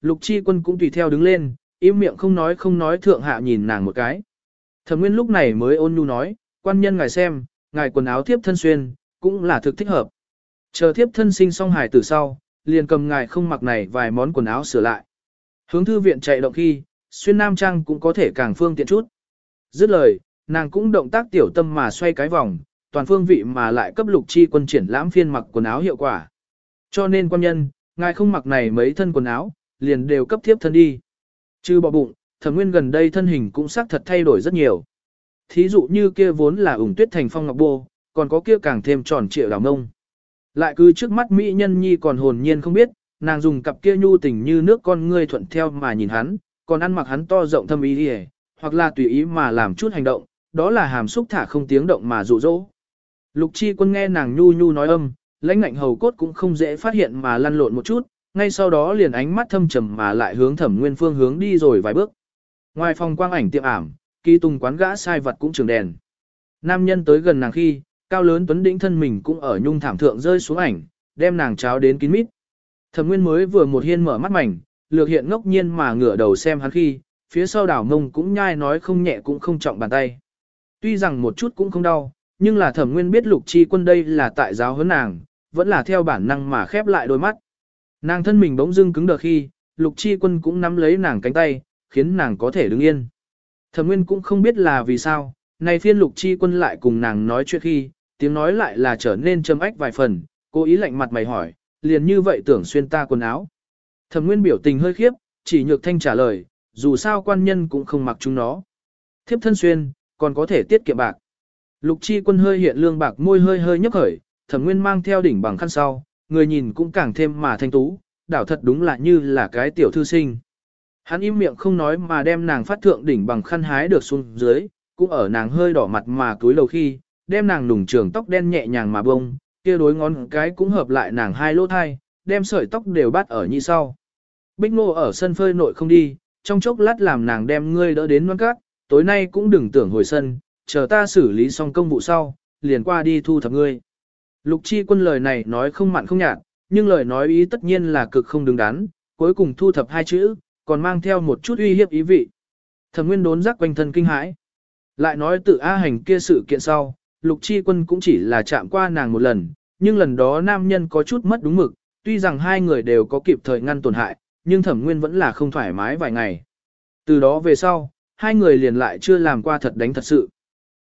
Lục chi quân cũng tùy theo đứng lên, im miệng không nói không nói thượng hạ nhìn nàng một cái. Thẩm nguyên lúc này mới ôn nhu nói, quan nhân ngài xem, ngài quần áo thiếp thân xuyên, cũng là thực thích hợp. Chờ thiếp thân sinh xong hài tử sau, liền cầm ngài không mặc này vài món quần áo sửa lại. Hướng thư viện chạy động khi, xuyên nam trang cũng có thể càng phương tiện chút. Dứt lời, nàng cũng động tác tiểu tâm mà xoay cái vòng, toàn phương vị mà lại cấp lục chi quân triển lãm phiên mặc quần áo hiệu quả. Cho nên quan nhân, ngài không mặc này mấy thân quần áo, liền đều cấp thiếp thân đi. Chứ bỏ bụng, thẩm nguyên gần đây thân hình cũng xác thật thay đổi rất nhiều. Thí dụ như kia vốn là ủng tuyết thành phong ngọc bô, còn có kia càng thêm tròn trịa đào mông. Lại cứ trước mắt Mỹ nhân nhi còn hồn nhiên không biết, nàng dùng cặp kia nhu tình như nước con ngươi thuận theo mà nhìn hắn, còn ăn mặc hắn to rộng thâm ý đi hoặc là tùy ý mà làm chút hành động, đó là hàm xúc thả không tiếng động mà dụ dỗ. Lục chi quân nghe nàng nhu nhu nói âm, lãnh ngạnh hầu cốt cũng không dễ phát hiện mà lăn lộn một chút, ngay sau đó liền ánh mắt thâm trầm mà lại hướng thẩm nguyên phương hướng đi rồi vài bước. Ngoài phòng quang ảnh tiệm ảm, kỳ tùng quán gã sai vật cũng trường đèn. Nam nhân tới gần nàng khi, cao lớn tuấn đĩnh thân mình cũng ở nhung thảm thượng rơi xuống ảnh, đem nàng cháo đến kín mít. Thẩm Nguyên mới vừa một hiên mở mắt mảnh, lược hiện ngốc nhiên mà ngửa đầu xem hắn khi, phía sau đảo mông cũng nhai nói không nhẹ cũng không trọng bàn tay. Tuy rằng một chút cũng không đau, nhưng là Thẩm Nguyên biết Lục Chi Quân đây là tại giáo huấn nàng, vẫn là theo bản năng mà khép lại đôi mắt. Nàng thân mình bỗng dưng cứng đờ khi, Lục Chi Quân cũng nắm lấy nàng cánh tay, khiến nàng có thể đứng yên. Thẩm Nguyên cũng không biết là vì sao, này phiên Lục Chi Quân lại cùng nàng nói chuyện khi, tiếng nói lại là trở nên châm ách vài phần, cố ý lạnh mặt mày hỏi, liền như vậy tưởng xuyên ta quần áo. Thẩm Nguyên biểu tình hơi khiếp, chỉ nhược thanh trả lời, dù sao quan nhân cũng không mặc chúng nó. Thiếp thân xuyên, còn có thể tiết kiệm bạc. Lục Chi Quân hơi hiện lương bạc môi hơi hơi nhấp khởi, Thẩm Nguyên mang theo đỉnh bằng khăn sau, người nhìn cũng càng thêm mà thanh tú, đảo thật đúng là như là cái tiểu thư sinh. Hắn im miệng không nói mà đem nàng phát thượng đỉnh bằng khăn hái được xuống dưới, cũng ở nàng hơi đỏ mặt mà cúi đầu khi, đem nàng nùng trường tóc đen nhẹ nhàng mà bông, kia đối ngón cái cũng hợp lại nàng hai lỗ thai, đem sợi tóc đều bắt ở như sau. Bích Ngô ở sân phơi nội không đi, trong chốc lát làm nàng đem ngươi đỡ đến non cát, tối nay cũng đừng tưởng hồi sân, chờ ta xử lý xong công vụ sau, liền qua đi thu thập ngươi. Lục chi quân lời này nói không mặn không nhạt, nhưng lời nói ý tất nhiên là cực không đứng đắn, cuối cùng thu thập hai chữ, còn mang theo một chút uy hiếp ý vị. Thẩm Nguyên đốn giác quanh thân kinh hãi. Lại nói tự A hành kia sự kiện sau, Lục Chi Quân cũng chỉ là chạm qua nàng một lần, nhưng lần đó nam nhân có chút mất đúng mực, tuy rằng hai người đều có kịp thời ngăn tổn hại, nhưng Thẩm Nguyên vẫn là không thoải mái vài ngày. Từ đó về sau, hai người liền lại chưa làm qua thật đánh thật sự.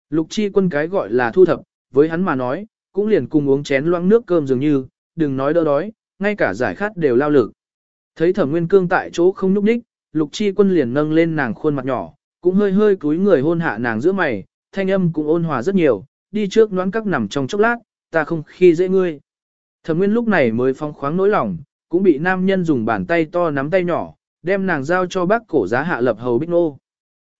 Lục Chi Quân cái gọi là thu thập, với hắn mà nói, cũng liền cùng uống chén loãng nước cơm dường như, đừng nói đỡ đói, ngay cả giải khát đều lao lực. Thấy Thẩm Nguyên Cương tại chỗ không nhúc nhích, Lục Chi Quân liền nâng lên nàng khuôn mặt nhỏ, cũng hơi hơi cúi người hôn hạ nàng giữa mày, thanh âm cũng ôn hòa rất nhiều, đi trước noán các nằm trong chốc lát, ta không khi dễ ngươi. Thẩm Nguyên lúc này mới phong khoáng nỗi lòng, cũng bị nam nhân dùng bàn tay to nắm tay nhỏ, đem nàng giao cho bác cổ giá hạ lập hầu Bích Nô.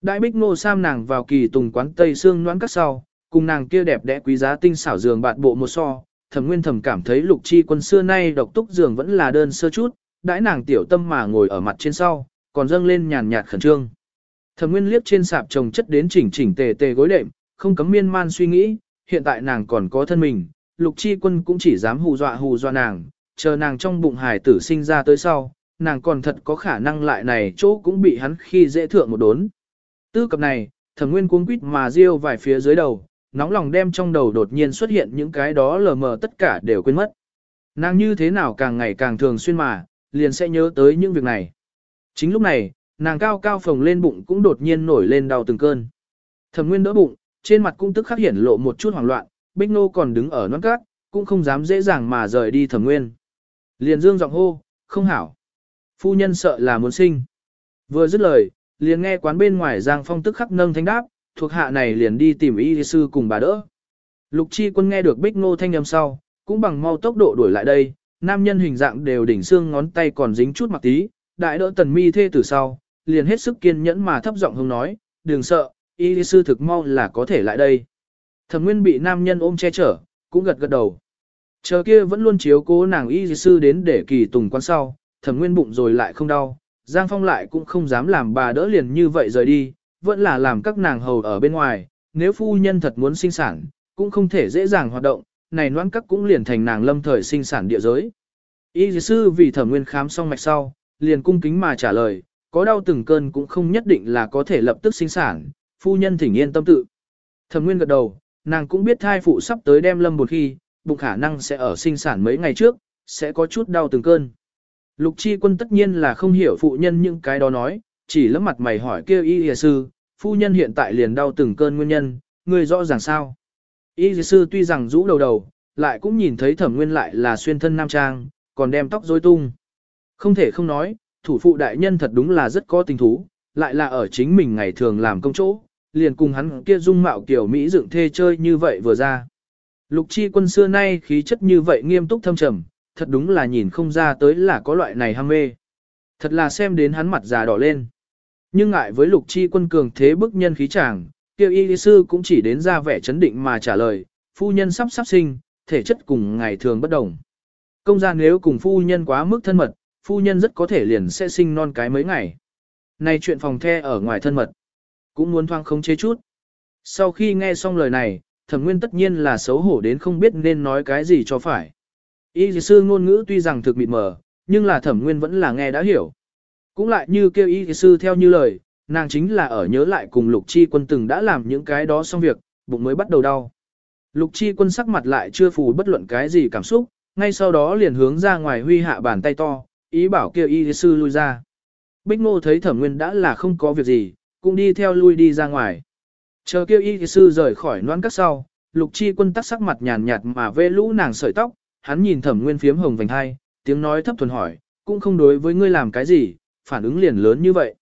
Đại Bích Nô sam nàng vào kỳ tùng quán Tây Sương noán các sau, cùng nàng kia đẹp đẽ quý giá tinh xảo giường bạt bộ một so, Thẩm Nguyên thẩm cảm thấy lục chi quân xưa nay độc túc giường vẫn là đơn sơ chút, đãi nàng tiểu tâm mà ngồi ở mặt trên sau, còn dâng lên nhàn nhạt khẩn trương. Thẩm Nguyên liếc trên sạp chồng chất đến chỉnh chỉnh tề tề gối đệm, không cấm miên man suy nghĩ, hiện tại nàng còn có thân mình, lục chi quân cũng chỉ dám hù dọa hù dọa nàng, chờ nàng trong bụng hài tử sinh ra tới sau, nàng còn thật có khả năng lại này chỗ cũng bị hắn khi dễ thượng một đốn. Tư cập này, thẩm nguyên cuống quýt mà riêu vài phía dưới đầu, nóng lòng đem trong đầu đột nhiên xuất hiện những cái đó lờ mờ tất cả đều quên mất. Nàng như thế nào càng ngày càng thường xuyên mà, liền sẽ nhớ tới những việc này. Chính lúc này, nàng cao cao phồng lên bụng cũng đột nhiên nổi lên đau từng cơn. Thẩm Nguyên đỡ bụng, trên mặt cũng tức khắc hiển lộ một chút hoảng loạn, Bích Nô còn đứng ở nón cát, cũng không dám dễ dàng mà rời đi Thẩm Nguyên. Liền dương giọng hô, không hảo. Phu nhân sợ là muốn sinh. Vừa dứt lời, liền nghe quán bên ngoài Giang Phong tức khắc nâng thanh đáp, thuộc hạ này liền đi tìm y sư cùng bà đỡ. Lục Chi Quân nghe được Bích Nô thanh âm sau, cũng bằng mau tốc độ đuổi lại đây, nam nhân hình dạng đều đỉnh xương ngón tay còn dính chút mặc tí, đại đỡ tần mi thê từ sau, liền hết sức kiên nhẫn mà thấp giọng hông nói, đừng sợ, y sư thực mau là có thể lại đây. Thẩm Nguyên bị nam nhân ôm che chở, cũng gật gật đầu. Chờ kia vẫn luôn chiếu cố nàng y sư đến để kỳ tùng quan sau, Thẩm Nguyên bụng rồi lại không đau, Giang Phong lại cũng không dám làm bà đỡ liền như vậy rời đi, vẫn là làm các nàng hầu ở bên ngoài, nếu phu nhân thật muốn sinh sản, cũng không thể dễ dàng hoạt động, này noan các cũng liền thành nàng lâm thời sinh sản địa giới. Y sư vì Thẩm Nguyên khám xong mạch sau, liền cung kính mà trả lời, có đau từng cơn cũng không nhất định là có thể lập tức sinh sản, phu nhân thỉnh yên tâm tự. Thẩm Nguyên gật đầu, nàng cũng biết thai phụ sắp tới đem lâm một khi, bụng khả năng sẽ ở sinh sản mấy ngày trước, sẽ có chút đau từng cơn. Lục chi quân tất nhiên là không hiểu phụ nhân những cái đó nói, chỉ lấp mặt mày hỏi kêu y y sư, phu nhân hiện tại liền đau từng cơn nguyên nhân, người rõ ràng sao. Y y sư tuy rằng rũ đầu đầu, lại cũng nhìn thấy thẩm nguyên lại là xuyên thân nam trang, còn đem tóc rối tung. Không thể không nói, thủ phụ đại nhân thật đúng là rất có tình thú, lại là ở chính mình ngày thường làm công chỗ, liền cùng hắn kia dung mạo kiểu Mỹ dựng thê chơi như vậy vừa ra. Lục chi quân xưa nay khí chất như vậy nghiêm túc thâm trầm, thật đúng là nhìn không ra tới là có loại này ham mê. Thật là xem đến hắn mặt già đỏ lên. Nhưng ngại với lục chi quân cường thế bức nhân khí chàng, kêu y sư cũng chỉ đến ra vẻ chấn định mà trả lời, phu nhân sắp sắp sinh, thể chất cùng ngày thường bất đồng. Công gia nếu cùng phu nhân quá mức thân mật, phu nhân rất có thể liền sẽ sinh non cái mấy ngày. nay chuyện phòng the ở ngoài thân mật, cũng muốn thoang không chế chút. Sau khi nghe xong lời này, thẩm nguyên tất nhiên là xấu hổ đến không biết nên nói cái gì cho phải. Y sư ngôn ngữ tuy rằng thực mịt mờ, nhưng là thẩm nguyên vẫn là nghe đã hiểu. Cũng lại như kêu y sư theo như lời, nàng chính là ở nhớ lại cùng lục chi quân từng đã làm những cái đó xong việc, bụng mới bắt đầu đau. Lục chi quân sắc mặt lại chưa phù bất luận cái gì cảm xúc, ngay sau đó liền hướng ra ngoài huy hạ bàn tay to, ý bảo kêu y sư lui ra. Bích ngô thấy thẩm nguyên đã là không có việc gì, cũng đi theo lui đi ra ngoài. Chờ kêu y sư rời khỏi noan các sau, lục chi quân tắt sắc mặt nhàn nhạt mà vê lũ nàng sợi tóc, hắn nhìn thẩm nguyên phiếm hồng vành hai, tiếng nói thấp thuần hỏi, cũng không đối với ngươi làm cái gì, phản ứng liền lớn như vậy.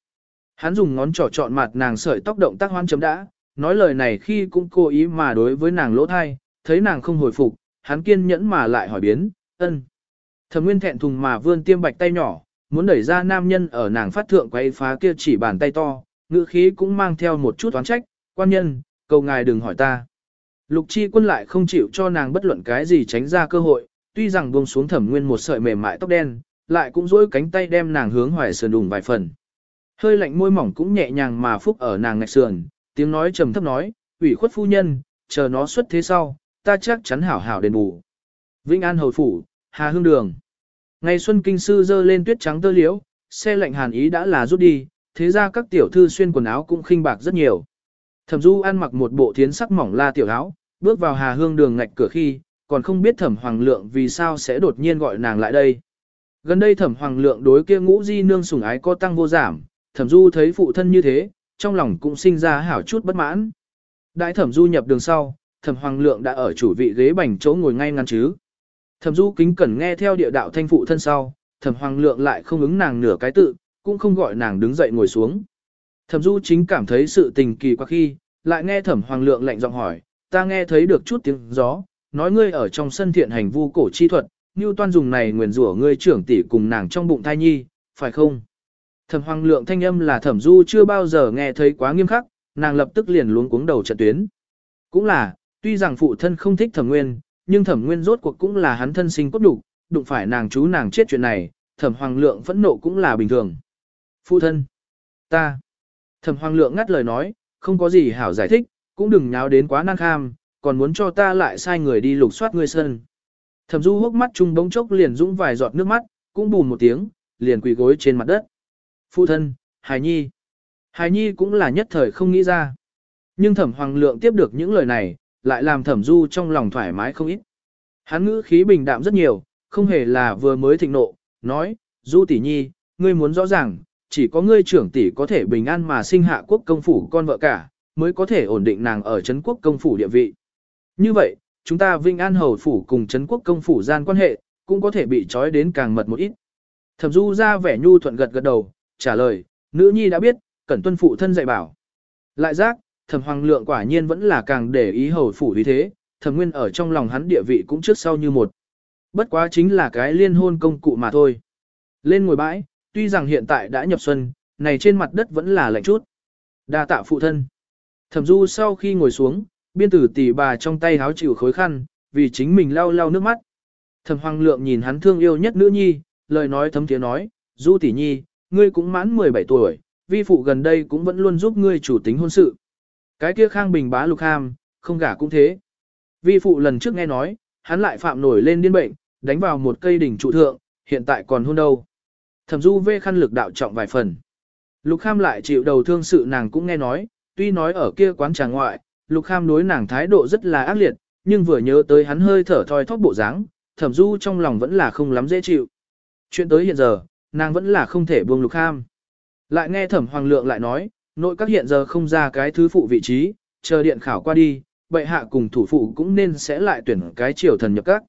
Hắn dùng ngón trỏ chọn mặt nàng sợi tóc động tác hoan chấm đã, nói lời này khi cũng cố ý mà đối với nàng lỗ thai, thấy nàng không hồi phục, hắn kiên nhẫn mà lại hỏi biến, ân. Thẩm nguyên thẹn thùng mà vươn tiêm bạch tay nhỏ, muốn đẩy ra nam nhân ở nàng phát thượng quay phá kia chỉ bàn tay to, ngữ khí cũng mang theo một chút oán trách, quan nhân, cầu ngài đừng hỏi ta. Lục chi quân lại không chịu cho nàng bất luận cái gì tránh ra cơ hội, tuy rằng buông xuống thẩm nguyên một sợi mềm mại tóc đen, lại cũng duỗi cánh tay đem nàng hướng hoài sườn đùng vài phần. Hơi lạnh môi mỏng cũng nhẹ nhàng mà phúc ở nàng ngạch sườn, tiếng nói trầm thấp nói, ủy khuất phu nhân, chờ nó xuất thế sau, ta chắc chắn hảo hảo đền bù. Vĩnh An Hầu Phủ, Hà Hương Đường. Ngày xuân kinh sư dơ lên tuyết trắng tơ liễu, xe lạnh hàn ý đã là rút đi, thế ra các tiểu thư xuyên quần áo cũng khinh bạc rất nhiều. Thẩm Du ăn mặc một bộ thiến sắc mỏng la tiểu áo, bước vào Hà Hương Đường ngạch cửa khi, còn không biết Thẩm Hoàng Lượng vì sao sẽ đột nhiên gọi nàng lại đây. Gần đây Thẩm Hoàng Lượng đối kia ngũ di nương sủng ái có tăng vô giảm, Thẩm Du thấy phụ thân như thế, trong lòng cũng sinh ra hảo chút bất mãn. Đại Thẩm Du nhập đường sau, Thẩm Hoàng Lượng đã ở chủ vị ghế bành chỗ ngồi ngay ngắn chứ. Thẩm Du kính cẩn nghe theo địa đạo thanh phụ thân sau, Thẩm Hoàng Lượng lại không ứng nàng nửa cái tự, cũng không gọi nàng đứng dậy ngồi xuống. Thẩm Du chính cảm thấy sự tình kỳ quá khi, lại nghe Thẩm Hoàng Lượng lạnh giọng hỏi, ta nghe thấy được chút tiếng gió, nói ngươi ở trong sân thiện hành vu cổ chi thuật, như toan dùng này nguyền rủa ngươi trưởng tỷ cùng nàng trong bụng thai nhi, phải không? Thẩm Hoàng Lượng thanh âm là Thẩm Du chưa bao giờ nghe thấy quá nghiêm khắc, nàng lập tức liền luống cuống đầu trận tuyến. Cũng là, tuy rằng phụ thân không thích Thẩm Nguyên, nhưng Thẩm Nguyên rốt cuộc cũng là hắn thân sinh cốt đủ, đụng phải nàng chú nàng chết chuyện này, Thẩm Hoàng Lượng phẫn nộ cũng là bình thường. Phụ thân, ta. Thẩm Hoàng Lượng ngắt lời nói, không có gì hảo giải thích, cũng đừng nháo đến quá năng kham, còn muốn cho ta lại sai người đi lục soát ngươi sân. Thẩm Du hốc mắt trung bỗng chốc liền dũng vài giọt nước mắt, cũng bùn một tiếng, liền quỳ gối trên mặt đất. Phụ thân, Hải Nhi. Hải Nhi cũng là nhất thời không nghĩ ra. Nhưng Thẩm Hoàng Lượng tiếp được những lời này, lại làm Thẩm Du trong lòng thoải mái không ít. Hắn ngữ khí bình đạm rất nhiều, không hề là vừa mới thịnh nộ, nói, Du tỷ nhi, ngươi muốn rõ ràng, chỉ có ngươi trưởng tỷ có thể bình an mà sinh hạ quốc công phủ con vợ cả, mới có thể ổn định nàng ở Trấn quốc công phủ địa vị. Như vậy, chúng ta Vinh An Hầu phủ cùng Trấn quốc công phủ gian quan hệ, cũng có thể bị trói đến càng mật một ít. Thẩm Du ra vẻ nhu thuận gật gật đầu, trả lời, nữ nhi đã biết, cẩn tuân phụ thân dạy bảo. Lại giác, thẩm hoàng lượng quả nhiên vẫn là càng để ý hầu phủ vì thế, thẩm nguyên ở trong lòng hắn địa vị cũng trước sau như một. Bất quá chính là cái liên hôn công cụ mà thôi. Lên ngồi bãi, tuy rằng hiện tại đã nhập xuân, này trên mặt đất vẫn là lạnh chút. đa tạ phụ thân. Thẩm du sau khi ngồi xuống, biên tử tỷ bà trong tay háo chịu khối khăn, vì chính mình lau lau nước mắt. Thẩm hoàng lượng nhìn hắn thương yêu nhất nữ nhi, lời nói thấm tiếng nói, du tỷ nhi, ngươi cũng mãn 17 tuổi, vi phụ gần đây cũng vẫn luôn giúp ngươi chủ tính hôn sự. Cái kia khang bình bá lục ham, không gả cũng thế. Vi phụ lần trước nghe nói, hắn lại phạm nổi lên điên bệnh, đánh vào một cây đỉnh trụ thượng, hiện tại còn hôn đâu. Thẩm du vê khăn lực đạo trọng vài phần. Lục Kham lại chịu đầu thương sự nàng cũng nghe nói, tuy nói ở kia quán trà ngoại, Lục Kham đối nàng thái độ rất là ác liệt, nhưng vừa nhớ tới hắn hơi thở thoi thóp bộ dáng, thẩm du trong lòng vẫn là không lắm dễ chịu. Chuyện tới hiện giờ, nàng vẫn là không thể buông Lục Kham. Lại nghe thẩm hoàng lượng lại nói, nội các hiện giờ không ra cái thứ phụ vị trí, chờ điện khảo qua đi, bệ hạ cùng thủ phụ cũng nên sẽ lại tuyển cái triều thần nhập các.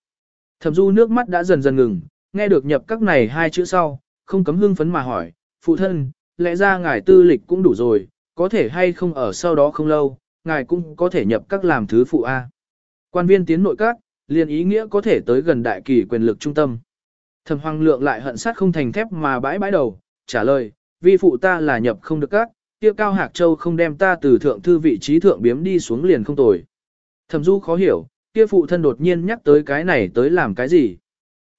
Thẩm du nước mắt đã dần dần ngừng, nghe được nhập các này hai chữ sau, không cấm hưng phấn mà hỏi, phụ thân, lẽ ra ngài tư lịch cũng đủ rồi, có thể hay không ở sau đó không lâu, ngài cũng có thể nhập các làm thứ phụ A. Quan viên tiến nội các, liền ý nghĩa có thể tới gần đại kỳ quyền lực trung tâm. Thẩm Hoàng Lượng lại hận sát không thành thép mà bãi bãi đầu, trả lời, vi phụ ta là nhập không được các, kia cao hạc châu không đem ta từ thượng thư vị trí thượng biếm đi xuống liền không tồi. Thẩm Du khó hiểu, kia phụ thân đột nhiên nhắc tới cái này tới làm cái gì.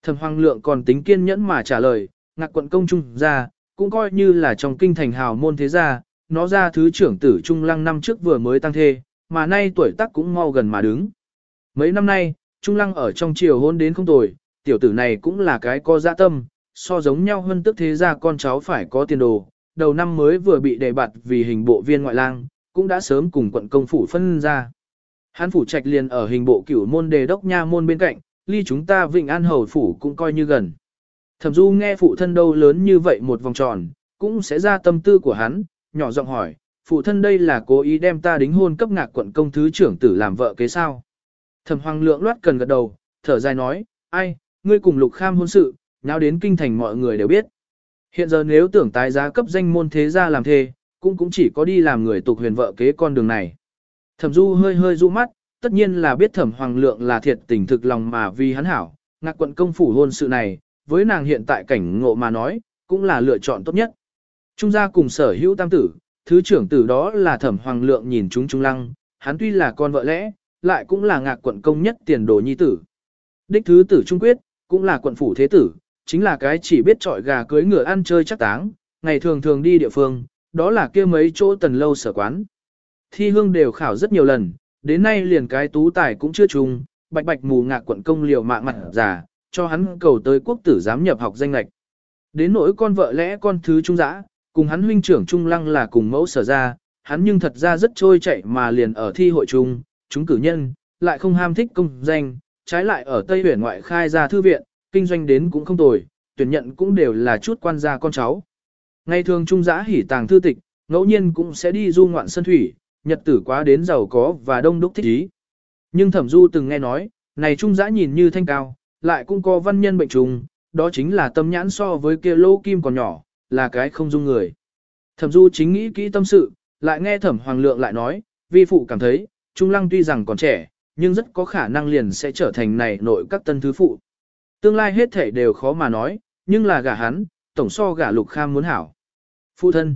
Thẩm Hoàng Lượng còn tính kiên nhẫn mà trả lời, ngạc quận công trung ra, cũng coi như là trong kinh thành hào môn thế gia, nó ra thứ trưởng tử trung lăng năm trước vừa mới tăng thê, mà nay tuổi tác cũng mau gần mà đứng. Mấy năm nay, trung lăng ở trong triều hôn đến không tồi, tiểu tử này cũng là cái có dạ tâm, so giống nhau hơn tức thế gia con cháu phải có tiền đồ, đầu năm mới vừa bị đề bạt vì hình bộ viên ngoại lang, cũng đã sớm cùng quận công phủ phân ra. Hán phủ trạch liền ở hình bộ cửu môn đề đốc nha môn bên cạnh, ly chúng ta Vịnh An Hầu phủ cũng coi như gần. Thẩm Du nghe phụ thân đâu lớn như vậy một vòng tròn, cũng sẽ ra tâm tư của hắn, nhỏ giọng hỏi, phụ thân đây là cố ý đem ta đính hôn cấp ngạc quận công thứ trưởng tử làm vợ kế sao. Thẩm Hoàng lượng loát cần gật đầu, thở dài nói, ai, ngươi cùng lục kham hôn sự, nào đến kinh thành mọi người đều biết. Hiện giờ nếu tưởng tái giá cấp danh môn thế gia làm thê, cũng cũng chỉ có đi làm người tục huyền vợ kế con đường này. Thẩm Du hơi hơi du mắt, tất nhiên là biết thẩm hoàng lượng là thiệt tình thực lòng mà vì hắn hảo, ngạc quận công phủ hôn sự này, với nàng hiện tại cảnh ngộ mà nói, cũng là lựa chọn tốt nhất. Trung gia cùng sở hữu tam tử, thứ trưởng tử đó là thẩm hoàng lượng nhìn chúng trung lăng, hắn tuy là con vợ lẽ, lại cũng là ngạc quận công nhất tiền đồ nhi tử. Đích thứ tử trung quyết, cũng là quận phủ thế tử, chính là cái chỉ biết trọi gà cưới ngựa ăn chơi chắc táng, ngày thường thường đi địa phương, đó là kia mấy chỗ tần lâu sở quán. Thi hương đều khảo rất nhiều lần, đến nay liền cái tú tài cũng chưa trùng, bạch bạch mù ngạc quận công liều mạng mặt giả, cho hắn cầu tới quốc tử giám nhập học danh lệch. Đến nỗi con vợ lẽ con thứ trung dã, cùng hắn huynh trưởng trung lăng là cùng mẫu sở ra, hắn nhưng thật ra rất trôi chạy mà liền ở thi hội chung, chúng cử nhân, lại không ham thích công danh, trái lại ở Tây huyền ngoại khai ra thư viện, kinh doanh đến cũng không tồi, tuyển nhận cũng đều là chút quan gia con cháu. Ngày thường trung giã hỉ tàng thư tịch, ngẫu nhiên cũng sẽ đi du ngoạn sân thủy, nhật tử quá đến giàu có và đông đúc thích ý. Nhưng thẩm du từng nghe nói, này trung giã nhìn như thanh cao, lại cũng có văn nhân bệnh trùng, đó chính là tâm nhãn so với kia lô kim còn nhỏ, là cái không dung người. Thẩm du chính nghĩ kỹ tâm sự, lại nghe thẩm hoàng lượng lại nói, vi phụ cảm thấy, Trung Lăng tuy rằng còn trẻ, nhưng rất có khả năng liền sẽ trở thành này nội các tân thứ phụ. Tương lai hết thể đều khó mà nói, nhưng là gả hắn, tổng so gả lục kham muốn hảo. Phụ thân.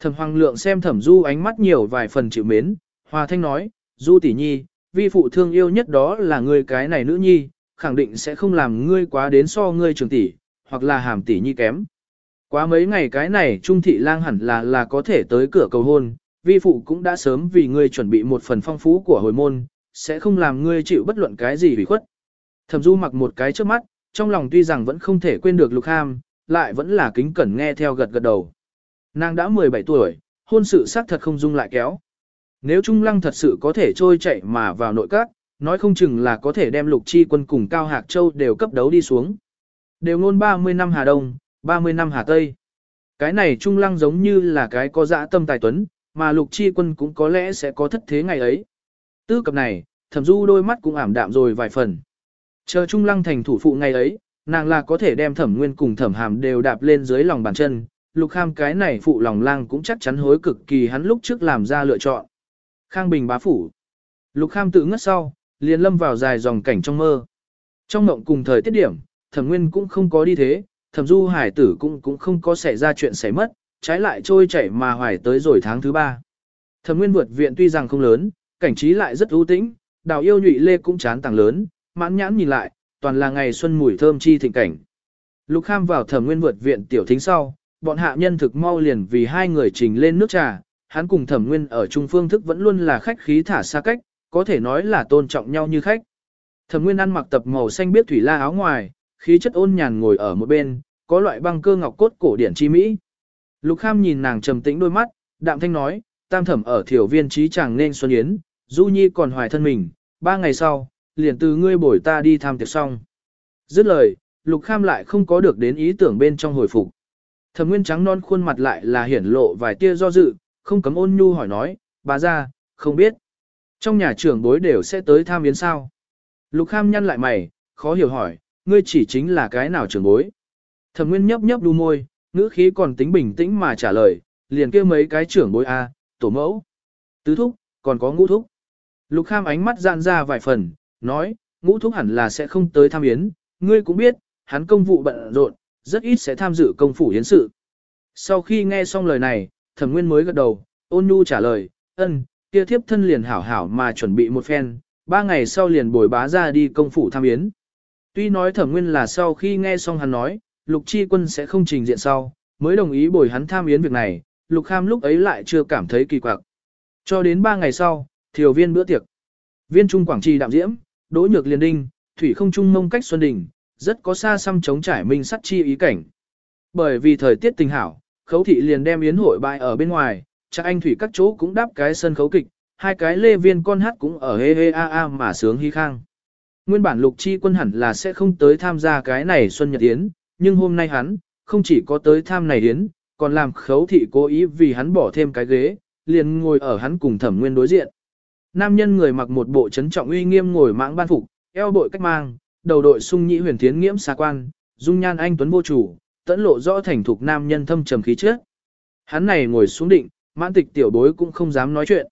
Thẩm Hoàng Lượng xem Thẩm Du ánh mắt nhiều vài phần chịu mến, Hòa Thanh nói, Du tỷ nhi, vi phụ thương yêu nhất đó là ngươi cái này nữ nhi, khẳng định sẽ không làm ngươi quá đến so ngươi trường tỷ, hoặc là hàm tỷ nhi kém. Quá mấy ngày cái này Trung Thị Lang hẳn là là có thể tới cửa cầu hôn, vi phụ cũng đã sớm vì ngươi chuẩn bị một phần phong phú của hồi môn, sẽ không làm ngươi chịu bất luận cái gì hủy khuất. Thẩm Du mặc một cái trước mắt, trong lòng tuy rằng vẫn không thể quên được Lục Ham, lại vẫn là kính cẩn nghe theo gật gật đầu. Nàng đã 17 tuổi, hôn sự xác thật không dung lại kéo. Nếu Trung Lăng thật sự có thể trôi chạy mà vào nội các, nói không chừng là có thể đem Lục Chi quân cùng Cao Hạc Châu đều cấp đấu đi xuống. Đều ngôn 30 năm Hà Đông, 30 năm Hà Tây. Cái này Trung Lăng giống như là cái có dã tâm tài tuấn, mà Lục Chi quân cũng có lẽ sẽ có thất thế ngày ấy. Tư cập này, thẩm du đôi mắt cũng ảm đạm rồi vài phần. Chờ Trung Lăng thành thủ phụ ngày ấy, nàng là có thể đem thẩm nguyên cùng thẩm hàm đều đạp lên dưới lòng bàn chân. Lục Kham cái này phụ lòng lang cũng chắc chắn hối cực kỳ hắn lúc trước làm ra lựa chọn. Khang Bình bá phủ. Lục Kham tự ngất sau, liền lâm vào dài dòng cảnh trong mơ. Trong mộng cùng thời tiết điểm, thẩm nguyên cũng không có đi thế, thẩm du hải tử cũng cũng không có xảy ra chuyện xảy mất, trái lại trôi chảy mà hoài tới rồi tháng thứ ba. Thẩm nguyên vượt viện tuy rằng không lớn, cảnh trí lại rất ưu tĩnh, đào yêu nhụy lê cũng chán tàng lớn, mãn nhãn nhìn lại, toàn là ngày xuân mùi thơm chi thịnh cảnh. Lục Kham vào thẩm nguyên vượt viện tiểu thính sau, bọn hạ nhân thực mau liền vì hai người trình lên nước trà, hắn cùng thẩm nguyên ở trung phương thức vẫn luôn là khách khí thả xa cách, có thể nói là tôn trọng nhau như khách. Thẩm nguyên ăn mặc tập màu xanh biết thủy la áo ngoài, khí chất ôn nhàn ngồi ở một bên, có loại băng cơ ngọc cốt cổ điển chi mỹ. Lục Kham nhìn nàng trầm tĩnh đôi mắt, đạm thanh nói, tam thẩm ở thiểu viên trí chẳng nên xuân yến, Du Nhi còn hoài thân mình, ba ngày sau, liền từ ngươi bổi ta đi tham tiệc xong. Dứt lời, Lục Kham lại không có được đến ý tưởng bên trong hồi phục. Thẩm Nguyên trắng non khuôn mặt lại là hiển lộ vài tia do dự, không cấm ôn nhu hỏi nói, bà ra, không biết. Trong nhà trưởng bối đều sẽ tới tham yến sao. Lục Kham nhăn lại mày, khó hiểu hỏi, ngươi chỉ chính là cái nào trưởng bối. Thẩm Nguyên nhấp nhấp đu môi, ngữ khí còn tính bình tĩnh mà trả lời, liền kêu mấy cái trưởng bối A, tổ mẫu, tứ thúc, còn có ngũ thúc. Lục Kham ánh mắt dạn ra vài phần, nói, ngũ thúc hẳn là sẽ không tới tham yến, ngươi cũng biết, hắn công vụ bận rộn, rất ít sẽ tham dự công phủ yến sự. Sau khi nghe xong lời này, thẩm nguyên mới gật đầu, ôn nhu trả lời, ân, kia thiếp thân liền hảo hảo mà chuẩn bị một phen, ba ngày sau liền bồi bá ra đi công phủ tham yến. Tuy nói thẩm nguyên là sau khi nghe xong hắn nói, lục chi quân sẽ không trình diện sau, mới đồng ý bồi hắn tham yến việc này, lục kham lúc ấy lại chưa cảm thấy kỳ quặc. Cho đến ba ngày sau, thiều viên bữa tiệc. Viên trung quảng trì đạm diễm, đỗ nhược liền đinh, thủy không trung mông cách xuân đình, rất có xa xăm chống trải minh sắt chi ý cảnh. Bởi vì thời tiết tình hảo, khấu thị liền đem yến hội bại ở bên ngoài, chắc anh thủy các chỗ cũng đáp cái sân khấu kịch, hai cái lê viên con hát cũng ở hê hê a a mà sướng hy khang. Nguyên bản lục chi quân hẳn là sẽ không tới tham gia cái này xuân nhật yến, nhưng hôm nay hắn, không chỉ có tới tham này yến, còn làm khấu thị cố ý vì hắn bỏ thêm cái ghế, liền ngồi ở hắn cùng thẩm nguyên đối diện. Nam nhân người mặc một bộ trấn trọng uy nghiêm ngồi mãng ban phục, eo bội cách mang, đầu đội sung nhĩ huyền thiến nghiễm xa quan, dung nhan anh tuấn vô chủ, tẫn lộ rõ thành thục nam nhân thâm trầm khí trước. Hắn này ngồi xuống định, mãn tịch tiểu bối cũng không dám nói chuyện.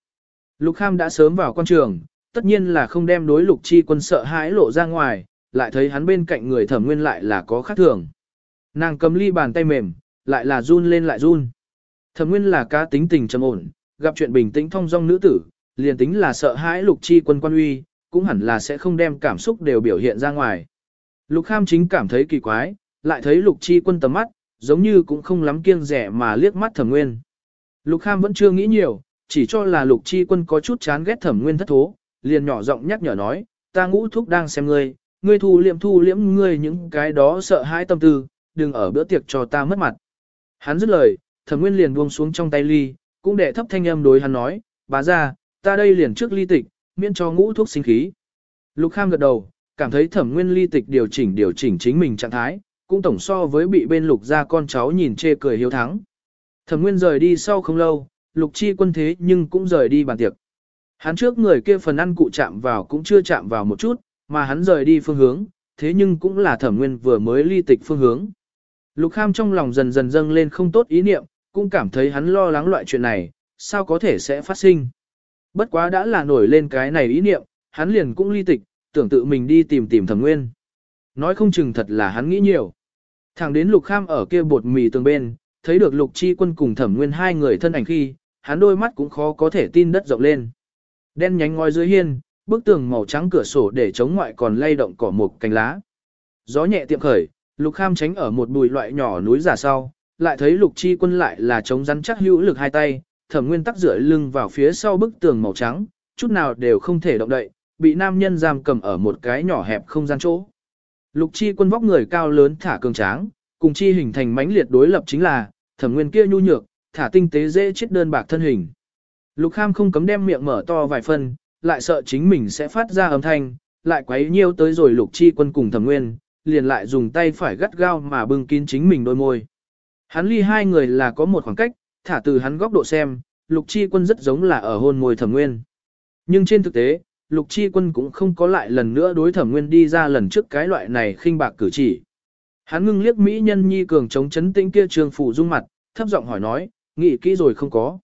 Lục Kham đã sớm vào quan trường, tất nhiên là không đem đối lục chi quân sợ hãi lộ ra ngoài, lại thấy hắn bên cạnh người thẩm nguyên lại là có khác thường. Nàng cầm ly bàn tay mềm, lại là run lên lại run. Thẩm nguyên là cá tính tình trầm ổn, gặp chuyện bình tĩnh thông dong nữ tử, liền tính là sợ hãi lục chi quân quan uy, cũng hẳn là sẽ không đem cảm xúc đều biểu hiện ra ngoài. Lục Kham chính cảm thấy kỳ quái, lại thấy Lục Chi Quân tầm mắt, giống như cũng không lắm kiêng rẻ mà liếc mắt Thẩm Nguyên. Lục Kham vẫn chưa nghĩ nhiều, chỉ cho là Lục Chi Quân có chút chán ghét Thẩm Nguyên thất thố, liền nhỏ giọng nhắc nhở nói, ta ngũ thúc đang xem ngươi, ngươi thu liệm thu liễm ngươi những cái đó sợ hãi tâm tư, đừng ở bữa tiệc cho ta mất mặt. Hắn dứt lời, Thẩm Nguyên liền buông xuống trong tay ly, cũng để thấp thanh âm đối hắn nói, bà ra, ta đây liền trước ly tịch, miễn cho ngũ thuốc sinh khí. Lục Kham gật đầu, cảm thấy thẩm nguyên ly tịch điều chỉnh điều chỉnh chính mình trạng thái, cũng tổng so với bị bên lục ra con cháu nhìn chê cười hiếu thắng. Thẩm nguyên rời đi sau không lâu, lục chi quân thế nhưng cũng rời đi bàn tiệc. Hắn trước người kia phần ăn cụ chạm vào cũng chưa chạm vào một chút, mà hắn rời đi phương hướng, thế nhưng cũng là thẩm nguyên vừa mới ly tịch phương hướng. Lục Kham trong lòng dần dần dâng lên không tốt ý niệm, cũng cảm thấy hắn lo lắng loại chuyện này, sao có thể sẽ phát sinh. Bất quá đã là nổi lên cái này ý niệm, hắn liền cũng ly tịch, tưởng tự mình đi tìm tìm thẩm nguyên. Nói không chừng thật là hắn nghĩ nhiều. Thẳng đến lục kham ở kia bột mì tường bên, thấy được lục chi quân cùng thẩm nguyên hai người thân ảnh khi, hắn đôi mắt cũng khó có thể tin đất rộng lên. Đen nhánh ngói dưới hiên, bức tường màu trắng cửa sổ để chống ngoại còn lay động cỏ mục cành lá. Gió nhẹ tiệm khởi, lục kham tránh ở một bụi loại nhỏ núi giả sau, lại thấy lục chi quân lại là chống rắn chắc hữu lực hai tay, thẩm nguyên tắc rửa lưng vào phía sau bức tường màu trắng, chút nào đều không thể động đậy, bị nam nhân giam cầm ở một cái nhỏ hẹp không gian chỗ. Lục chi quân vóc người cao lớn thả cường tráng, cùng chi hình thành mãnh liệt đối lập chính là, thẩm nguyên kia nhu nhược, thả tinh tế dễ chết đơn bạc thân hình. Lục kham không cấm đem miệng mở to vài phân, lại sợ chính mình sẽ phát ra âm thanh, lại quấy nhiêu tới rồi lục chi quân cùng thẩm nguyên, liền lại dùng tay phải gắt gao mà bưng kín chính mình đôi môi. Hắn ly hai người là có một khoảng cách, thả từ hắn góc độ xem, lục chi quân rất giống là ở hôn môi thẩm nguyên. Nhưng trên thực tế, lục chi quân cũng không có lại lần nữa đối thẩm nguyên đi ra lần trước cái loại này khinh bạc cử chỉ. Hắn ngưng liếc mỹ nhân nhi cường chống chấn tĩnh kia trường phủ dung mặt, thấp giọng hỏi nói, nghĩ kỹ rồi không có.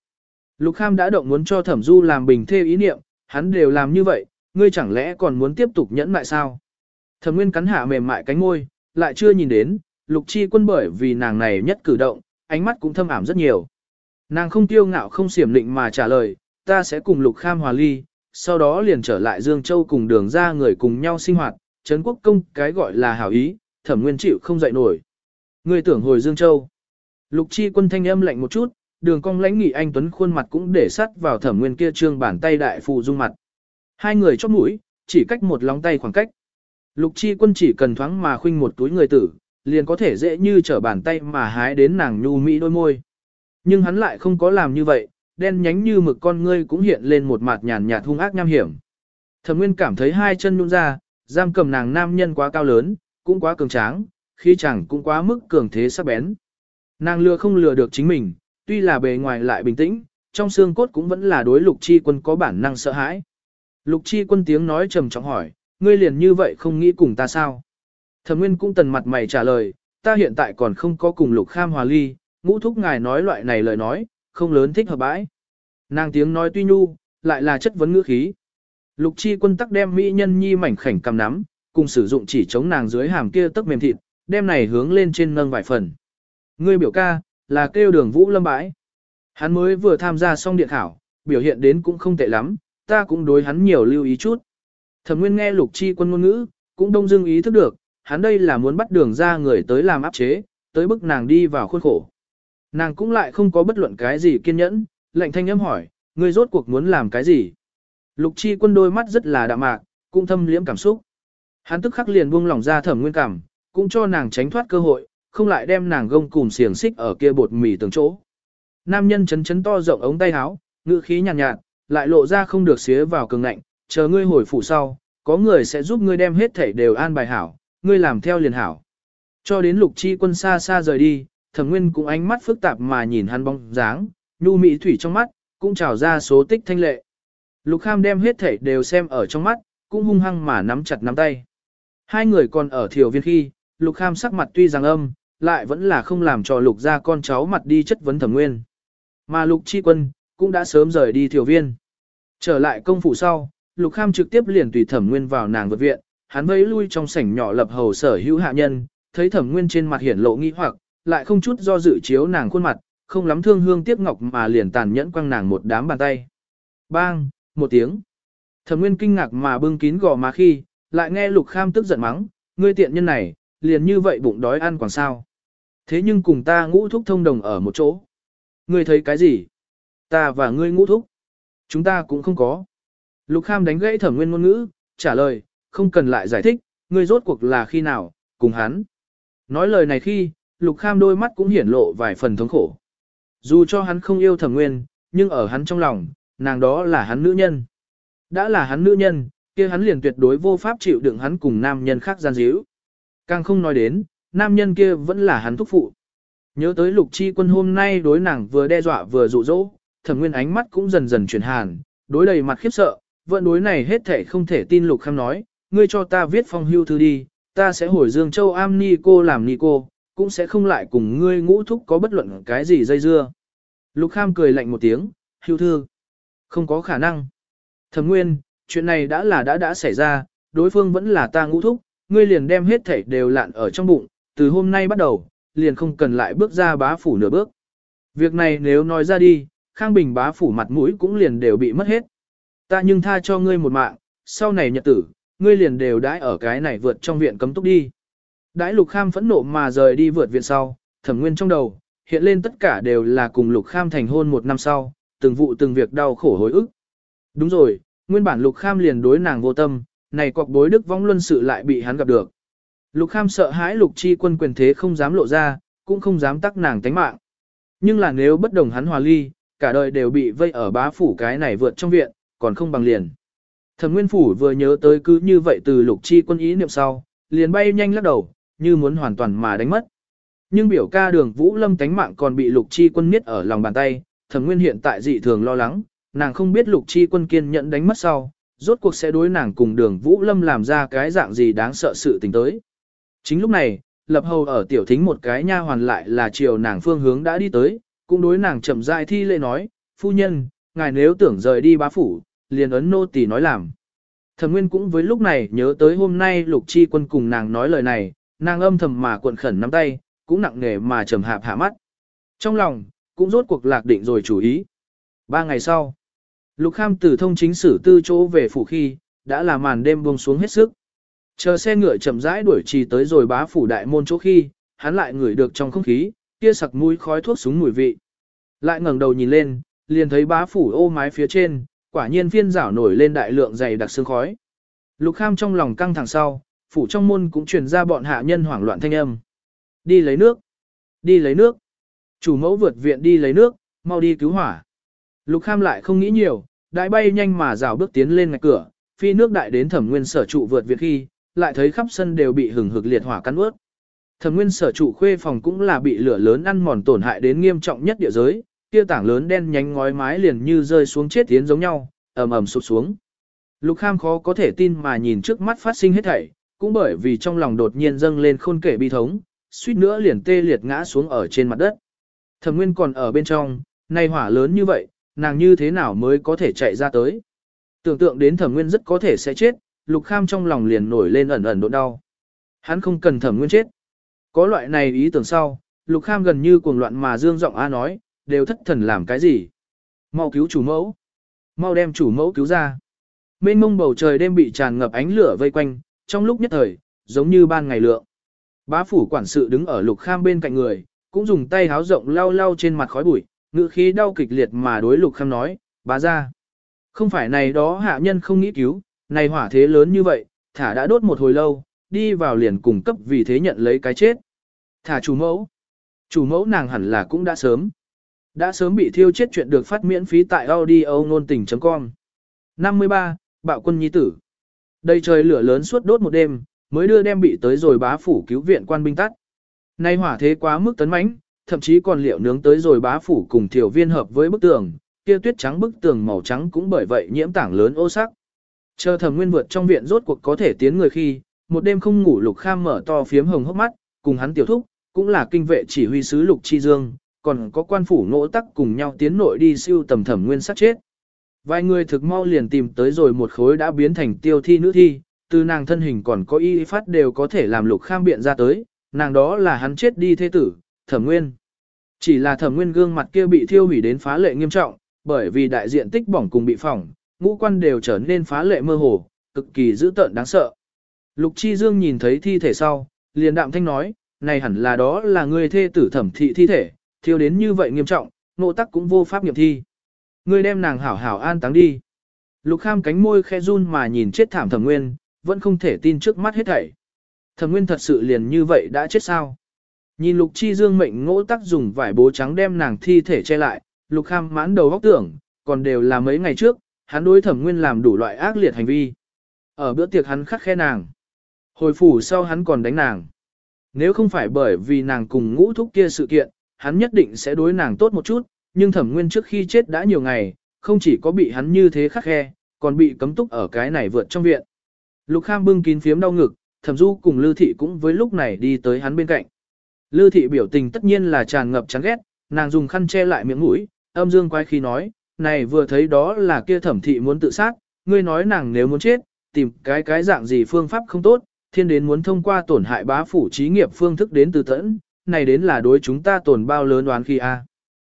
Lục kham đã động muốn cho thẩm du làm bình thê ý niệm, hắn đều làm như vậy, ngươi chẳng lẽ còn muốn tiếp tục nhẫn lại sao? Thẩm nguyên cắn hạ mềm mại cánh môi, lại chưa nhìn đến, lục chi quân bởi vì nàng này nhất cử động, ánh mắt cũng thâm ảm rất nhiều. Nàng không tiêu ngạo không xiểm định mà trả lời, ta sẽ cùng lục kham hòa ly, sau đó liền trở lại Dương Châu cùng đường ra người cùng nhau sinh hoạt, Trấn Quốc Công cái gọi là hảo ý, thẩm nguyên chịu không dậy nổi. Ngươi tưởng hồi Dương Châu. Lục chi quân thanh âm lạnh một chút, đường cong lãnh nghị anh Tuấn khuôn mặt cũng để sắt vào thẩm nguyên kia trương bàn tay đại phụ dung mặt. Hai người chóp mũi, chỉ cách một lóng tay khoảng cách. Lục chi quân chỉ cần thoáng mà khuynh một túi người tử, liền có thể dễ như trở bàn tay mà hái đến nàng nhu mỹ đôi môi. Nhưng hắn lại không có làm như vậy, đen nhánh như mực con ngươi cũng hiện lên một mặt nhàn nhạt hung ác nham hiểm. Thẩm Nguyên cảm thấy hai chân nhũn ra, giam cầm nàng nam nhân quá cao lớn, cũng quá cường tráng, khi chẳng cũng quá mức cường thế sắc bén. Nàng lừa không lừa được chính mình, tuy là bề ngoài lại bình tĩnh, trong xương cốt cũng vẫn là đối lục chi quân có bản năng sợ hãi. Lục chi quân tiếng nói trầm trọng hỏi, ngươi liền như vậy không nghĩ cùng ta sao? Thẩm Nguyên cũng tần mặt mày trả lời, ta hiện tại còn không có cùng lục kham hòa ly, ngũ thúc ngài nói loại này lời nói, không lớn thích hợp bãi. Nàng tiếng nói tuy nhu, lại là chất vấn ngữ khí. Lục chi quân tắc đem mỹ nhân nhi mảnh khảnh cầm nắm, cùng sử dụng chỉ chống nàng dưới hàm kia tấc mềm thịt, đem này hướng lên trên nâng vài phần. Ngươi biểu ca, là kêu đường vũ lâm bãi. Hắn mới vừa tham gia xong điện khảo, biểu hiện đến cũng không tệ lắm, ta cũng đối hắn nhiều lưu ý chút. Thẩm Nguyên nghe Lục Chi Quân ngôn ngữ, cũng đông dưng ý thức được, hắn đây là muốn bắt đường ra người tới làm áp chế, tới bức nàng đi vào khuôn khổ. Nàng cũng lại không có bất luận cái gì kiên nhẫn, lệnh thanh âm hỏi, ngươi rốt cuộc muốn làm cái gì? Lục Chi Quân đôi mắt rất là đạm mạc, cũng thâm liễm cảm xúc. Hắn tức khắc liền buông lỏng ra Thẩm Nguyên cảm, cũng cho nàng tránh thoát cơ hội, không lại đem nàng gông cùm xiềng xích ở kia bột mì từng chỗ. Nam nhân chấn chấn to rộng ống tay áo, ngữ khí nhàn nhạt, nhạt, lại lộ ra không được xía vào cường ngạnh, chờ ngươi hồi phủ sau, có người sẽ giúp ngươi đem hết thảy đều an bài hảo, ngươi làm theo liền hảo. Cho đến lục chi quân xa xa rời đi, thẩm nguyên cũng ánh mắt phức tạp mà nhìn hắn bóng dáng, nhu mỹ thủy trong mắt, cũng trào ra số tích thanh lệ. Lục kham đem hết thảy đều xem ở trong mắt, cũng hung hăng mà nắm chặt nắm tay. Hai người còn ở thiểu viên khi, lục kham sắc mặt tuy rằng âm, lại vẫn là không làm cho lục ra con cháu mặt đi chất vấn thẩm nguyên. Mà lục chi quân, cũng đã sớm rời đi thiểu viên. Trở lại công phủ sau, lục kham trực tiếp liền tùy thẩm nguyên vào nàng vượt viện, hắn vẫy lui trong sảnh nhỏ lập hầu sở hữu hạ nhân, thấy thẩm nguyên trên mặt hiển lộ nghi hoặc, lại không chút do dự chiếu nàng khuôn mặt, không lắm thương hương tiếc ngọc mà liền tàn nhẫn quăng nàng một đám bàn tay. Bang, một tiếng. Thẩm nguyên kinh ngạc mà bưng kín gò má khi, lại nghe lục kham tức giận mắng, ngươi tiện nhân này, liền như vậy bụng đói ăn quảng sao. Thế nhưng cùng ta ngũ thúc thông đồng ở một chỗ. Ngươi thấy cái gì? Ta và ngươi ngũ thúc. Chúng ta cũng không có. Lục Kham đánh gãy thẩm nguyên ngôn ngữ, trả lời, không cần lại giải thích, ngươi rốt cuộc là khi nào, cùng hắn. Nói lời này khi, Lục Kham đôi mắt cũng hiển lộ vài phần thống khổ. Dù cho hắn không yêu thẩm nguyên, nhưng ở hắn trong lòng, nàng đó là hắn nữ nhân. Đã là hắn nữ nhân, kia hắn liền tuyệt đối vô pháp chịu đựng hắn cùng nam nhân khác gian díu. Càng không nói đến, nam nhân kia vẫn là hắn thúc phụ. Nhớ tới lục chi quân hôm nay đối nàng vừa đe dọa vừa dụ dỗ, thẩm nguyên ánh mắt cũng dần dần chuyển hàn, đối đầy mặt khiếp sợ, vẫn đối này hết thể không thể tin lục kham nói, ngươi cho ta viết phong hưu thư đi, ta sẽ hồi Dương Châu am ni cô làm ni cô, cũng sẽ không lại cùng ngươi ngũ thúc có bất luận cái gì dây dưa. Lục kham cười lạnh một tiếng, hưu thư. Không có khả năng. Thẩm nguyên, chuyện này đã là đã đã xảy ra, đối phương vẫn là ta ngũ thúc, ngươi liền đem hết thể đều lạn ở trong bụng, từ hôm nay bắt đầu, liền không cần lại bước ra bá phủ nửa bước. Việc này nếu nói ra đi, Khang Bình bá phủ mặt mũi cũng liền đều bị mất hết. Ta nhưng tha cho ngươi một mạng, sau này nhật tử, ngươi liền đều đãi ở cái này vượt trong viện cấm túc đi. Đãi Lục Kham phẫn nộ mà rời đi vượt viện sau, thẩm nguyên trong đầu, hiện lên tất cả đều là cùng Lục Kham thành hôn một năm sau, từng vụ từng việc đau khổ hối ức. Đúng rồi, nguyên bản Lục Kham liền đối nàng vô tâm, này cọc bối đức vong luân sự lại bị hắn gặp được. Lục Kham sợ hãi Lục Chi quân quyền thế không dám lộ ra, cũng không dám tắc nàng tánh mạng. Nhưng là nếu bất đồng hắn hòa ly, cả đời đều bị vây ở bá phủ cái này vượt trong viện, còn không bằng liền. Thẩm Nguyên Phủ vừa nhớ tới cứ như vậy từ lục chi quân ý niệm sau, liền bay nhanh lắc đầu, như muốn hoàn toàn mà đánh mất. Nhưng biểu ca đường Vũ Lâm tánh mạng còn bị lục chi quân miết ở lòng bàn tay, Thẩm Nguyên hiện tại dị thường lo lắng, nàng không biết lục chi quân kiên nhận đánh mất sau, rốt cuộc sẽ đối nàng cùng đường Vũ Lâm làm ra cái dạng gì đáng sợ sự tình tới. Chính lúc này, lập hầu ở tiểu thính một cái nha hoàn lại là chiều nàng phương hướng đã đi tới, cũng đối nàng chậm rãi thi lễ nói, phu nhân, ngài nếu tưởng rời đi bá phủ, liền ấn nô tỳ nói làm. Thẩm Nguyên cũng với lúc này nhớ tới hôm nay Lục Chi Quân cùng nàng nói lời này, nàng âm thầm mà cuộn khẩn nắm tay, cũng nặng nề mà trầm hạp hạ mắt. Trong lòng, cũng rốt cuộc lạc định rồi chủ ý. Ba ngày sau, Lục Kham từ thông chính sử tư chỗ về phủ khi, đã là màn đêm buông xuống hết sức. Chờ xe ngựa chậm rãi đuổi trì tới rồi bá phủ đại môn chỗ khi, hắn lại ngửi được trong không khí, kia sặc mũi khói thuốc súng mùi vị. Lại ngẩng đầu nhìn lên, liền thấy bá phủ ô mái phía trên, quả nhiên phiên rảo nổi lên đại lượng dày đặc sương khói. Lục Kham trong lòng căng thẳng sau, phủ trong môn cũng truyền ra bọn hạ nhân hoảng loạn thanh âm. Đi lấy nước. Đi lấy nước. Chủ mẫu vượt viện đi lấy nước, mau đi cứu hỏa. Lục Kham lại không nghĩ nhiều, đại bay nhanh mà rào bước tiến lên ngạch cửa, phi nước đại đến thẩm nguyên sở trụ vượt việc khi, lại thấy khắp sân đều bị hừng hực liệt hỏa cắn ướt. Thẩm nguyên sở trụ khuê phòng cũng là bị lửa lớn ăn mòn tổn hại đến nghiêm trọng nhất địa giới, kia tảng lớn đen nhánh ngói mái liền như rơi xuống chết tiến giống nhau, ầm ầm sụp xuống. Lục Kham khó có thể tin mà nhìn trước mắt phát sinh hết thảy, cũng bởi vì trong lòng đột nhiên dâng lên khôn kể bi thống, suýt nữa liền tê liệt ngã xuống ở trên mặt đất. Thẩm Nguyên còn ở bên trong, nay hỏa lớn như vậy, nàng như thế nào mới có thể chạy ra tới. Tưởng tượng đến Thẩm Nguyên rất có thể sẽ chết, Lục Kham trong lòng liền nổi lên ẩn ẩn độ đau. Hắn không cần Thẩm Nguyên chết. Có loại này ý tưởng sau, Lục Kham gần như cuồng loạn mà dương giọng a nói, đều thất thần làm cái gì? Mau cứu chủ mẫu. Mau đem chủ mẫu cứu ra. Mênh mông bầu trời đêm bị tràn ngập ánh lửa vây quanh, trong lúc nhất thời, giống như ban ngày lượng. Bá phủ quản sự đứng ở lục kham bên cạnh người, cũng dùng tay háo rộng lau lau trên mặt khói bụi, ngữ khí đau kịch liệt mà đối lục kham nói, bá ra. Không phải này đó hạ nhân không nghĩ cứu, này hỏa thế lớn như vậy, thả đã đốt một hồi lâu, đi vào liền cùng cấp vì thế nhận lấy cái chết. Thả chủ mẫu. Chủ mẫu nàng hẳn là cũng đã sớm. Đã sớm bị thiêu chết chuyện được phát miễn phí tại audio ngôn tình.com. 53. Bạo quân nhi tử. Đây trời lửa lớn suốt đốt một đêm, mới đưa đem bị tới rồi bá phủ cứu viện quan binh tắt. Nay hỏa thế quá mức tấn mãnh, thậm chí còn liệu nướng tới rồi bá phủ cùng tiểu viên hợp với bức tường, kia tuyết trắng bức tường màu trắng cũng bởi vậy nhiễm tảng lớn ô sắc. Chờ thẩm nguyên vượt trong viện rốt cuộc có thể tiến người khi, một đêm không ngủ lục kham mở to phiếm hồng hốc mắt, cùng hắn tiểu thúc, cũng là kinh vệ chỉ huy sứ lục chi dương, còn có quan phủ ngỗ tắc cùng nhau tiến nội đi siêu tầm thẩm nguyên sát chết. Vài người thực mau liền tìm tới rồi một khối đã biến thành tiêu thi nữ thi, từ nàng thân hình còn có y phát đều có thể làm lục kham biện ra tới, nàng đó là hắn chết đi thế tử, thẩm nguyên. Chỉ là thẩm nguyên gương mặt kia bị thiêu hủy đến phá lệ nghiêm trọng, bởi vì đại diện tích bỏng cùng bị phỏng, ngũ quan đều trở nên phá lệ mơ hồ, cực kỳ dữ tợn đáng sợ. Lục Chi Dương nhìn thấy thi thể sau, liền đạm thanh nói, này hẳn là đó là người thê tử thẩm thị thi thể, thiêu đến như vậy nghiêm trọng, nộ tắc cũng vô pháp nghiệm thi. Ngươi đem nàng hảo hảo an táng đi. Lục Kham cánh môi khe run mà nhìn chết thảm Thẩm Nguyên, vẫn không thể tin trước mắt hết thảy. Thẩm Nguyên thật sự liền như vậy đã chết sao? Nhìn Lục Chi Dương mệnh ngỗ tắc dùng vải bố trắng đem nàng thi thể che lại, Lục Kham mãn đầu góc tưởng, còn đều là mấy ngày trước, hắn đối Thẩm Nguyên làm đủ loại ác liệt hành vi. Ở bữa tiệc hắn khắc khe nàng. Hồi phủ sau hắn còn đánh nàng. Nếu không phải bởi vì nàng cùng ngũ thúc kia sự kiện, hắn nhất định sẽ đối nàng tốt một chút, nhưng thẩm nguyên trước khi chết đã nhiều ngày, không chỉ có bị hắn như thế khắc khe, còn bị cấm túc ở cái này vượt trong viện. Lục Kham bưng kín phiếm đau ngực, thẩm du cùng Lư Thị cũng với lúc này đi tới hắn bên cạnh. Lư Thị biểu tình tất nhiên là tràn ngập chán ghét, nàng dùng khăn che lại miệng mũi, âm dương quái khi nói, này vừa thấy đó là kia thẩm thị muốn tự sát, ngươi nói nàng nếu muốn chết, tìm cái cái dạng gì phương pháp không tốt, thiên đến muốn thông qua tổn hại bá phủ trí nghiệp phương thức đến từ tẫn, này đến là đối chúng ta tổn bao lớn đoán khi a.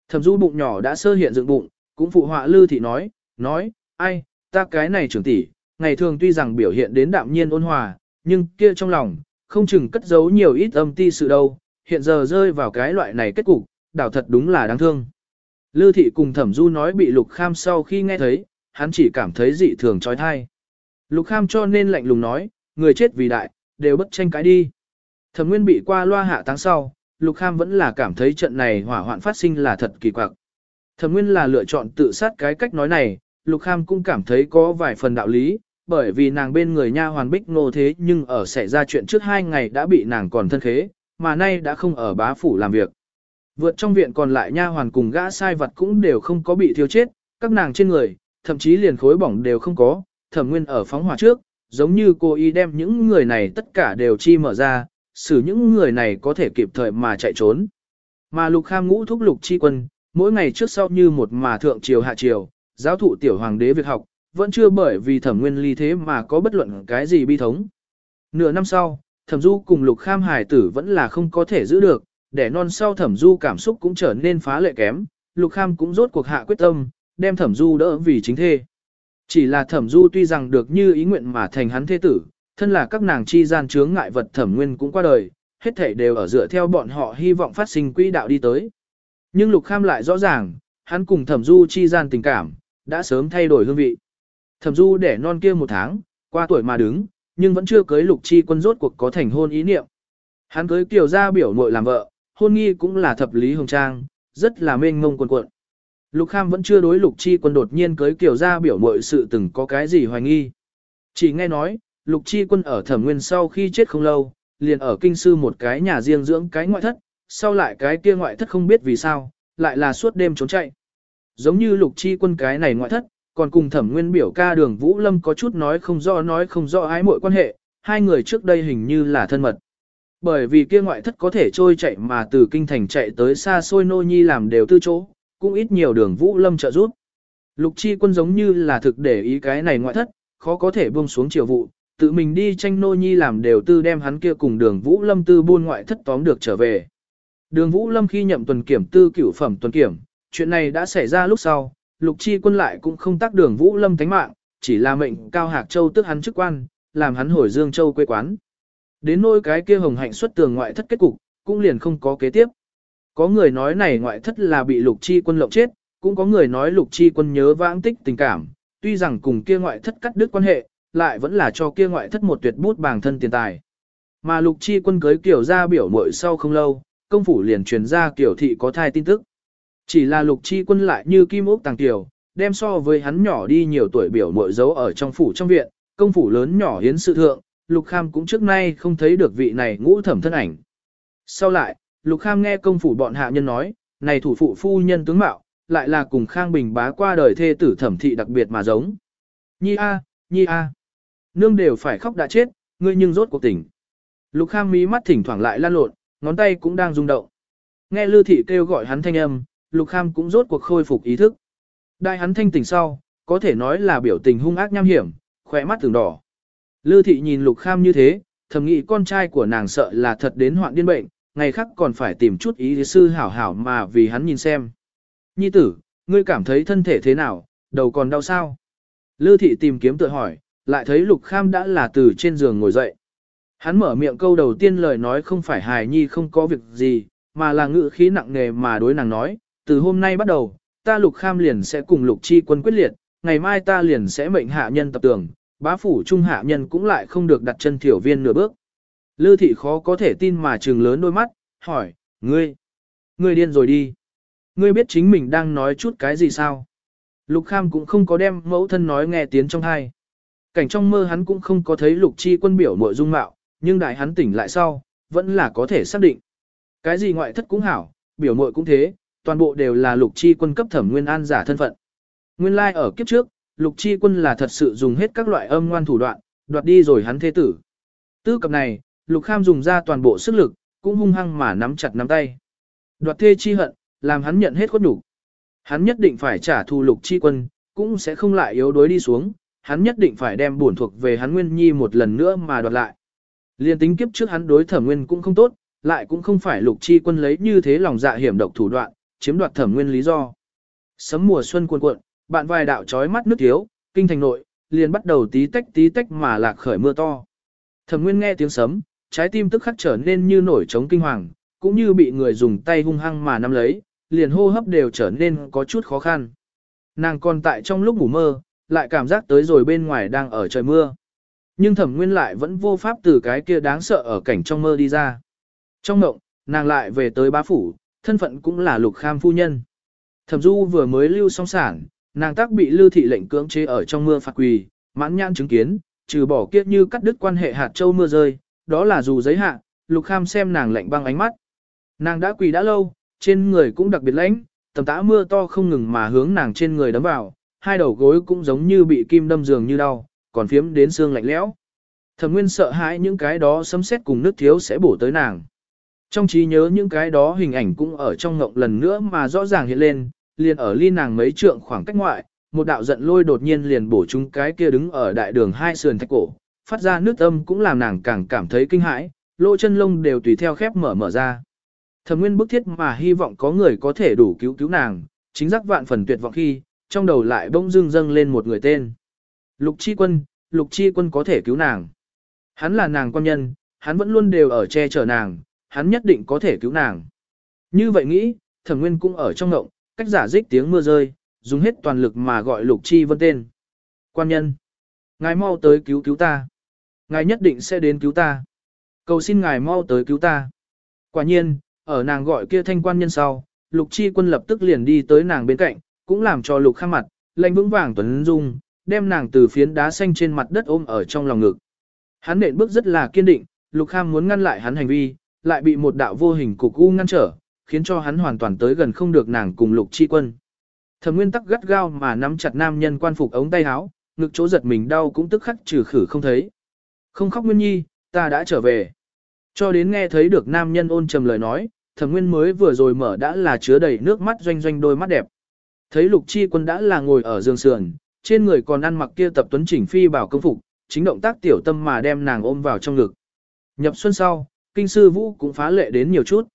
Thẩm du bụng nhỏ đã sơ hiện dựng bụng, cũng phụ họa lư thị nói, nói, ai, ta cái này trưởng tỷ, ngày thường tuy rằng biểu hiện đến đạm nhiên ôn hòa, nhưng kia trong lòng, không chừng cất giấu nhiều ít âm ti sự đâu, hiện giờ rơi vào cái loại này kết cục, đảo thật đúng là đáng thương. Lư thị cùng thẩm du nói bị lục kham sau khi nghe thấy, hắn chỉ cảm thấy dị thường trói thai. Lục kham cho nên lạnh lùng nói, người chết vì đại, đều bất tranh cãi đi. Thẩm nguyên bị qua loa hạ tháng sau, Lục Kham vẫn là cảm thấy trận này hỏa hoạn phát sinh là thật kỳ quặc. Thẩm Nguyên là lựa chọn tự sát cái cách nói này, Lục Kham cũng cảm thấy có vài phần đạo lý, bởi vì nàng bên người nha hoàn bích nô thế nhưng ở xảy ra chuyện trước hai ngày đã bị nàng còn thân khế, mà nay đã không ở bá phủ làm việc. Vượt trong viện còn lại nha hoàn cùng gã sai vật cũng đều không có bị thiêu chết, các nàng trên người, thậm chí liền khối bỏng đều không có, thẩm nguyên ở phóng hỏa trước, giống như cô y đem những người này tất cả đều chi mở ra, xử những người này có thể kịp thời mà chạy trốn. Mà lục kham ngũ thúc lục chi quân, mỗi ngày trước sau như một mà thượng triều hạ triều, giáo thụ tiểu hoàng đế việc học, vẫn chưa bởi vì thẩm nguyên ly thế mà có bất luận cái gì bi thống. Nửa năm sau, thẩm du cùng lục kham hải tử vẫn là không có thể giữ được, để non sau thẩm du cảm xúc cũng trở nên phá lệ kém, lục kham cũng rốt cuộc hạ quyết tâm, đem thẩm du đỡ vì chính thê. Chỉ là thẩm du tuy rằng được như ý nguyện mà thành hắn thế tử, thân là các nàng chi gian chướng ngại vật thẩm nguyên cũng qua đời, hết thảy đều ở dựa theo bọn họ hy vọng phát sinh quỹ đạo đi tới. Nhưng Lục Kham lại rõ ràng, hắn cùng thẩm du chi gian tình cảm, đã sớm thay đổi hương vị. Thẩm du để non kia một tháng, qua tuổi mà đứng, nhưng vẫn chưa cưới Lục Chi quân rốt cuộc có thành hôn ý niệm. Hắn cưới Kiều gia biểu muội làm vợ, hôn nghi cũng là thập lý hồng trang, rất là mênh mông quần cuộn. Lục Kham vẫn chưa đối Lục Chi Quân đột nhiên cưới kiểu gia biểu muội sự từng có cái gì hoài nghi. Chỉ nghe nói, Lục Chi Quân ở Thẩm Nguyên sau khi chết không lâu, liền ở kinh sư một cái nhà riêng dưỡng cái ngoại thất, sau lại cái kia ngoại thất không biết vì sao, lại là suốt đêm trốn chạy. Giống như Lục Chi Quân cái này ngoại thất, còn cùng Thẩm Nguyên biểu ca Đường Vũ Lâm có chút nói không rõ nói không rõ ái mọi quan hệ, hai người trước đây hình như là thân mật. Bởi vì kia ngoại thất có thể trôi chạy mà từ kinh thành chạy tới xa xôi nô nhi làm đều tư chỗ, cũng ít nhiều đường Vũ Lâm trợ giúp. Lục chi quân giống như là thực để ý cái này ngoại thất, khó có thể buông xuống triều vụ, tự mình đi tranh nô nhi làm đều tư đem hắn kia cùng đường Vũ Lâm tư buôn ngoại thất tóm được trở về. Đường Vũ Lâm khi nhậm tuần kiểm tư cửu phẩm tuần kiểm, chuyện này đã xảy ra lúc sau, lục chi quân lại cũng không tác đường Vũ Lâm thánh mạng, chỉ là mệnh cao hạc châu tức hắn chức quan, làm hắn hồi Dương Châu quê quán. Đến nỗi cái kia hồng hạnh xuất tường ngoại thất kết cục, cũng liền không có kế tiếp. Có người nói này ngoại thất là bị lục chi quân lộng chết, cũng có người nói lục chi quân nhớ vãng tích tình cảm, tuy rằng cùng kia ngoại thất cắt đứt quan hệ, lại vẫn là cho kia ngoại thất một tuyệt bút bàng thân tiền tài. Mà lục chi quân cưới kiểu ra biểu muội sau không lâu, công phủ liền truyền ra kiểu thị có thai tin tức. Chỉ là lục chi quân lại như kim ốc tàng tiểu, đem so với hắn nhỏ đi nhiều tuổi biểu muội giấu ở trong phủ trong viện, công phủ lớn nhỏ hiến sự thượng, Lục Kham cũng trước nay không thấy được vị này ngũ thẩm thân ảnh. Sau lại, Lục Kham nghe công phủ bọn hạ nhân nói, này thủ phụ phu nhân tướng mạo, lại là cùng Khang Bình bá qua đời thê tử thẩm thị đặc biệt mà giống. Nhi a, nhi a. Nương đều phải khóc đã chết, ngươi nhưng rốt cuộc tỉnh. Lục Kham mí mắt thỉnh thoảng lại lan lộn, ngón tay cũng đang rung động. Nghe Lư thị kêu gọi hắn thanh âm, Lục Kham cũng rốt cuộc khôi phục ý thức. Đại hắn thanh tỉnh sau, có thể nói là biểu tình hung ác nham hiểm, khỏe mắt từng đỏ. Lư thị nhìn lục kham như thế, thầm nghĩ con trai của nàng sợ là thật đến hoạn điên bệnh, ngày khác còn phải tìm chút ý sư hảo hảo mà vì hắn nhìn xem. Nhi tử, ngươi cảm thấy thân thể thế nào, đầu còn đau sao? Lư thị tìm kiếm tự hỏi, lại thấy lục kham đã là từ trên giường ngồi dậy. Hắn mở miệng câu đầu tiên lời nói không phải hài nhi không có việc gì, mà là ngữ khí nặng nề mà đối nàng nói, từ hôm nay bắt đầu, ta lục kham liền sẽ cùng lục chi quân quyết liệt, ngày mai ta liền sẽ mệnh hạ nhân tập tường, bá phủ trung hạ nhân cũng lại không được đặt chân thiểu viên nửa bước. Lư thị khó có thể tin mà trừng lớn đôi mắt, hỏi, ngươi, ngươi điên rồi đi. Ngươi biết chính mình đang nói chút cái gì sao? Lục Kham cũng không có đem mẫu thân nói nghe tiếng trong hai. Cảnh trong mơ hắn cũng không có thấy lục chi quân biểu mội dung mạo, nhưng đại hắn tỉnh lại sau, vẫn là có thể xác định. Cái gì ngoại thất cũng hảo, biểu mội cũng thế, toàn bộ đều là lục chi quân cấp thẩm nguyên an giả thân phận. Nguyên lai like ở kiếp trước, lục chi quân là thật sự dùng hết các loại âm ngoan thủ đoạn, đoạt đi rồi hắn thế tử. Tư cập này, lục kham dùng ra toàn bộ sức lực, cũng hung hăng mà nắm chặt nắm tay. Đoạt thê chi hận, làm hắn nhận hết khuất đủ. Hắn nhất định phải trả thù lục chi quân, cũng sẽ không lại yếu đuối đi xuống, hắn nhất định phải đem bổn thuộc về hắn nguyên nhi một lần nữa mà đoạt lại. Liên tính kiếp trước hắn đối thẩm nguyên cũng không tốt, lại cũng không phải lục chi quân lấy như thế lòng dạ hiểm độc thủ đoạn, chiếm đoạt thẩm nguyên lý do. Sấm mùa xuân cuồn cuộn, bạn vài đạo trói mắt nước thiếu, kinh thành nội, liền bắt đầu tí tách tí tách mà lạc khởi mưa to. Thẩm Nguyên nghe tiếng sấm, trái tim tức khắc trở nên như nổi trống kinh hoàng, cũng như bị người dùng tay hung hăng mà nắm lấy, liền hô hấp đều trở nên có chút khó khăn. Nàng còn tại trong lúc ngủ mơ, lại cảm giác tới rồi bên ngoài đang ở trời mưa. Nhưng thẩm nguyên lại vẫn vô pháp từ cái kia đáng sợ ở cảnh trong mơ đi ra. Trong mộng, nàng lại về tới bá phủ, thân phận cũng là lục kham phu nhân. Thẩm du vừa mới lưu xong sản, Nàng tác bị lưu thị lệnh cưỡng chế ở trong mưa phạt quỳ, mãn nhãn chứng kiến, trừ bỏ kiếp như cắt đứt quan hệ hạt châu mưa rơi, đó là dù giấy hạ, lục kham xem nàng lạnh băng ánh mắt. Nàng đã quỳ đã lâu, trên người cũng đặc biệt lãnh, tầm tã mưa to không ngừng mà hướng nàng trên người đấm vào, hai đầu gối cũng giống như bị kim đâm giường như đau, còn phiếm đến xương lạnh lẽo. Thẩm Nguyên sợ hãi những cái đó sấm sét cùng nước thiếu sẽ bổ tới nàng. Trong trí nhớ những cái đó hình ảnh cũng ở trong ngộng lần nữa mà rõ ràng hiện lên, liền ở ly nàng mấy trượng khoảng cách ngoại, một đạo giận lôi đột nhiên liền bổ chúng cái kia đứng ở đại đường hai sườn thạch cổ, phát ra nước âm cũng làm nàng càng cảm thấy kinh hãi, lỗ chân lông đều tùy theo khép mở mở ra. Thẩm Nguyên bức thiết mà hy vọng có người có thể đủ cứu cứu nàng, chính giác vạn phần tuyệt vọng khi, trong đầu lại bỗng dưng dâng lên một người tên. Lục Chi Quân, Lục Chi Quân có thể cứu nàng. Hắn là nàng quan nhân, hắn vẫn luôn đều ở che chở nàng, hắn nhất định có thể cứu nàng. Như vậy nghĩ, Thẩm Nguyên cũng ở trong ngộng, cách giả dích tiếng mưa rơi, dùng hết toàn lực mà gọi Lục Chi Vân tên. Quan nhân, ngài mau tới cứu cứu ta. Ngài nhất định sẽ đến cứu ta. Cầu xin ngài mau tới cứu ta. Quả nhiên, ở nàng gọi kia thanh quan nhân sau, lục chi quân lập tức liền đi tới nàng bên cạnh, cũng làm cho lục khang mặt, lạnh vững vàng tuấn dung, đem nàng từ phiến đá xanh trên mặt đất ôm ở trong lòng ngực. Hắn nện bước rất là kiên định, lục khang muốn ngăn lại hắn hành vi, lại bị một đạo vô hình cục u ngăn trở, khiến cho hắn hoàn toàn tới gần không được nàng cùng lục chi quân. Thẩm nguyên tắc gắt gao mà nắm chặt nam nhân quan phục ống tay áo, ngực chỗ giật mình đau cũng tức khắc trừ khử không thấy. Không khóc nguyên nhi, ta đã trở về. Cho đến nghe thấy được nam nhân ôn trầm lời nói, thẩm nguyên mới vừa rồi mở đã là chứa đầy nước mắt doanh doanh đôi mắt đẹp. Thấy lục chi quân đã là ngồi ở giường sườn, trên người còn ăn mặc kia tập tuấn chỉnh phi bảo công phục, chính động tác tiểu tâm mà đem nàng ôm vào trong ngực. Nhập xuân sau, kinh sư vũ cũng phá lệ đến nhiều chút.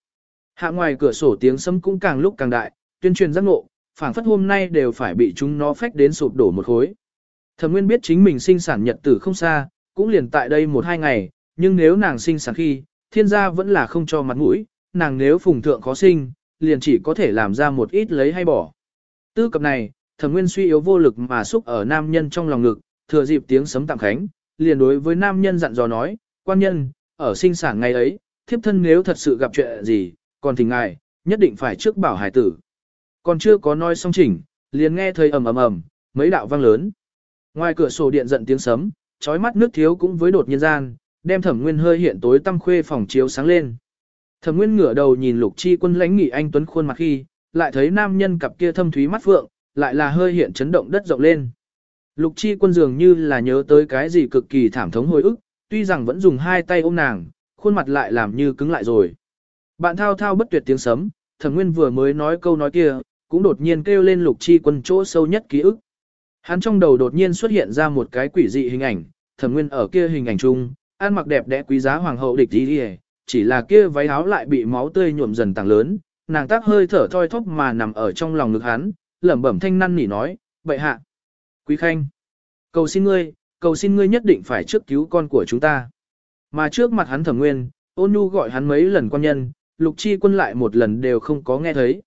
Hạ ngoài cửa sổ tiếng sấm cũng càng lúc càng đại, tuyên truyền giác ngộ, phảng phất hôm nay đều phải bị chúng nó phách đến sụp đổ một khối. Thẩm Nguyên biết chính mình sinh sản nhật tử không xa, cũng liền tại đây một hai ngày, nhưng nếu nàng sinh sản khi, thiên gia vẫn là không cho mặt mũi, nàng nếu phùng thượng khó sinh, liền chỉ có thể làm ra một ít lấy hay bỏ. Tư cập này, Thẩm Nguyên suy yếu vô lực mà xúc ở nam nhân trong lòng ngực, thừa dịp tiếng sấm tạm khánh, liền đối với nam nhân dặn dò nói, quan nhân, ở sinh sản ngày ấy, thiếp thân nếu thật sự gặp chuyện gì, còn thỉnh ngài, nhất định phải trước bảo hải tử. Còn chưa có nói xong chỉnh, liền nghe thấy ầm ầm ầm, mấy đạo vang lớn. Ngoài cửa sổ điện giận tiếng sấm, chói mắt nước thiếu cũng với đột nhiên gian, đem Thẩm Nguyên hơi hiện tối tăm khuê phòng chiếu sáng lên. Thẩm Nguyên ngửa đầu nhìn Lục Chi Quân lãnh nghị anh tuấn khuôn mặt khi, lại thấy nam nhân cặp kia thâm thúy mắt phượng, lại là hơi hiện chấn động đất rộng lên. Lục Chi Quân dường như là nhớ tới cái gì cực kỳ thảm thống hồi ức, tuy rằng vẫn dùng hai tay ôm nàng, khuôn mặt lại làm như cứng lại rồi. Bạn thao thao bất tuyệt tiếng sấm, Thẩm Nguyên vừa mới nói câu nói kia, cũng đột nhiên kêu lên Lục Chi Quân chỗ sâu nhất ký ức. Hắn trong đầu đột nhiên xuất hiện ra một cái quỷ dị hình ảnh, Thẩm Nguyên ở kia hình ảnh chung, ăn mặc đẹp đẽ quý giá hoàng hậu địch đi đi, chỉ là kia váy áo lại bị máu tươi nhuộm dần tăng lớn, nàng tác hơi thở thoi thóp mà nằm ở trong lòng ngực hắn, lẩm bẩm thanh năn nỉ nói, "Bệ hạ, Quý Khanh, cầu xin ngươi, cầu xin ngươi nhất định phải trước cứu con của chúng ta." Mà trước mặt hắn Thẩm Nguyên, Ôn Nhu gọi hắn mấy lần quan nhân, Lục Chi Quân lại một lần đều không có nghe thấy.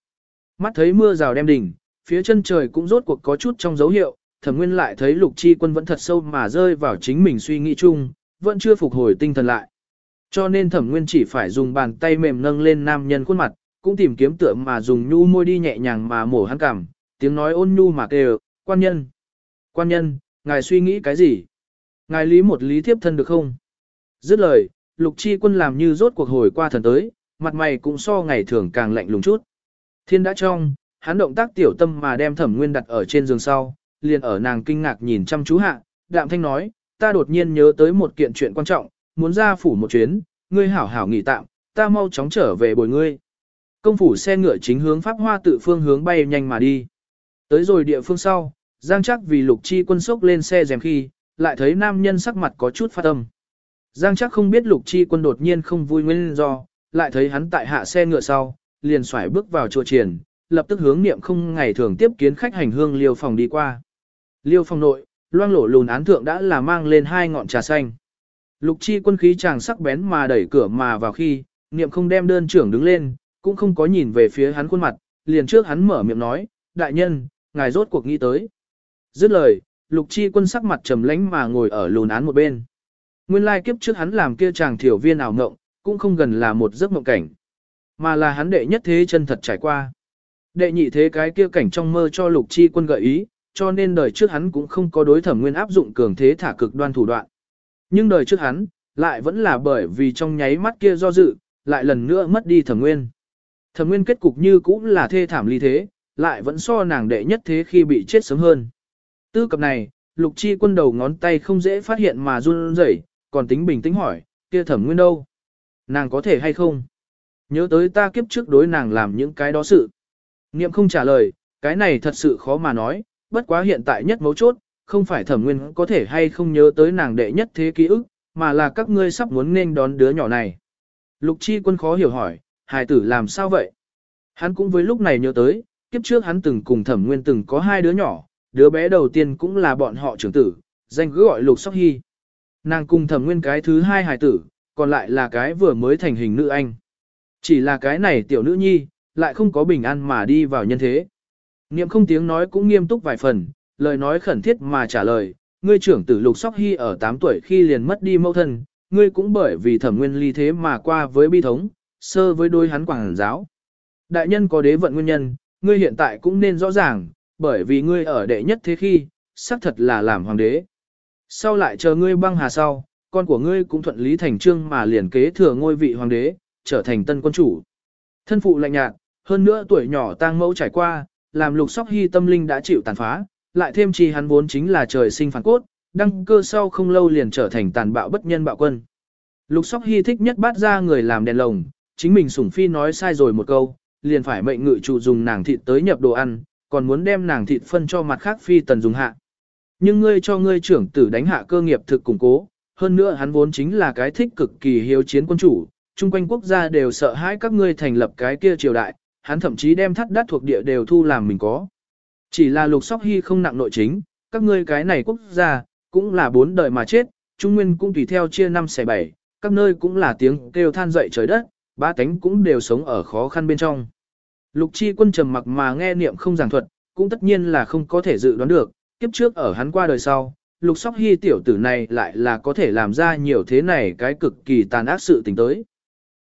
Mắt thấy mưa rào đem đỉnh, phía chân trời cũng rốt cuộc có chút trong dấu hiệu, Thẩm Nguyên lại thấy Lục Chi Quân vẫn thật sâu mà rơi vào chính mình suy nghĩ chung, vẫn chưa phục hồi tinh thần lại. Cho nên Thẩm Nguyên chỉ phải dùng bàn tay mềm nâng lên nam nhân khuôn mặt, cũng tìm kiếm tựa mà dùng nhu môi đi nhẹ nhàng mà mổ hắn cảm, tiếng nói ôn nhu mà kêu, quan nhân. Quan nhân, ngài suy nghĩ cái gì? Ngài lý một lý thiếp thân được không? Dứt lời, lục chi quân làm như rốt cuộc hồi qua thần tới, mặt mày cũng so ngày thường càng lạnh lùng chút. Thiên đã trong, hắn động tác tiểu tâm mà đem thẩm nguyên đặt ở trên giường sau, liền ở nàng kinh ngạc nhìn chăm chú hạ, đạm thanh nói, ta đột nhiên nhớ tới một kiện chuyện quan trọng, muốn ra phủ một chuyến, ngươi hảo hảo nghỉ tạm, ta mau chóng trở về bồi ngươi. Công phủ xe ngựa chính hướng pháp hoa tự phương hướng bay nhanh mà đi. Tới rồi địa phương sau, Giang chắc vì lục chi quân sốc lên xe dèm khi, lại thấy nam nhân sắc mặt có chút phát âm. Giang chắc không biết lục chi quân đột nhiên không vui nguyên do, lại thấy hắn tại hạ xe ngựa sau, liền xoải bước vào chùa triển, lập tức hướng niệm không ngày thường tiếp kiến khách hành hương liêu phòng đi qua. Liêu phòng nội, loang lổ lùn án thượng đã là mang lên hai ngọn trà xanh. Lục chi quân khí chàng sắc bén mà đẩy cửa mà vào khi, niệm không đem đơn trưởng đứng lên, cũng không có nhìn về phía hắn khuôn mặt, liền trước hắn mở miệng nói, đại nhân, ngài rốt cuộc nghĩ tới. Dứt lời, lục chi quân sắc mặt trầm lánh mà ngồi ở lùn án một bên. Nguyên lai kiếp trước hắn làm kia chàng thiểu viên ảo ngộng, cũng không gần là một giấc mộng cảnh, mà là hắn đệ nhất thế chân thật trải qua. Đệ nhị thế cái kia cảnh trong mơ cho lục chi quân gợi ý, cho nên đời trước hắn cũng không có đối thẩm nguyên áp dụng cường thế thả cực đoan thủ đoạn. Nhưng đời trước hắn, lại vẫn là bởi vì trong nháy mắt kia do dự, lại lần nữa mất đi thẩm nguyên. Thẩm nguyên kết cục như cũng là thê thảm ly thế, lại vẫn so nàng đệ nhất thế khi bị chết sớm hơn. Tư cập này, lục chi quân đầu ngón tay không dễ phát hiện mà run rẩy, còn tính bình tĩnh hỏi, kia thẩm nguyên đâu? Nàng có thể hay không? Nhớ tới ta kiếp trước đối nàng làm những cái đó sự. Niệm không trả lời, cái này thật sự khó mà nói, bất quá hiện tại nhất mấu chốt, không phải thẩm nguyên có thể hay không nhớ tới nàng đệ nhất thế ký ức, mà là các ngươi sắp muốn nên đón đứa nhỏ này. Lục chi quân khó hiểu hỏi, hài tử làm sao vậy? Hắn cũng với lúc này nhớ tới, kiếp trước hắn từng cùng thẩm nguyên từng có hai đứa nhỏ, đứa bé đầu tiên cũng là bọn họ trưởng tử, danh cứ gọi lục sóc hy. Nàng cùng thẩm nguyên cái thứ hai hài tử, còn lại là cái vừa mới thành hình nữ anh. Chỉ là cái này tiểu nữ nhi, lại không có bình an mà đi vào nhân thế. Niệm không tiếng nói cũng nghiêm túc vài phần, lời nói khẩn thiết mà trả lời, ngươi trưởng tử lục sóc hy ở 8 tuổi khi liền mất đi mẫu thân, ngươi cũng bởi vì thẩm nguyên ly thế mà qua với bi thống, sơ với đôi hắn quảng giáo. Đại nhân có đế vận nguyên nhân, ngươi hiện tại cũng nên rõ ràng, bởi vì ngươi ở đệ nhất thế khi, xác thật là làm hoàng đế. Sau lại chờ ngươi băng hà sau, con của ngươi cũng thuận lý thành trương mà liền kế thừa ngôi vị hoàng đế, trở thành tân quân chủ. Thân phụ lạnh nhạt, hơn nữa tuổi nhỏ tang mẫu trải qua, làm lục sóc hy tâm linh đã chịu tàn phá, lại thêm chi hắn vốn chính là trời sinh phản cốt, đăng cơ sau không lâu liền trở thành tàn bạo bất nhân bạo quân. Lục sóc hy thích nhất bắt ra người làm đèn lồng, chính mình sủng phi nói sai rồi một câu, liền phải mệnh ngự chủ dùng nàng thịt tới nhập đồ ăn, còn muốn đem nàng thịt phân cho mặt khác phi tần dùng hạ. Nhưng ngươi cho ngươi trưởng tử đánh hạ cơ nghiệp thực củng cố, hơn nữa hắn vốn chính là cái thích cực kỳ hiếu chiến quân chủ, chung quanh quốc gia đều sợ hãi các ngươi thành lập cái kia triều đại, hắn thậm chí đem thắt đắt thuộc địa đều thu làm mình có. Chỉ là lục sóc hy không nặng nội chính, các ngươi cái này quốc gia, cũng là bốn đời mà chết, Trung Nguyên cũng tùy theo chia năm xẻ bảy, các nơi cũng là tiếng kêu than dậy trời đất, ba tánh cũng đều sống ở khó khăn bên trong. Lục chi quân trầm mặc mà nghe niệm không giảng thuật, cũng tất nhiên là không có thể dự đoán được, kiếp trước ở hắn qua đời sau, lục sóc hy tiểu tử này lại là có thể làm ra nhiều thế này cái cực kỳ tàn ác sự tình tới.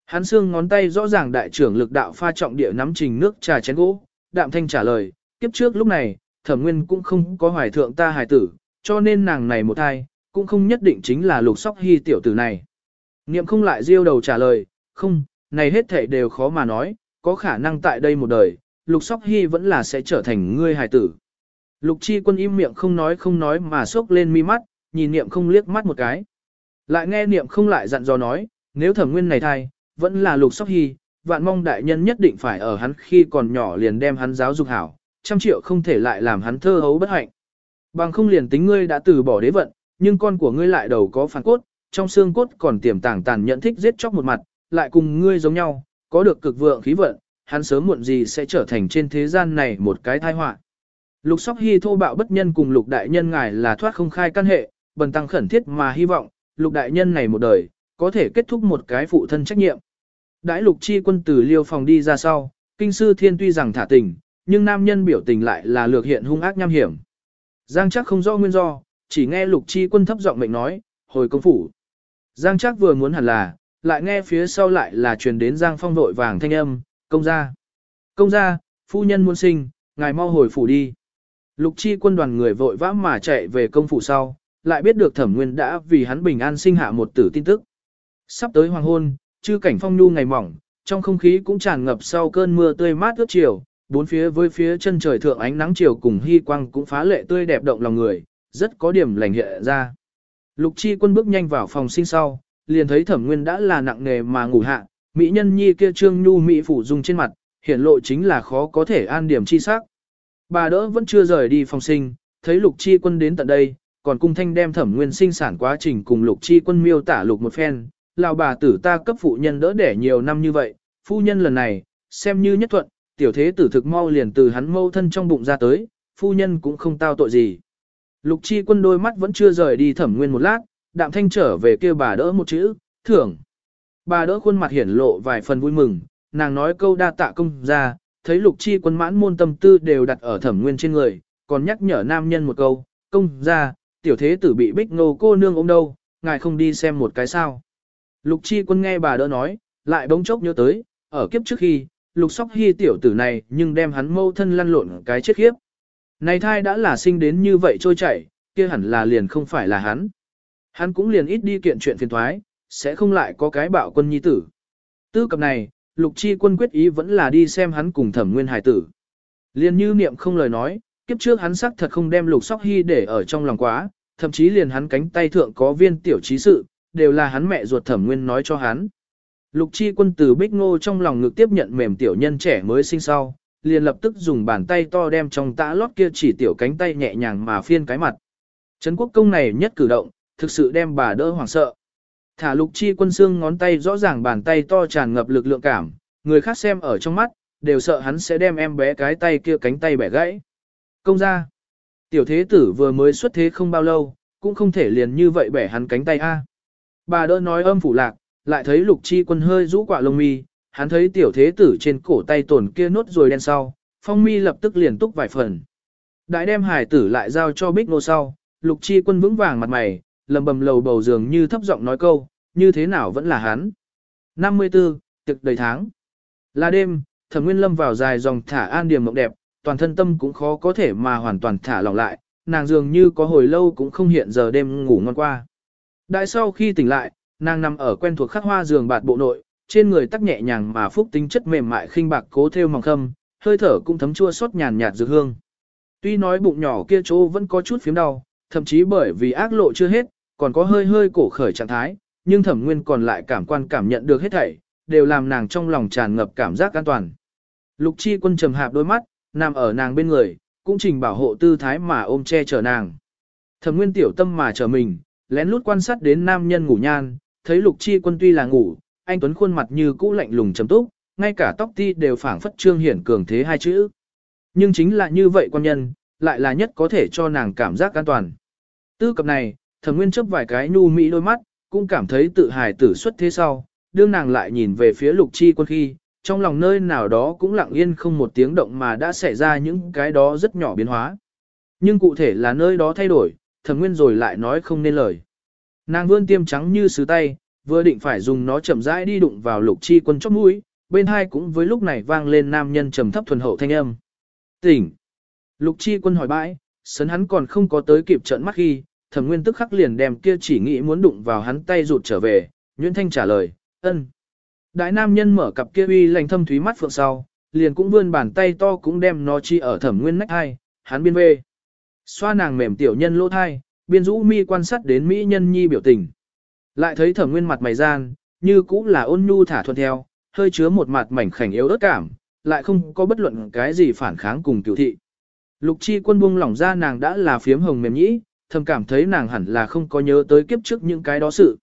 Hắn xương ngón tay rõ ràng đại trưởng lực đạo pha trọng địa nắm trình nước trà chén gỗ, đạm thanh trả lời, kiếp trước lúc này, thẩm nguyên cũng không có hoài thượng ta hài tử, cho nên nàng này một thai, cũng không nhất định chính là lục sóc hy tiểu tử này. Niệm không lại diêu đầu trả lời, không, này hết thảy đều khó mà nói, có khả năng tại đây một đời, lục sóc hy vẫn là sẽ trở thành ngươi hài tử. Lục chi quân im miệng không nói không nói mà sốc lên mi mắt, nhìn niệm không liếc mắt một cái. Lại nghe niệm không lại dặn dò nói, nếu thẩm nguyên này thai, vẫn là lục sóc hy, vạn mong đại nhân nhất định phải ở hắn khi còn nhỏ liền đem hắn giáo dục hảo, trăm triệu không thể lại làm hắn thơ hấu bất hạnh. Bằng không liền tính ngươi đã từ bỏ đế vận, nhưng con của ngươi lại đầu có phản cốt, trong xương cốt còn tiềm tàng tàn nhận thích giết chóc một mặt, lại cùng ngươi giống nhau, có được cực vượng khí vận, hắn sớm muộn gì sẽ trở thành trên thế gian này một cái tai họa. Lục Sóc Hy thô bạo bất nhân cùng Lục đại nhân ngài là thoát không khai căn hệ, bần tăng khẩn thiết mà hy vọng, Lục đại nhân này một đời có thể kết thúc một cái phụ thân trách nhiệm. Đãi Lục Chi quân từ liêu phòng đi ra sau, kinh sư thiên tuy rằng thả tình, nhưng nam nhân biểu tình lại là lược hiện hung ác nham hiểm. Giang chắc không rõ nguyên do, chỉ nghe Lục Chi quân thấp giọng mệnh nói, hồi công phủ. Giang chắc vừa muốn hẳn là, lại nghe phía sau lại là truyền đến Giang phong vội vàng thanh âm, công gia. Công gia, phu nhân muốn sinh, ngài mau hồi phủ đi. Lục chi quân đoàn người vội vã mà chạy về công phủ sau, lại biết được thẩm nguyên đã vì hắn bình an sinh hạ một tử tin tức. Sắp tới hoàng hôn, chư cảnh phong nhu ngày mỏng, trong không khí cũng tràn ngập sau cơn mưa tươi mát ướt chiều, bốn phía với phía chân trời thượng ánh nắng chiều cùng hy quang cũng phá lệ tươi đẹp động lòng người, rất có điểm lành hệ ra. Lục chi quân bước nhanh vào phòng sinh sau, liền thấy thẩm nguyên đã là nặng nề mà ngủ hạ, mỹ nhân nhi kia trương nhu mỹ phủ dung trên mặt, hiển lộ chính là khó có thể an điểm chi sắc. Bà đỡ vẫn chưa rời đi phòng sinh, thấy lục chi quân đến tận đây, còn cung thanh đem thẩm nguyên sinh sản quá trình cùng lục chi quân miêu tả lục một phen, lão bà tử ta cấp phụ nhân đỡ đẻ nhiều năm như vậy, phu nhân lần này, xem như nhất thuận, tiểu thế tử thực mau liền từ hắn mâu thân trong bụng ra tới, phu nhân cũng không tao tội gì. Lục chi quân đôi mắt vẫn chưa rời đi thẩm nguyên một lát, đạm thanh trở về kia bà đỡ một chữ, thưởng. Bà đỡ khuôn mặt hiển lộ vài phần vui mừng, nàng nói câu đa tạ công ra, thấy lục chi quân mãn môn tâm tư đều đặt ở thẩm nguyên trên người, còn nhắc nhở nam nhân một câu, công ra, tiểu thế tử bị bích ngô cô nương ôm đâu, ngài không đi xem một cái sao. Lục chi quân nghe bà đỡ nói, lại bỗng chốc nhớ tới, ở kiếp trước khi, lục sóc hy tiểu tử này nhưng đem hắn mâu thân lăn lộn cái chết khiếp. Này thai đã là sinh đến như vậy trôi chảy, kia hẳn là liền không phải là hắn. Hắn cũng liền ít đi kiện chuyện phiền thoái, sẽ không lại có cái bạo quân nhi tử. Tư cập này, lục chi quân quyết ý vẫn là đi xem hắn cùng thẩm nguyên hải tử. Liền như niệm không lời nói, kiếp trước hắn sắc thật không đem lục sóc hy để ở trong lòng quá, thậm chí liền hắn cánh tay thượng có viên tiểu trí sự, đều là hắn mẹ ruột thẩm nguyên nói cho hắn. Lục chi quân từ bích ngô trong lòng ngực tiếp nhận mềm tiểu nhân trẻ mới sinh sau, liền lập tức dùng bàn tay to đem trong tã lót kia chỉ tiểu cánh tay nhẹ nhàng mà phiên cái mặt. Trấn quốc công này nhất cử động, thực sự đem bà đỡ hoảng sợ. Thả lục chi quân xương ngón tay rõ ràng bàn tay to tràn ngập lực lượng cảm, người khác xem ở trong mắt, đều sợ hắn sẽ đem em bé cái tay kia cánh tay bẻ gãy. Công ra, tiểu thế tử vừa mới xuất thế không bao lâu, cũng không thể liền như vậy bẻ hắn cánh tay a. Bà đỡ nói âm phủ lạc, lại thấy lục chi quân hơi rũ quả lông mi, hắn thấy tiểu thế tử trên cổ tay tổn kia nốt rồi đen sau, phong mi lập tức liền túc vài phần. Đại đem hải tử lại giao cho bích nô sau, lục chi quân vững vàng mặt mày, lầm bầm lầu bầu dường như thấp giọng nói câu, như thế nào vẫn là hắn. 54, tiệc đầy tháng. Là đêm, thẩm nguyên lâm vào dài dòng thả an điểm mộng đẹp, toàn thân tâm cũng khó có thể mà hoàn toàn thả lỏng lại, nàng dường như có hồi lâu cũng không hiện giờ đêm ngủ ngon qua. Đại sau khi tỉnh lại, nàng nằm ở quen thuộc khắc hoa giường bạt bộ nội, trên người tắc nhẹ nhàng mà phúc tính chất mềm mại khinh bạc cố theo mỏng khâm, hơi thở cũng thấm chua xót nhàn nhạt dược hương. Tuy nói bụng nhỏ kia chỗ vẫn có chút phím đau, thậm chí bởi vì ác lộ chưa hết, còn có hơi hơi cổ khởi trạng thái, nhưng thẩm nguyên còn lại cảm quan cảm nhận được hết thảy, đều làm nàng trong lòng tràn ngập cảm giác an toàn. Lục chi quân trầm hạp đôi mắt, nằm ở nàng bên người, cũng trình bảo hộ tư thái mà ôm che chở nàng. Thẩm nguyên tiểu tâm mà chờ mình, lén lút quan sát đến nam nhân ngủ nhan, thấy lục chi quân tuy là ngủ, anh Tuấn khuôn mặt như cũ lạnh lùng chấm túc, ngay cả tóc ti đều phảng phất trương hiển cường thế hai chữ. Nhưng chính là như vậy quan nhân, lại là nhất có thể cho nàng cảm giác an toàn. Tư cập này, thẩm nguyên chấp vài cái nhu mỹ đôi mắt, cũng cảm thấy tự hài tử xuất thế sau, đương nàng lại nhìn về phía lục chi quân khi, trong lòng nơi nào đó cũng lặng yên không một tiếng động mà đã xảy ra những cái đó rất nhỏ biến hóa. Nhưng cụ thể là nơi đó thay đổi, thẩm nguyên rồi lại nói không nên lời. Nàng vươn tiêm trắng như sứ tay, vừa định phải dùng nó chậm rãi đi đụng vào lục chi quân chóp mũi, bên hai cũng với lúc này vang lên nam nhân trầm thấp thuần hậu thanh âm. Tỉnh! Lục chi quân hỏi bãi, sấn hắn còn không có tới kịp trận mắt khi, thẩm nguyên tức khắc liền đem kia chỉ nghĩ muốn đụng vào hắn tay rụt trở về, Nguyễn Thanh trả lời, ân. Đại nam nhân mở cặp kia uy lành thâm thúy mắt phượng sau, liền cũng vươn bàn tay to cũng đem nó chi ở thẩm nguyên nách hai, hắn biên về. Xoa nàng mềm tiểu nhân lỗ thai, biên rũ mi quan sát đến mỹ nhân nhi biểu tình. Lại thấy thẩm nguyên mặt mày gian, như cũng là ôn nhu thả thuận theo, hơi chứa một mặt mảnh khảnh yếu ớt cảm, lại không có bất luận cái gì phản kháng cùng tiểu thị. Lục chi quân buông lỏng ra nàng đã là phiếm hồng mềm nhĩ, thầm cảm thấy nàng hẳn là không có nhớ tới kiếp trước những cái đó sự.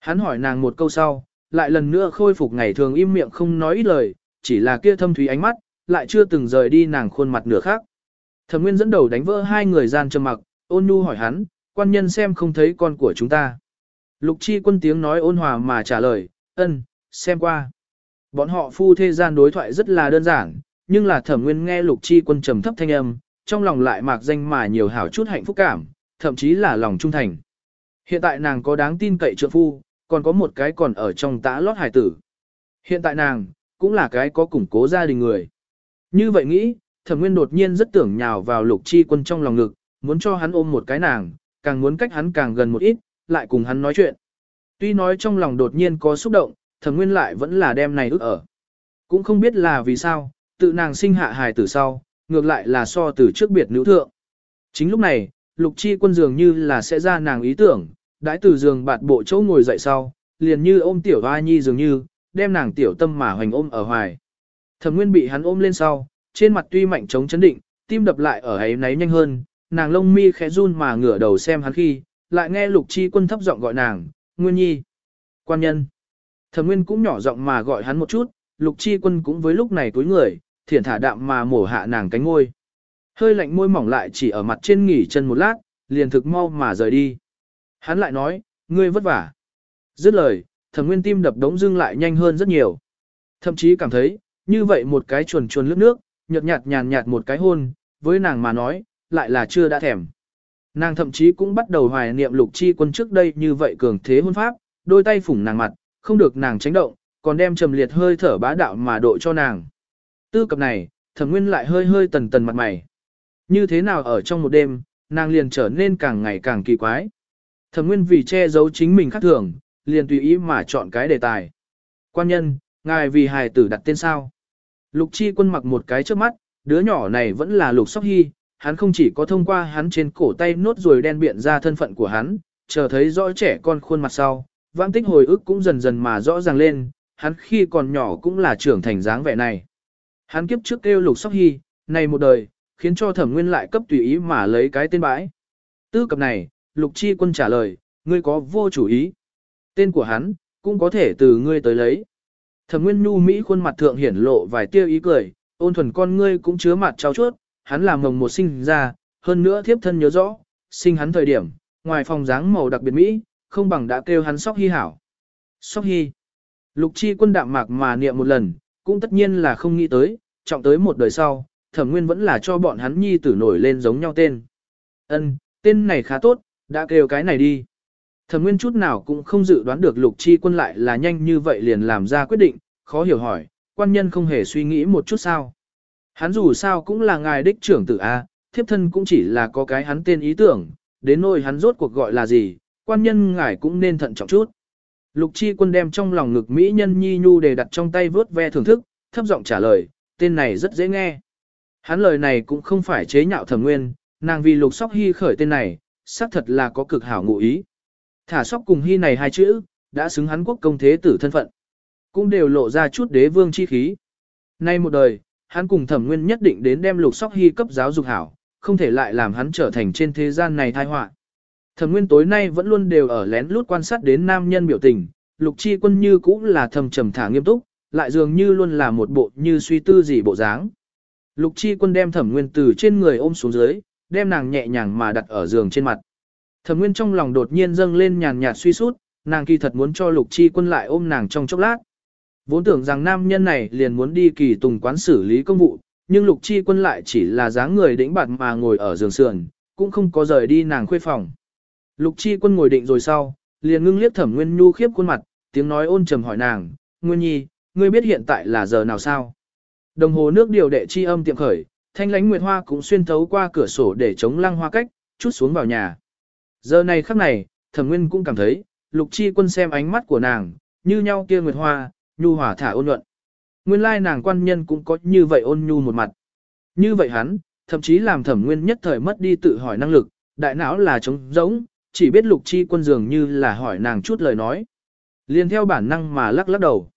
Hắn hỏi nàng một câu sau, lại lần nữa khôi phục ngày thường im miệng không nói ít lời, chỉ là kia thâm thúy ánh mắt, lại chưa từng rời đi nàng khuôn mặt nửa khác. Thẩm Nguyên dẫn đầu đánh vỡ hai người gian trầm mặc, ôn nhu hỏi hắn, quan nhân xem không thấy con của chúng ta. Lục chi quân tiếng nói ôn hòa mà trả lời, ân, xem qua. Bọn họ phu thê gian đối thoại rất là đơn giản, nhưng là thẩm nguyên nghe lục chi quân trầm thấp thanh âm, trong lòng lại mạc danh mà nhiều hảo chút hạnh phúc cảm, thậm chí là lòng trung thành. Hiện tại nàng có đáng tin cậy trượng phu, còn có một cái còn ở trong tã lót hải tử. Hiện tại nàng, cũng là cái có củng cố gia đình người. Như vậy nghĩ, thẩm nguyên đột nhiên rất tưởng nhào vào lục chi quân trong lòng ngực, muốn cho hắn ôm một cái nàng, càng muốn cách hắn càng gần một ít, lại cùng hắn nói chuyện. Tuy nói trong lòng đột nhiên có xúc động, thẩm nguyên lại vẫn là đem này ức ở. Cũng không biết là vì sao, tự nàng sinh hạ hài tử sau, ngược lại là so từ trước biệt nữ thượng. Chính lúc này, lục chi quân dường như là sẽ ra nàng ý tưởng, đãi từ giường bạt bộ chỗ ngồi dậy sau, liền như ôm tiểu hoa nhi dường như, đem nàng tiểu tâm mà hoành ôm ở hoài. Thẩm nguyên bị hắn ôm lên sau, trên mặt tuy mạnh chống chấn định, tim đập lại ở ấy nấy nhanh hơn, nàng lông mi khẽ run mà ngửa đầu xem hắn khi, lại nghe lục chi quân thấp giọng gọi nàng, Nguyên Nhi. Quan nhân. Thẩm Nguyên cũng nhỏ giọng mà gọi hắn một chút, lục chi quân cũng với lúc này túi người, thiển thả đạm mà mổ hạ nàng cánh ngôi. Hơi lạnh môi mỏng lại chỉ ở mặt trên nghỉ chân một lát, liền thực mau mà rời đi. Hắn lại nói, ngươi vất vả. Dứt lời, thẩm nguyên tim đập đống dưng lại nhanh hơn rất nhiều. Thậm chí cảm thấy, như vậy một cái chuồn chuồn lướt nước, nhợt nhạt nhàn nhạt một cái hôn, với nàng mà nói, lại là chưa đã thèm. Nàng thậm chí cũng bắt đầu hoài niệm lục chi quân trước đây như vậy cường thế hôn pháp, đôi tay phủng nàng mặt, không được nàng tránh động, còn đem trầm liệt hơi thở bá đạo mà độ cho nàng. Tư cập này, thẩm nguyên lại hơi hơi tần tần mặt mày. Như thế nào ở trong một đêm, nàng liền trở nên càng ngày càng kỳ quái. Thẩm nguyên vì che giấu chính mình khác thường, liền tùy ý mà chọn cái đề tài. Quan nhân, ngài vì hài tử đặt tên sao? Lục chi quân mặc một cái trước mắt, đứa nhỏ này vẫn là lục sóc hy, hắn không chỉ có thông qua hắn trên cổ tay nốt ruồi đen biện ra thân phận của hắn, chờ thấy rõ trẻ con khuôn mặt sau, vãng tích hồi ức cũng dần dần mà rõ ràng lên, hắn khi còn nhỏ cũng là trưởng thành dáng vẻ này. Hắn kiếp trước kêu lục sóc hy, này một đời, khiến cho thẩm nguyên lại cấp tùy ý mà lấy cái tên bãi. Tư cập này, lục chi quân trả lời, ngươi có vô chủ ý. Tên của hắn, cũng có thể từ ngươi tới lấy. Thẩm nguyên nhu Mỹ khuôn mặt thượng hiển lộ vài tiêu ý cười, ôn thuần con ngươi cũng chứa mặt trao chuốt, hắn làm mồng một sinh ra, hơn nữa thiếp thân nhớ rõ, sinh hắn thời điểm, ngoài phòng dáng màu đặc biệt Mỹ, không bằng đã kêu hắn sóc hy hảo. Sóc hy. Lục chi quân đạm mạc mà niệm một lần, cũng tất nhiên là không nghĩ tới, trọng tới một đời sau, thẩm nguyên vẫn là cho bọn hắn nhi tử nổi lên giống nhau tên. Ân, tên này khá tốt, đã kêu cái này đi. Thẩm Nguyên chút nào cũng không dự đoán được Lục Chi Quân lại là nhanh như vậy liền làm ra quyết định, khó hiểu hỏi, quan nhân không hề suy nghĩ một chút sao? Hắn dù sao cũng là ngài đích trưởng tử a, thiếp thân cũng chỉ là có cái hắn tên ý tưởng, đến nỗi hắn rốt cuộc gọi là gì, quan nhân ngài cũng nên thận trọng chút. Lục Chi Quân đem trong lòng ngực mỹ nhân nhi nhu để đặt trong tay vớt ve thưởng thức, thấp giọng trả lời, tên này rất dễ nghe. Hắn lời này cũng không phải chế nhạo Thẩm Nguyên, nàng vì Lục Sóc Hy khởi tên này, xác thật là có cực hảo ngụ ý. Thả sóc cùng hy này hai chữ, đã xứng hắn quốc công thế tử thân phận. Cũng đều lộ ra chút đế vương chi khí. Nay một đời, hắn cùng thẩm nguyên nhất định đến đem lục sóc hy cấp giáo dục hảo, không thể lại làm hắn trở thành trên thế gian này tai họa. Thẩm nguyên tối nay vẫn luôn đều ở lén lút quan sát đến nam nhân biểu tình, lục chi quân như cũng là thầm trầm thả nghiêm túc, lại dường như luôn là một bộ như suy tư gì bộ dáng. Lục chi quân đem thẩm nguyên từ trên người ôm xuống dưới, đem nàng nhẹ nhàng mà đặt ở giường trên mặt. Thẩm Nguyên trong lòng đột nhiên dâng lên nhàn nhạt suy sút, nàng kỳ thật muốn cho Lục Chi Quân lại ôm nàng trong chốc lát. Vốn tưởng rằng nam nhân này liền muốn đi kỳ tùng quán xử lý công vụ, nhưng Lục Chi Quân lại chỉ là dáng người đĩnh bạt mà ngồi ở giường sườn, cũng không có rời đi nàng khuê phòng. Lục Chi Quân ngồi định rồi sau, liền ngưng liếc Thẩm Nguyên Nhu khiếp khuôn mặt, tiếng nói ôn trầm hỏi nàng, "Nguyên Nhi, ngươi biết hiện tại là giờ nào sao?" Đồng hồ nước điều đệ chi âm tiệm khởi, thanh lãnh nguyệt hoa cũng xuyên thấu qua cửa sổ để chống lăng hoa cách, chút xuống vào nhà. Giờ này khắc này, thẩm nguyên cũng cảm thấy, lục chi quân xem ánh mắt của nàng, như nhau kia nguyệt hoa, nhu hòa thả ôn nhuận. Nguyên lai nàng quan nhân cũng có như vậy ôn nhu một mặt. Như vậy hắn, thậm chí làm thẩm nguyên nhất thời mất đi tự hỏi năng lực, đại não là trống rỗng, chỉ biết lục chi quân dường như là hỏi nàng chút lời nói. Liền theo bản năng mà lắc lắc đầu.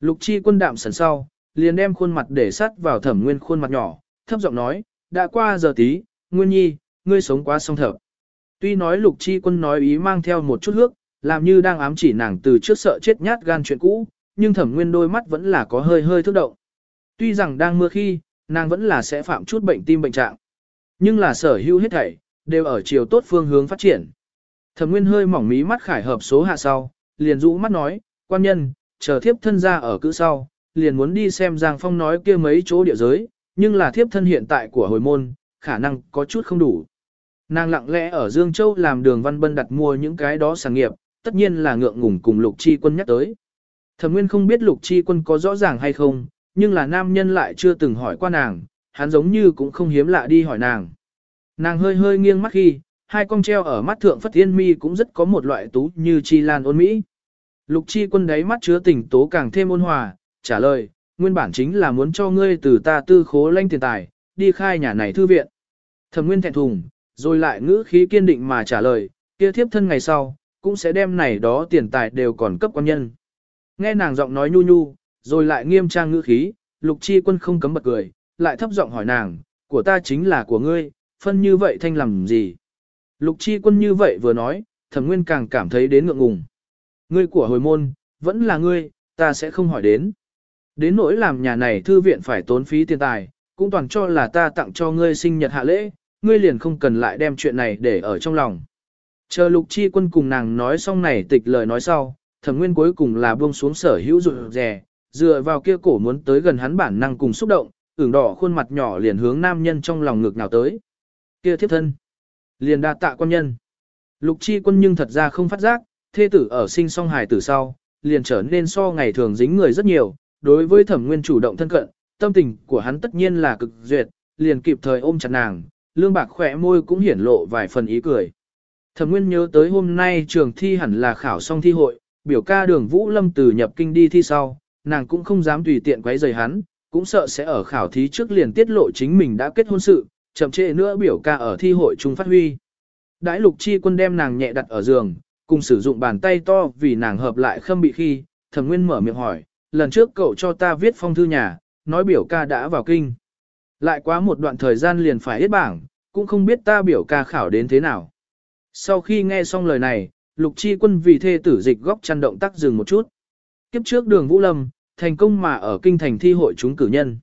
Lục chi quân đạm sần sau, liền đem khuôn mặt để sát vào thẩm nguyên khuôn mặt nhỏ, thấp giọng nói, đã qua giờ tí, nguyên nhi, ngươi sống quá song thở. Tuy nói lục chi quân nói ý mang theo một chút hước, làm như đang ám chỉ nàng từ trước sợ chết nhát gan chuyện cũ, nhưng thẩm nguyên đôi mắt vẫn là có hơi hơi thức động. Tuy rằng đang mưa khi, nàng vẫn là sẽ phạm chút bệnh tim bệnh trạng. Nhưng là sở hữu hết thảy, đều ở chiều tốt phương hướng phát triển. Thẩm nguyên hơi mỏng mí mắt khải hợp số hạ sau, liền rũ mắt nói, quan nhân, chờ thiếp thân ra ở cữ sau, liền muốn đi xem Giang Phong nói kia mấy chỗ địa giới, nhưng là thiếp thân hiện tại của hồi môn, khả năng có chút không đủ. Nàng lặng lẽ ở Dương Châu làm đường văn bân đặt mua những cái đó sản nghiệp, tất nhiên là ngượng ngùng cùng lục chi quân nhắc tới. Thẩm Nguyên không biết lục chi quân có rõ ràng hay không, nhưng là nam nhân lại chưa từng hỏi qua nàng, hắn giống như cũng không hiếm lạ đi hỏi nàng. Nàng hơi hơi nghiêng mắt khi, hai con treo ở mắt thượng phất thiên mi cũng rất có một loại tú như chi lan ôn mỹ. Lục chi quân đáy mắt chứa tình tố càng thêm ôn hòa, trả lời, nguyên bản chính là muốn cho ngươi từ ta tư khố lanh tiền tài, đi khai nhà này thư viện. Thẩm Nguyên thẹn thùng, rồi lại ngữ khí kiên định mà trả lời, kia thiếp thân ngày sau, cũng sẽ đem này đó tiền tài đều còn cấp quan nhân. Nghe nàng giọng nói nhu nhu, rồi lại nghiêm trang ngữ khí, lục chi quân không cấm bật cười, lại thấp giọng hỏi nàng, của ta chính là của ngươi, phân như vậy thanh làm gì. Lục chi quân như vậy vừa nói, thẩm nguyên càng cảm thấy đến ngượng ngùng. Ngươi của hồi môn, vẫn là ngươi, ta sẽ không hỏi đến. Đến nỗi làm nhà này thư viện phải tốn phí tiền tài, cũng toàn cho là ta tặng cho ngươi sinh nhật hạ lễ, ngươi liền không cần lại đem chuyện này để ở trong lòng. Chờ lục chi quân cùng nàng nói xong này tịch lời nói sau, thẩm nguyên cuối cùng là buông xuống sở hữu rụt rè, dựa vào kia cổ muốn tới gần hắn bản năng cùng xúc động, ửng đỏ khuôn mặt nhỏ liền hướng nam nhân trong lòng ngực nào tới. Kia thiếp thân, liền đa tạ quan nhân. Lục chi quân nhưng thật ra không phát giác, thê tử ở sinh song hài tử sau, liền trở nên so ngày thường dính người rất nhiều, đối với thẩm nguyên chủ động thân cận, tâm tình của hắn tất nhiên là cực duyệt, liền kịp thời ôm chặt nàng, lương bạc khỏe môi cũng hiển lộ vài phần ý cười. Thẩm Nguyên nhớ tới hôm nay trường thi hẳn là khảo xong thi hội, biểu ca đường Vũ Lâm từ nhập kinh đi thi sau, nàng cũng không dám tùy tiện quấy rầy hắn, cũng sợ sẽ ở khảo thí trước liền tiết lộ chính mình đã kết hôn sự, chậm trễ nữa biểu ca ở thi hội trung phát huy. Đãi lục chi quân đem nàng nhẹ đặt ở giường, cùng sử dụng bàn tay to vì nàng hợp lại khâm bị khi, thẩm nguyên mở miệng hỏi, lần trước cậu cho ta viết phong thư nhà, nói biểu ca đã vào kinh. Lại quá một đoạn thời gian liền phải hết bảng, cũng không biết ta biểu ca khảo đến thế nào. Sau khi nghe xong lời này, lục chi quân vì thê tử dịch góc chăn động tác dừng một chút. Kiếp trước đường Vũ Lâm, thành công mà ở kinh thành thi hội chúng cử nhân.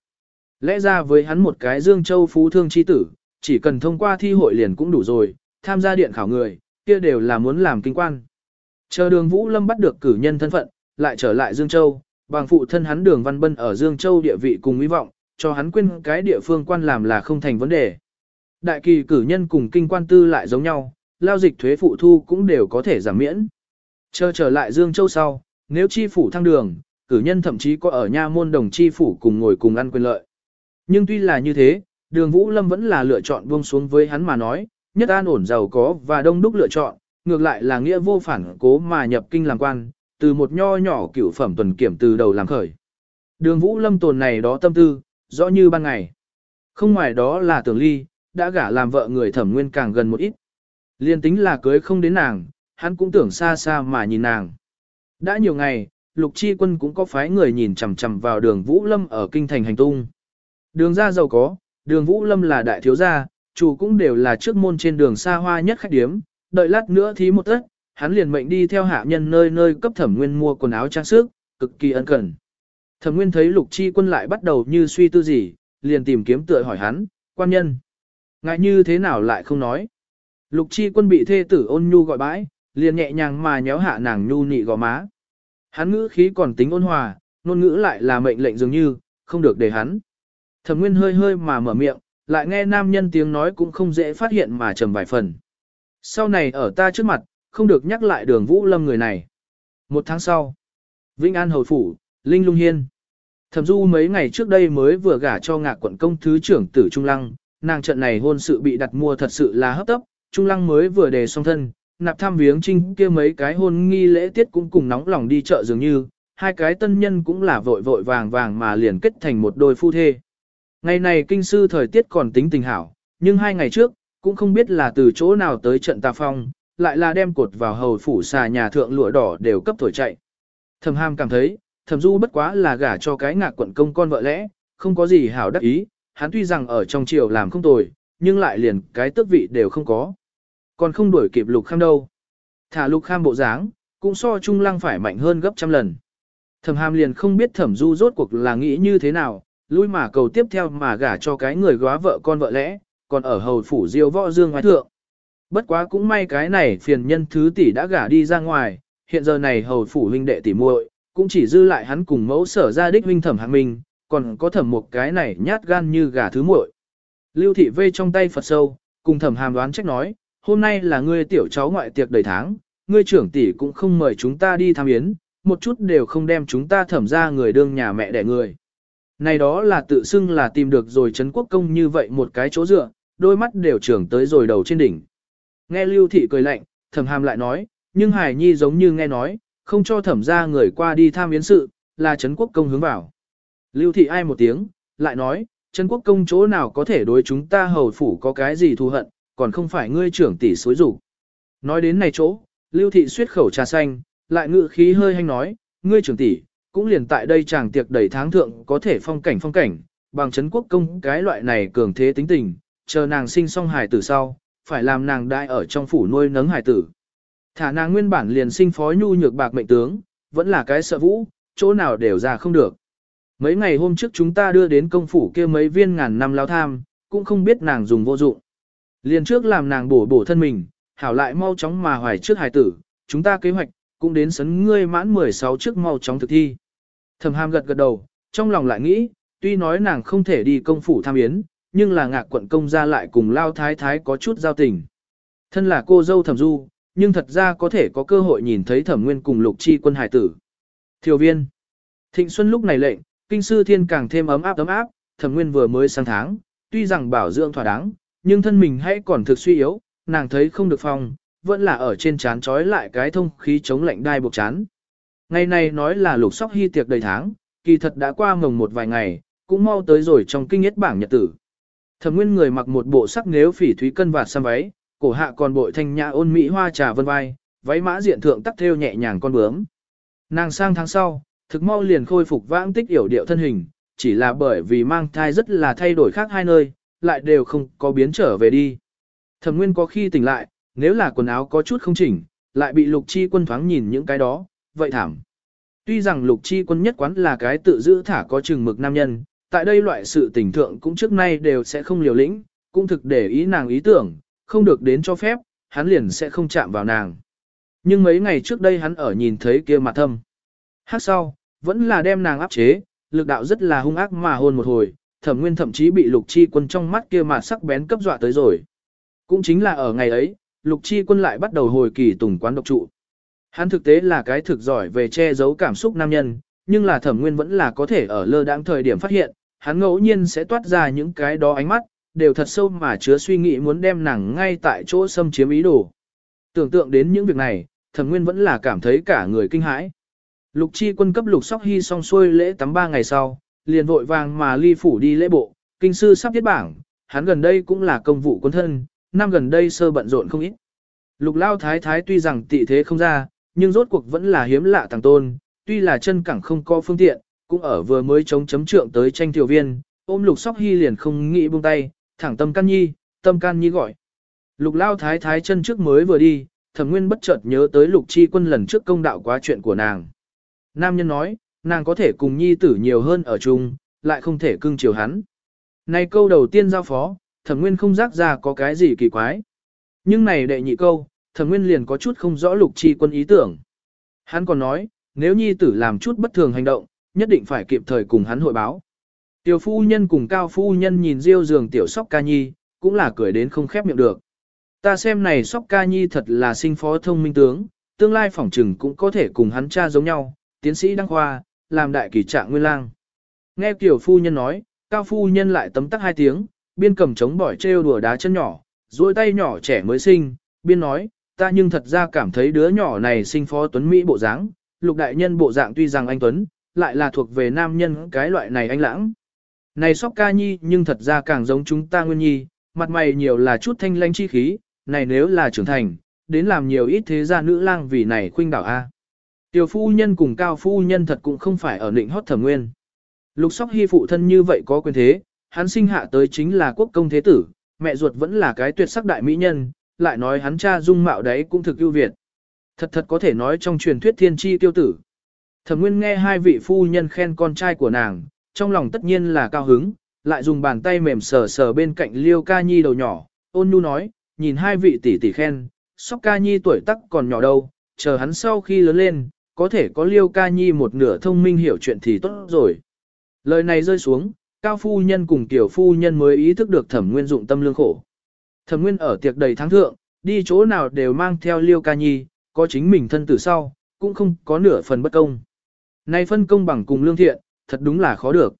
Lẽ ra với hắn một cái Dương Châu phú thương chi tử, chỉ cần thông qua thi hội liền cũng đủ rồi, tham gia điện khảo người, kia đều là muốn làm kinh quan. Chờ đường Vũ Lâm bắt được cử nhân thân phận, lại trở lại Dương Châu, bằng phụ thân hắn đường Văn Bân ở Dương Châu địa vị cùng hy vọng, cho hắn quên cái địa phương quan làm là không thành vấn đề. Đại kỳ cử nhân cùng kinh quan tư lại giống nhau, lao dịch thuế phụ thu cũng đều có thể giảm miễn. Chờ trở lại Dương Châu sau, nếu chi phủ thăng đường, cử nhân thậm chí có ở nha môn đồng chi phủ cùng ngồi cùng ăn quyền lợi. Nhưng tuy là như thế, đường Vũ Lâm vẫn là lựa chọn buông xuống với hắn mà nói, nhất an ổn giàu có và đông đúc lựa chọn, ngược lại là nghĩa vô phản cố mà nhập kinh làm quan, từ một nho nhỏ cửu phẩm tuần kiểm từ đầu làm khởi. Đường Vũ Lâm tồn này đó tâm tư, rõ như ban ngày. Không ngoài đó là tưởng ly, đã gả làm vợ người thẩm nguyên càng gần một ít. Liên tính là cưới không đến nàng, hắn cũng tưởng xa xa mà nhìn nàng. Đã nhiều ngày, lục chi quân cũng có phái người nhìn chằm chằm vào đường Vũ Lâm ở kinh thành hành tung. Đường ra giàu có, đường Vũ Lâm là đại thiếu gia, chủ cũng đều là trước môn trên đường xa hoa nhất khách điếm, đợi lát nữa thí một tất, hắn liền mệnh đi theo hạ nhân nơi nơi cấp thẩm nguyên mua quần áo trang sức, cực kỳ ân cần. Thẩm nguyên thấy lục chi quân lại bắt đầu như suy tư gì, liền tìm kiếm tựa hỏi hắn, quan nhân. Ngại như thế nào lại không nói. Lục chi quân bị thê tử ôn nhu gọi bãi, liền nhẹ nhàng mà nhéo hạ nàng nhu nị gò má. Hắn ngữ khí còn tính ôn hòa, ngôn ngữ lại là mệnh lệnh dường như, không được để hắn. Thẩm Nguyên hơi hơi mà mở miệng, lại nghe nam nhân tiếng nói cũng không dễ phát hiện mà trầm vài phần. Sau này ở ta trước mặt, không được nhắc lại đường Vũ Lâm người này. Một tháng sau, Vĩnh An Hầu Phủ, Linh Lung Hiên. Thẩm Du mấy ngày trước đây mới vừa gả cho ngạc quận công thứ trưởng tử Trung Lăng, nàng trận này hôn sự bị đặt mua thật sự là hấp tấp, Trung Lăng mới vừa đề xong thân, nạp tham viếng trinh kia mấy cái hôn nghi lễ tiết cũng cùng nóng lòng đi chợ dường như, hai cái tân nhân cũng là vội vội vàng vàng mà liền kết thành một đôi phu thê. Ngày này kinh sư thời tiết còn tính tình hảo, nhưng hai ngày trước, cũng không biết là từ chỗ nào tới trận tà phong, lại là đem cột vào hầu phủ xà nhà thượng lụa đỏ đều cấp thổi chạy. Thẩm ham cảm thấy, thẩm du bất quá là gả cho cái ngạc quận công con vợ lẽ, không có gì hảo đắc ý, hắn tuy rằng ở trong triều làm không tồi, nhưng lại liền cái tước vị đều không có. Còn không đuổi kịp lục kham đâu. Thả lục kham bộ dáng, cũng so trung lăng phải mạnh hơn gấp trăm lần. Thẩm ham liền không biết thẩm du rốt cuộc là nghĩ như thế nào, lui mà cầu tiếp theo mà gả cho cái người góa vợ con vợ lẽ, còn ở hầu phủ diêu võ dương ngoài thượng. Bất quá cũng may cái này phiền nhân thứ tỷ đã gả đi ra ngoài, hiện giờ này hầu phủ huynh đệ tỷ muội cũng chỉ dư lại hắn cùng mẫu sở ra đích huynh thẩm hạng mình còn có thẩm một cái này nhát gan như gà thứ muội. Lưu thị vê trong tay Phật sâu, cùng thẩm hàm đoán trách nói, hôm nay là ngươi tiểu cháu ngoại tiệc đầy tháng, ngươi trưởng tỷ cũng không mời chúng ta đi tham yến, một chút đều không đem chúng ta thẩm ra người đương nhà mẹ đẻ người. Này đó là tự xưng là tìm được rồi Trấn Quốc Công như vậy một cái chỗ dựa, đôi mắt đều trưởng tới rồi đầu trên đỉnh. Nghe Lưu Thị cười lạnh, thẩm hàm lại nói, nhưng Hải Nhi giống như nghe nói, không cho thẩm ra người qua đi tham yến sự, là Trấn Quốc Công hướng vào. Lưu Thị ai một tiếng, lại nói, Trấn Quốc Công chỗ nào có thể đối chúng ta hầu phủ có cái gì thù hận, còn không phải ngươi trưởng tỷ xối rủ. Nói đến này chỗ, Lưu Thị suyết khẩu trà xanh, lại ngự khí hơi hanh nói, ngươi trưởng tỷ, cũng liền tại đây chàng tiệc đầy tháng thượng có thể phong cảnh phong cảnh, bằng Trấn quốc công cái loại này cường thế tính tình, chờ nàng sinh xong hài tử sau, phải làm nàng đại ở trong phủ nuôi nấng hải tử. Thả nàng nguyên bản liền sinh phó nhu nhược bạc mệnh tướng, vẫn là cái sợ vũ, chỗ nào đều ra không được. Mấy ngày hôm trước chúng ta đưa đến công phủ kia mấy viên ngàn năm lao tham, cũng không biết nàng dùng vô dụng. Liền trước làm nàng bổ bổ thân mình, hảo lại mau chóng mà hoài trước hài tử, chúng ta kế hoạch, cũng đến sấn ngươi mãn 16 trước mau chóng thực thi. Thẩm hàm gật gật đầu, trong lòng lại nghĩ, tuy nói nàng không thể đi công phủ tham yến, nhưng là ngạc quận công gia lại cùng lao thái thái có chút giao tình. Thân là cô dâu thẩm du, nhưng thật ra có thể có cơ hội nhìn thấy thẩm nguyên cùng lục chi quân hải tử. Thiều viên. Thịnh Xuân lúc này lệnh, kinh sư thiên càng thêm ấm áp ấm áp, thẩm nguyên vừa mới sang tháng, tuy rằng bảo dưỡng thỏa đáng, nhưng thân mình hãy còn thực suy yếu, nàng thấy không được phòng, vẫn là ở trên chán trói lại cái thông khí chống lạnh đai buộc chán. Ngày này nói là lục sóc hy tiệc đầy tháng, kỳ thật đã qua mồng một vài ngày, cũng mau tới rồi trong kinh nhất bảng nhật tử. Thẩm nguyên người mặc một bộ sắc nếu phỉ thúy cân vạt xăm váy, cổ hạ còn bội thanh nhã ôn mỹ hoa trà vân vai, váy mã diện thượng tắc theo nhẹ nhàng con bướm. Nàng sang tháng sau, thực mau liền khôi phục vãng tích yểu điệu thân hình, chỉ là bởi vì mang thai rất là thay đổi khác hai nơi, lại đều không có biến trở về đi. Thẩm nguyên có khi tỉnh lại, nếu là quần áo có chút không chỉnh, lại bị lục chi quân thoáng nhìn những cái đó, vậy thảm. Tuy rằng lục chi quân nhất quán là cái tự giữ thả có chừng mực nam nhân, tại đây loại sự tình thượng cũng trước nay đều sẽ không liều lĩnh, cũng thực để ý nàng ý tưởng, không được đến cho phép, hắn liền sẽ không chạm vào nàng. Nhưng mấy ngày trước đây hắn ở nhìn thấy kia mặt thâm. Hát sau, vẫn là đem nàng áp chế, lực đạo rất là hung ác mà hôn một hồi, thẩm nguyên thậm chí bị lục chi quân trong mắt kia mà sắc bén cấp dọa tới rồi. Cũng chính là ở ngày ấy, lục chi quân lại bắt đầu hồi kỳ tùng quán độc trụ. Hắn thực tế là cái thực giỏi về che giấu cảm xúc nam nhân, nhưng là thẩm nguyên vẫn là có thể ở lơ đãng thời điểm phát hiện, hắn ngẫu nhiên sẽ toát ra những cái đó ánh mắt, đều thật sâu mà chứa suy nghĩ muốn đem nàng ngay tại chỗ xâm chiếm ý đồ. Tưởng tượng đến những việc này, thẩm nguyên vẫn là cảm thấy cả người kinh hãi. Lục chi quân cấp lục sóc hy xong xuôi lễ tắm ba ngày sau, liền vội vàng mà ly phủ đi lễ bộ, kinh sư sắp viết bảng, hắn gần đây cũng là công vụ quân thân, năm gần đây sơ bận rộn không ít. Lục lao thái thái tuy rằng tị thế không ra, nhưng rốt cuộc vẫn là hiếm lạ tàng tôn, tuy là chân cẳng không có phương tiện, cũng ở vừa mới chống chấm trượng tới tranh tiểu viên, ôm lục sóc hy liền không nghĩ buông tay, thẳng tâm can nhi, tâm can nhi gọi. Lục lao thái thái chân trước mới vừa đi, thẩm nguyên bất chợt nhớ tới lục chi quân lần trước công đạo quá chuyện của nàng. Nam nhân nói, nàng có thể cùng nhi tử nhiều hơn ở chung, lại không thể cưng chiều hắn. Này câu đầu tiên giao phó, thẩm nguyên không rác ra có cái gì kỳ quái. Nhưng này đệ nhị câu, thẩm nguyên liền có chút không rõ lục chi quân ý tưởng. Hắn còn nói, nếu nhi tử làm chút bất thường hành động, nhất định phải kịp thời cùng hắn hội báo. Tiểu phu nhân cùng cao phu nhân nhìn riêu giường tiểu sóc ca nhi, cũng là cười đến không khép miệng được. Ta xem này sóc ca nhi thật là sinh phó thông minh tướng, tương lai phỏng trừng cũng có thể cùng hắn cha giống nhau, tiến sĩ đăng khoa, làm đại kỳ trạng nguyên lang. Nghe tiểu phu nhân nói, cao phu nhân lại tấm tắc hai tiếng, biên cầm chống bỏi trêu đùa đá chân nhỏ, duỗi tay nhỏ trẻ mới sinh, biên nói, ta nhưng thật ra cảm thấy đứa nhỏ này sinh phó tuấn Mỹ bộ dáng, lục đại nhân bộ dạng tuy rằng anh tuấn, lại là thuộc về nam nhân cái loại này anh lãng. Này sóc ca nhi nhưng thật ra càng giống chúng ta nguyên nhi, mặt mày nhiều là chút thanh lanh chi khí, này nếu là trưởng thành, đến làm nhiều ít thế gia nữ lang vì này khuynh đảo A. Tiểu phu nhân cùng cao phu nhân thật cũng không phải ở định hót thẩm nguyên. Lục sóc hy phụ thân như vậy có quyền thế, hắn sinh hạ tới chính là quốc công thế tử, mẹ ruột vẫn là cái tuyệt sắc đại mỹ nhân, lại nói hắn cha dung mạo đấy cũng thực ưu việt. Thật thật có thể nói trong truyền thuyết thiên tri tiêu tử. Thẩm Nguyên nghe hai vị phu nhân khen con trai của nàng, trong lòng tất nhiên là cao hứng, lại dùng bàn tay mềm sờ sờ bên cạnh Liêu Ca Nhi đầu nhỏ, ôn nhu nói, nhìn hai vị tỷ tỷ khen, sóc Ca Nhi tuổi tác còn nhỏ đâu, chờ hắn sau khi lớn lên, có thể có Liêu Ca Nhi một nửa thông minh hiểu chuyện thì tốt rồi. Lời này rơi xuống, cao phu nhân cùng tiểu phu nhân mới ý thức được Thẩm Nguyên dụng tâm lương khổ. Thẩm Nguyên ở tiệc đầy tháng thượng, đi chỗ nào đều mang theo Liêu Ca Nhi, có chính mình thân tử sau, cũng không có nửa phần bất công. Nay phân công bằng cùng lương thiện, thật đúng là khó được.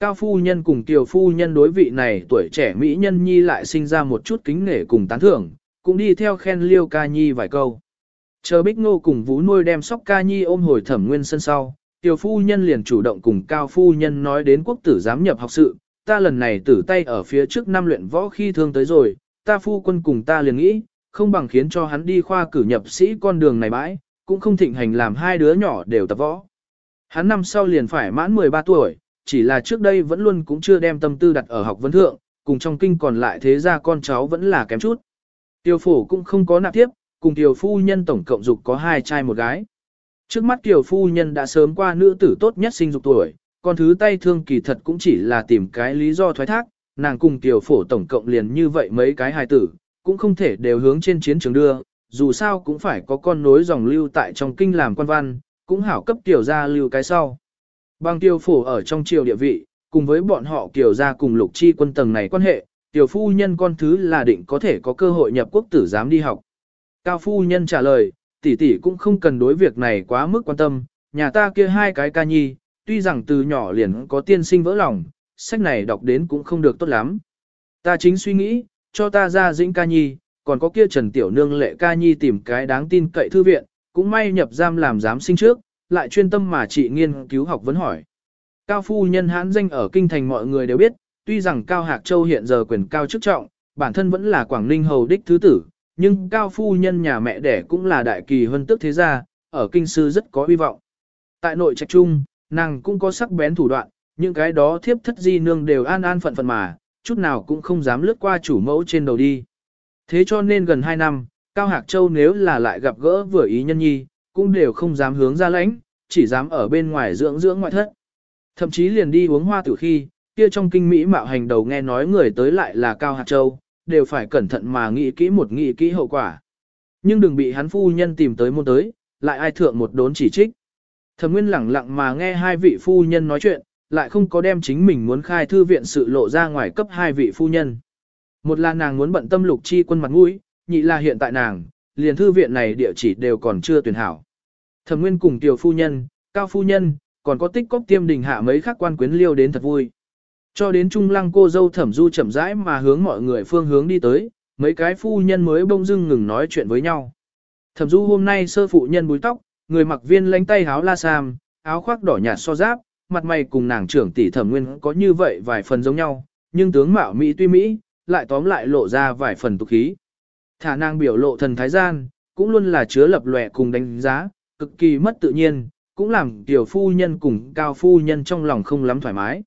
Cao phu nhân cùng tiểu phu nhân đối vị này tuổi trẻ mỹ nhân nhi lại sinh ra một chút kính nể cùng tán thưởng, cũng đi theo khen liêu ca nhi vài câu. Chờ bích ngô cùng vũ nuôi đem sóc ca nhi ôm hồi thẩm nguyên sân sau, tiểu phu nhân liền chủ động cùng cao phu nhân nói đến quốc tử giám nhập học sự, ta lần này tử tay ở phía trước năm luyện võ khi thương tới rồi, ta phu quân cùng ta liền nghĩ, không bằng khiến cho hắn đi khoa cử nhập sĩ con đường này bãi, cũng không thịnh hành làm hai đứa nhỏ đều tập võ. Hắn năm sau liền phải mãn 13 tuổi, chỉ là trước đây vẫn luôn cũng chưa đem tâm tư đặt ở học vấn thượng, cùng trong kinh còn lại thế ra con cháu vẫn là kém chút. Tiêu Phủ cũng không có nạp tiếp, cùng tiểu phu nhân tổng cộng dục có hai trai một gái. Trước mắt tiểu phu nhân đã sớm qua nữ tử tốt nhất sinh dục tuổi, còn thứ tay thương kỳ thật cũng chỉ là tìm cái lý do thoái thác, nàng cùng tiểu phổ tổng cộng liền như vậy mấy cái hài tử, cũng không thể đều hướng trên chiến trường đưa, dù sao cũng phải có con nối dòng lưu tại trong kinh làm quan văn, cũng hảo cấp tiểu gia lưu cái sau. Bằng tiêu phổ ở trong triều địa vị, cùng với bọn họ tiểu gia cùng lục chi quân tầng này quan hệ, tiểu phu nhân con thứ là định có thể có cơ hội nhập quốc tử giám đi học. Cao phu nhân trả lời, tỷ tỷ cũng không cần đối việc này quá mức quan tâm, nhà ta kia hai cái ca nhi, tuy rằng từ nhỏ liền có tiên sinh vỡ lòng, sách này đọc đến cũng không được tốt lắm. Ta chính suy nghĩ, cho ta ra dĩnh ca nhi, còn có kia Trần Tiểu Nương lệ ca nhi tìm cái đáng tin cậy thư viện, cũng may nhập giam làm giám sinh trước, lại chuyên tâm mà trị nghiên cứu học vấn hỏi. Cao phu nhân hãn danh ở kinh thành mọi người đều biết, tuy rằng Cao Hạc Châu hiện giờ quyền cao chức trọng, bản thân vẫn là Quảng Ninh hầu đích thứ tử, nhưng Cao phu nhân nhà mẹ đẻ cũng là đại kỳ hơn tức thế gia, ở kinh sư rất có hy vọng. Tại nội trạch trung, nàng cũng có sắc bén thủ đoạn, những cái đó thiếp thất di nương đều an an phận phận mà, chút nào cũng không dám lướt qua chủ mẫu trên đầu đi. Thế cho nên gần 2 năm, Cao Hạc Châu nếu là lại gặp gỡ vừa ý nhân nhi, cũng đều không dám hướng ra lãnh, chỉ dám ở bên ngoài dưỡng dưỡng ngoại thất. Thậm chí liền đi uống hoa tử khi, kia trong kinh Mỹ mạo hành đầu nghe nói người tới lại là Cao Hạc Châu, đều phải cẩn thận mà nghĩ kỹ một nghĩ kỹ hậu quả. Nhưng đừng bị hắn phu nhân tìm tới môn tới, lại ai thượng một đốn chỉ trích. Thẩm Nguyên lẳng lặng mà nghe hai vị phu nhân nói chuyện, lại không có đem chính mình muốn khai thư viện sự lộ ra ngoài cấp hai vị phu nhân. Một là nàng muốn bận tâm lục chi quân mặt mũi, nhị là hiện tại nàng, liền thư viện này địa chỉ đều còn chưa tuyển hảo. Thẩm Nguyên cùng tiểu phu nhân, cao phu nhân, còn có tích cốc tiêm đình hạ mấy khắc quan quyến liêu đến thật vui. Cho đến trung lăng cô dâu thẩm du chậm rãi mà hướng mọi người phương hướng đi tới, mấy cái phu nhân mới bông dưng ngừng nói chuyện với nhau. Thẩm du hôm nay sơ phụ nhân búi tóc, người mặc viên lánh tay háo la sam, áo khoác đỏ nhạt so giáp, mặt mày cùng nàng trưởng tỷ thẩm nguyên có như vậy vài phần giống nhau, nhưng tướng mạo Mỹ tuy Mỹ, lại tóm lại lộ ra vài phần tục khí. Thả nàng biểu lộ thần thái gian, cũng luôn là chứa lập lòe cùng đánh giá, cực kỳ mất tự nhiên, cũng làm tiểu phu nhân cùng cao phu nhân trong lòng không lắm thoải mái.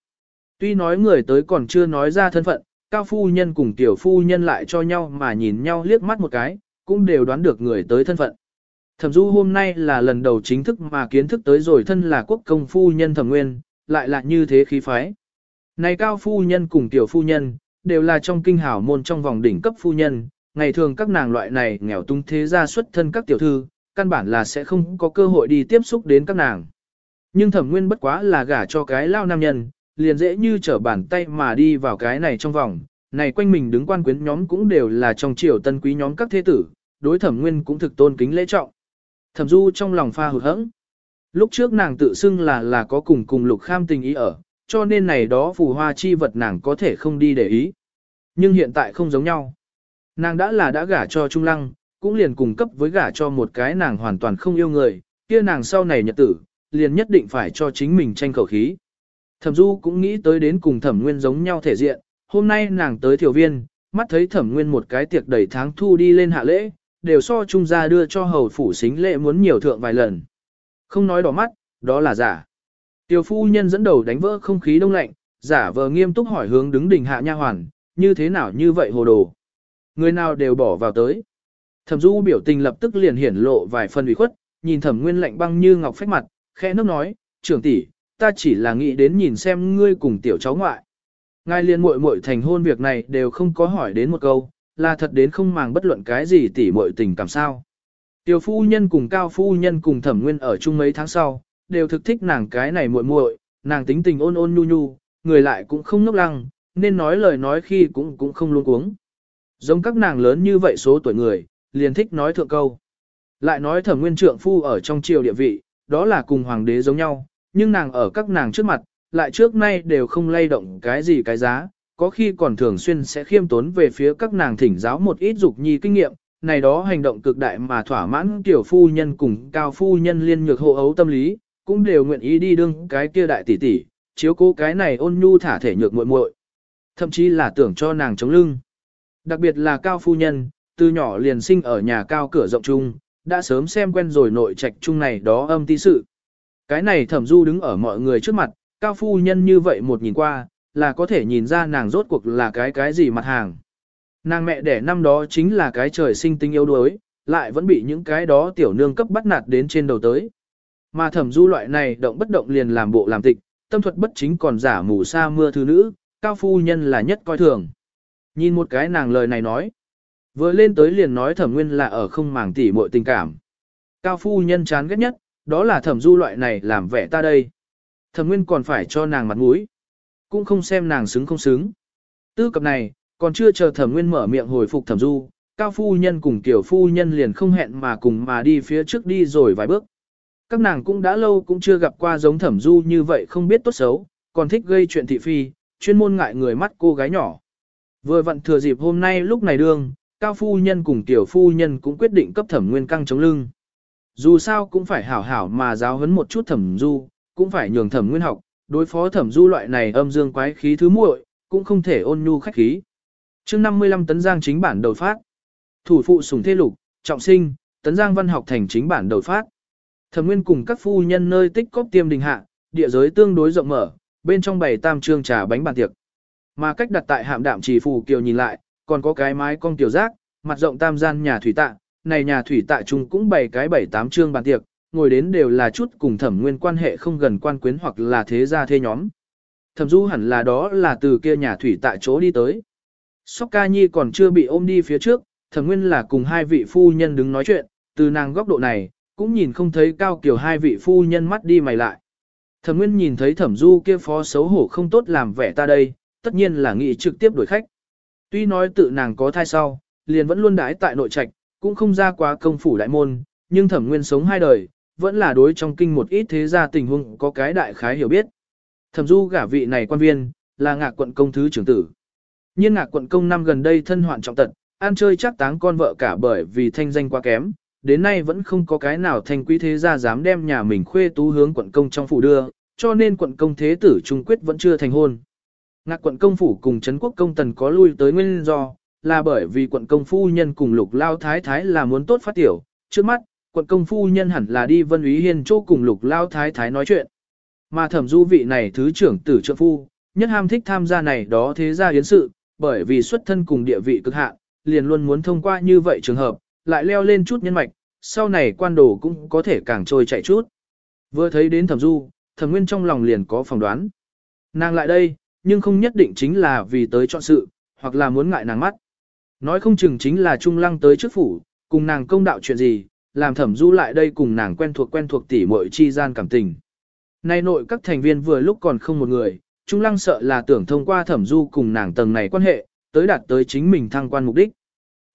Tuy nói người tới còn chưa nói ra thân phận, cao phu nhân cùng tiểu phu nhân lại cho nhau mà nhìn nhau liếc mắt một cái, cũng đều đoán được người tới thân phận. Thẩm Du hôm nay là lần đầu chính thức mà kiến thức tới rồi thân là quốc công phu nhân thẩm nguyên, lại là như thế khí phái. Này cao phu nhân cùng tiểu phu nhân, đều là trong kinh hảo môn trong vòng đỉnh cấp phu nhân, ngày thường các nàng loại này nghèo tung thế gia xuất thân các tiểu thư, căn bản là sẽ không có cơ hội đi tiếp xúc đến các nàng. Nhưng thẩm nguyên bất quá là gả cho cái lao nam nhân, liền dễ như trở bàn tay mà đi vào cái này trong vòng, này quanh mình đứng quan quyến nhóm cũng đều là trong triều tân quý nhóm các thế tử, đối thẩm nguyên cũng thực tôn kính lễ trọng. Thẩm du trong lòng pha hụt hẫng. Lúc trước nàng tự xưng là là có cùng cùng lục kham tình ý ở, cho nên này đó phù hoa chi vật nàng có thể không đi để ý. Nhưng hiện tại không giống nhau. Nàng đã là đã gả cho Trung Lăng, cũng liền cùng cấp với gả cho một cái nàng hoàn toàn không yêu người, kia nàng sau này nhật tử, liền nhất định phải cho chính mình tranh khẩu khí. Thẩm Du cũng nghĩ tới đến cùng Thẩm Nguyên giống nhau thể diện, hôm nay nàng tới Thiểu viên, mắt thấy Thẩm Nguyên một cái tiệc đầy tháng thu đi lên hạ lễ, đều so trung gia đưa cho hầu phủ xính lễ muốn nhiều thượng vài lần. Không nói đỏ mắt, đó là giả. Tiểu phu nhân dẫn đầu đánh vỡ không khí đông lạnh, giả vờ nghiêm túc hỏi hướng đứng đỉnh hạ nha hoàn, như thế nào như vậy hồ đồ. Người nào đều bỏ vào tới. Thẩm Du biểu tình lập tức liền hiển lộ vài phần ủy khuất, nhìn Thẩm Nguyên lạnh băng như ngọc phách mặt, khẽ nước nói, trưởng tỷ, ta chỉ là nghĩ đến nhìn xem ngươi cùng tiểu cháu ngoại. Ngài liền muội muội thành hôn việc này đều không có hỏi đến một câu, là thật đến không màng bất luận cái gì tỷ muội tình cảm sao. Tiểu phu nhân cùng cao phu nhân cùng thẩm nguyên ở chung mấy tháng sau, đều thực thích nàng cái này muội muội, nàng tính tình ôn ôn nhu nhu, người lại cũng không ngốc lăng, nên nói lời nói khi cũng cũng không luôn cuống. Giống các nàng lớn như vậy số tuổi người, liền thích nói thượng câu. Lại nói thẩm nguyên trượng phu ở trong triều địa vị, đó là cùng hoàng đế giống nhau, nhưng nàng ở các nàng trước mặt, lại trước nay đều không lay động cái gì cái giá, có khi còn thường xuyên sẽ khiêm tốn về phía các nàng thỉnh giáo một ít dục nhi kinh nghiệm, này đó hành động cực đại mà thỏa mãn tiểu phu nhân cùng cao phu nhân liên nhược hộ ấu tâm lý, cũng đều nguyện ý đi đương cái kia đại tỷ tỷ, chiếu cố cái này ôn nhu thả thể nhược muội muội, thậm chí là tưởng cho nàng chống lưng. Đặc biệt là cao phu nhân, từ nhỏ liền sinh ở nhà cao cửa rộng chung, đã sớm xem quen rồi nội trạch chung này đó âm tí sự. Cái này thẩm du đứng ở mọi người trước mặt, cao phu nhân như vậy một nhìn qua, là có thể nhìn ra nàng rốt cuộc là cái cái gì mặt hàng. Nàng mẹ đẻ năm đó chính là cái trời sinh tinh yếu đuối, lại vẫn bị những cái đó tiểu nương cấp bắt nạt đến trên đầu tới. Mà thẩm du loại này động bất động liền làm bộ làm tịch, tâm thuật bất chính còn giả mù sa mưa thứ nữ, cao phu nhân là nhất coi thường. Nhìn một cái nàng lời này nói. Vừa lên tới liền nói thẩm nguyên là ở không màng tỉ muội tình cảm. Cao phu nhân chán ghét nhất, đó là thẩm du loại này làm vẻ ta đây. Thẩm nguyên còn phải cho nàng mặt mũi. Cũng không xem nàng xứng không xứng. Tư cập này, còn chưa chờ thẩm nguyên mở miệng hồi phục thẩm du, cao phu nhân cùng tiểu phu nhân liền không hẹn mà cùng mà đi phía trước đi rồi vài bước. Các nàng cũng đã lâu cũng chưa gặp qua giống thẩm du như vậy không biết tốt xấu, còn thích gây chuyện thị phi, chuyên môn ngại người mắt cô gái nhỏ. Vừa vặn thừa dịp hôm nay lúc này đương, cao phu nhân cùng tiểu phu nhân cũng quyết định cấp thẩm nguyên căng chống lưng. Dù sao cũng phải hảo hảo mà giáo huấn một chút thẩm du, cũng phải nhường thẩm nguyên học, đối phó thẩm du loại này âm dương quái khí thứ muội, cũng không thể ôn nhu khách khí. chương 55 tấn giang chính bản đầu phát. Thủ phụ sùng thế lục, trọng sinh, tấn giang văn học thành chính bản đầu phát. Thẩm nguyên cùng các phu nhân nơi tích cóp tiêm đình hạ, địa giới tương đối rộng mở, bên trong bày tam trương trà bánh bàn tiệc. Mà cách đặt tại hạm đạm trì phù kiều nhìn lại, còn có cái mái cong tiểu giác, mặt rộng tam gian nhà thủy tạ, này nhà thủy tạ chung cũng bày cái bảy tám trương bàn tiệc, ngồi đến đều là chút cùng thẩm nguyên quan hệ không gần quan quyến hoặc là thế gia thế nhóm. Thẩm du hẳn là đó là từ kia nhà thủy tạ chỗ đi tới. Sóc ca nhi còn chưa bị ôm đi phía trước, thẩm nguyên là cùng hai vị phu nhân đứng nói chuyện, từ nàng góc độ này, cũng nhìn không thấy cao kiểu hai vị phu nhân mắt đi mày lại. Thẩm nguyên nhìn thấy thẩm du kia phó xấu hổ không tốt làm vẻ ta đây, tất nhiên là nghĩ trực tiếp đuổi khách. Tuy nói tự nàng có thai sau, liền vẫn luôn đái tại nội trạch, cũng không ra quá công phủ đại môn, nhưng thẩm nguyên sống hai đời, vẫn là đối trong kinh một ít thế gia tình huống có cái đại khái hiểu biết. Thẩm du gả vị này quan viên, là ngạc quận công thứ trưởng tử. Nhiên ngạc quận công năm gần đây thân hoạn trọng tật, ăn chơi chắc táng con vợ cả bởi vì thanh danh quá kém, đến nay vẫn không có cái nào thành quý thế gia dám đem nhà mình khuê tú hướng quận công trong phủ đưa, cho nên quận công thế tử trung quyết vẫn chưa thành hôn. Ngạc quận công phủ cùng Trấn quốc công tần có lui tới nguyên do, là bởi vì quận công phu nhân cùng lục lao thái thái là muốn tốt phát tiểu, trước mắt, quận công phu nhân hẳn là đi vân úy hiên chỗ cùng lục lao thái thái nói chuyện. Mà thẩm du vị này thứ trưởng tử trợ phu, nhất ham thích tham gia này đó thế gia hiến sự, bởi vì xuất thân cùng địa vị cực hạn, liền luôn muốn thông qua như vậy trường hợp, lại leo lên chút nhân mạch, sau này quan đồ cũng có thể càng trôi chạy chút. Vừa thấy đến thẩm du, thẩm nguyên trong lòng liền có phỏng đoán. Nàng lại đây, nhưng không nhất định chính là vì tới chọn sự, hoặc là muốn ngại nàng mắt. Nói không chừng chính là Trung Lăng tới trước phủ, cùng nàng công đạo chuyện gì, làm thẩm du lại đây cùng nàng quen thuộc quen thuộc tỉ muội chi gian cảm tình. Nay nội các thành viên vừa lúc còn không một người, Trung Lăng sợ là tưởng thông qua thẩm du cùng nàng tầng này quan hệ, tới đạt tới chính mình thăng quan mục đích.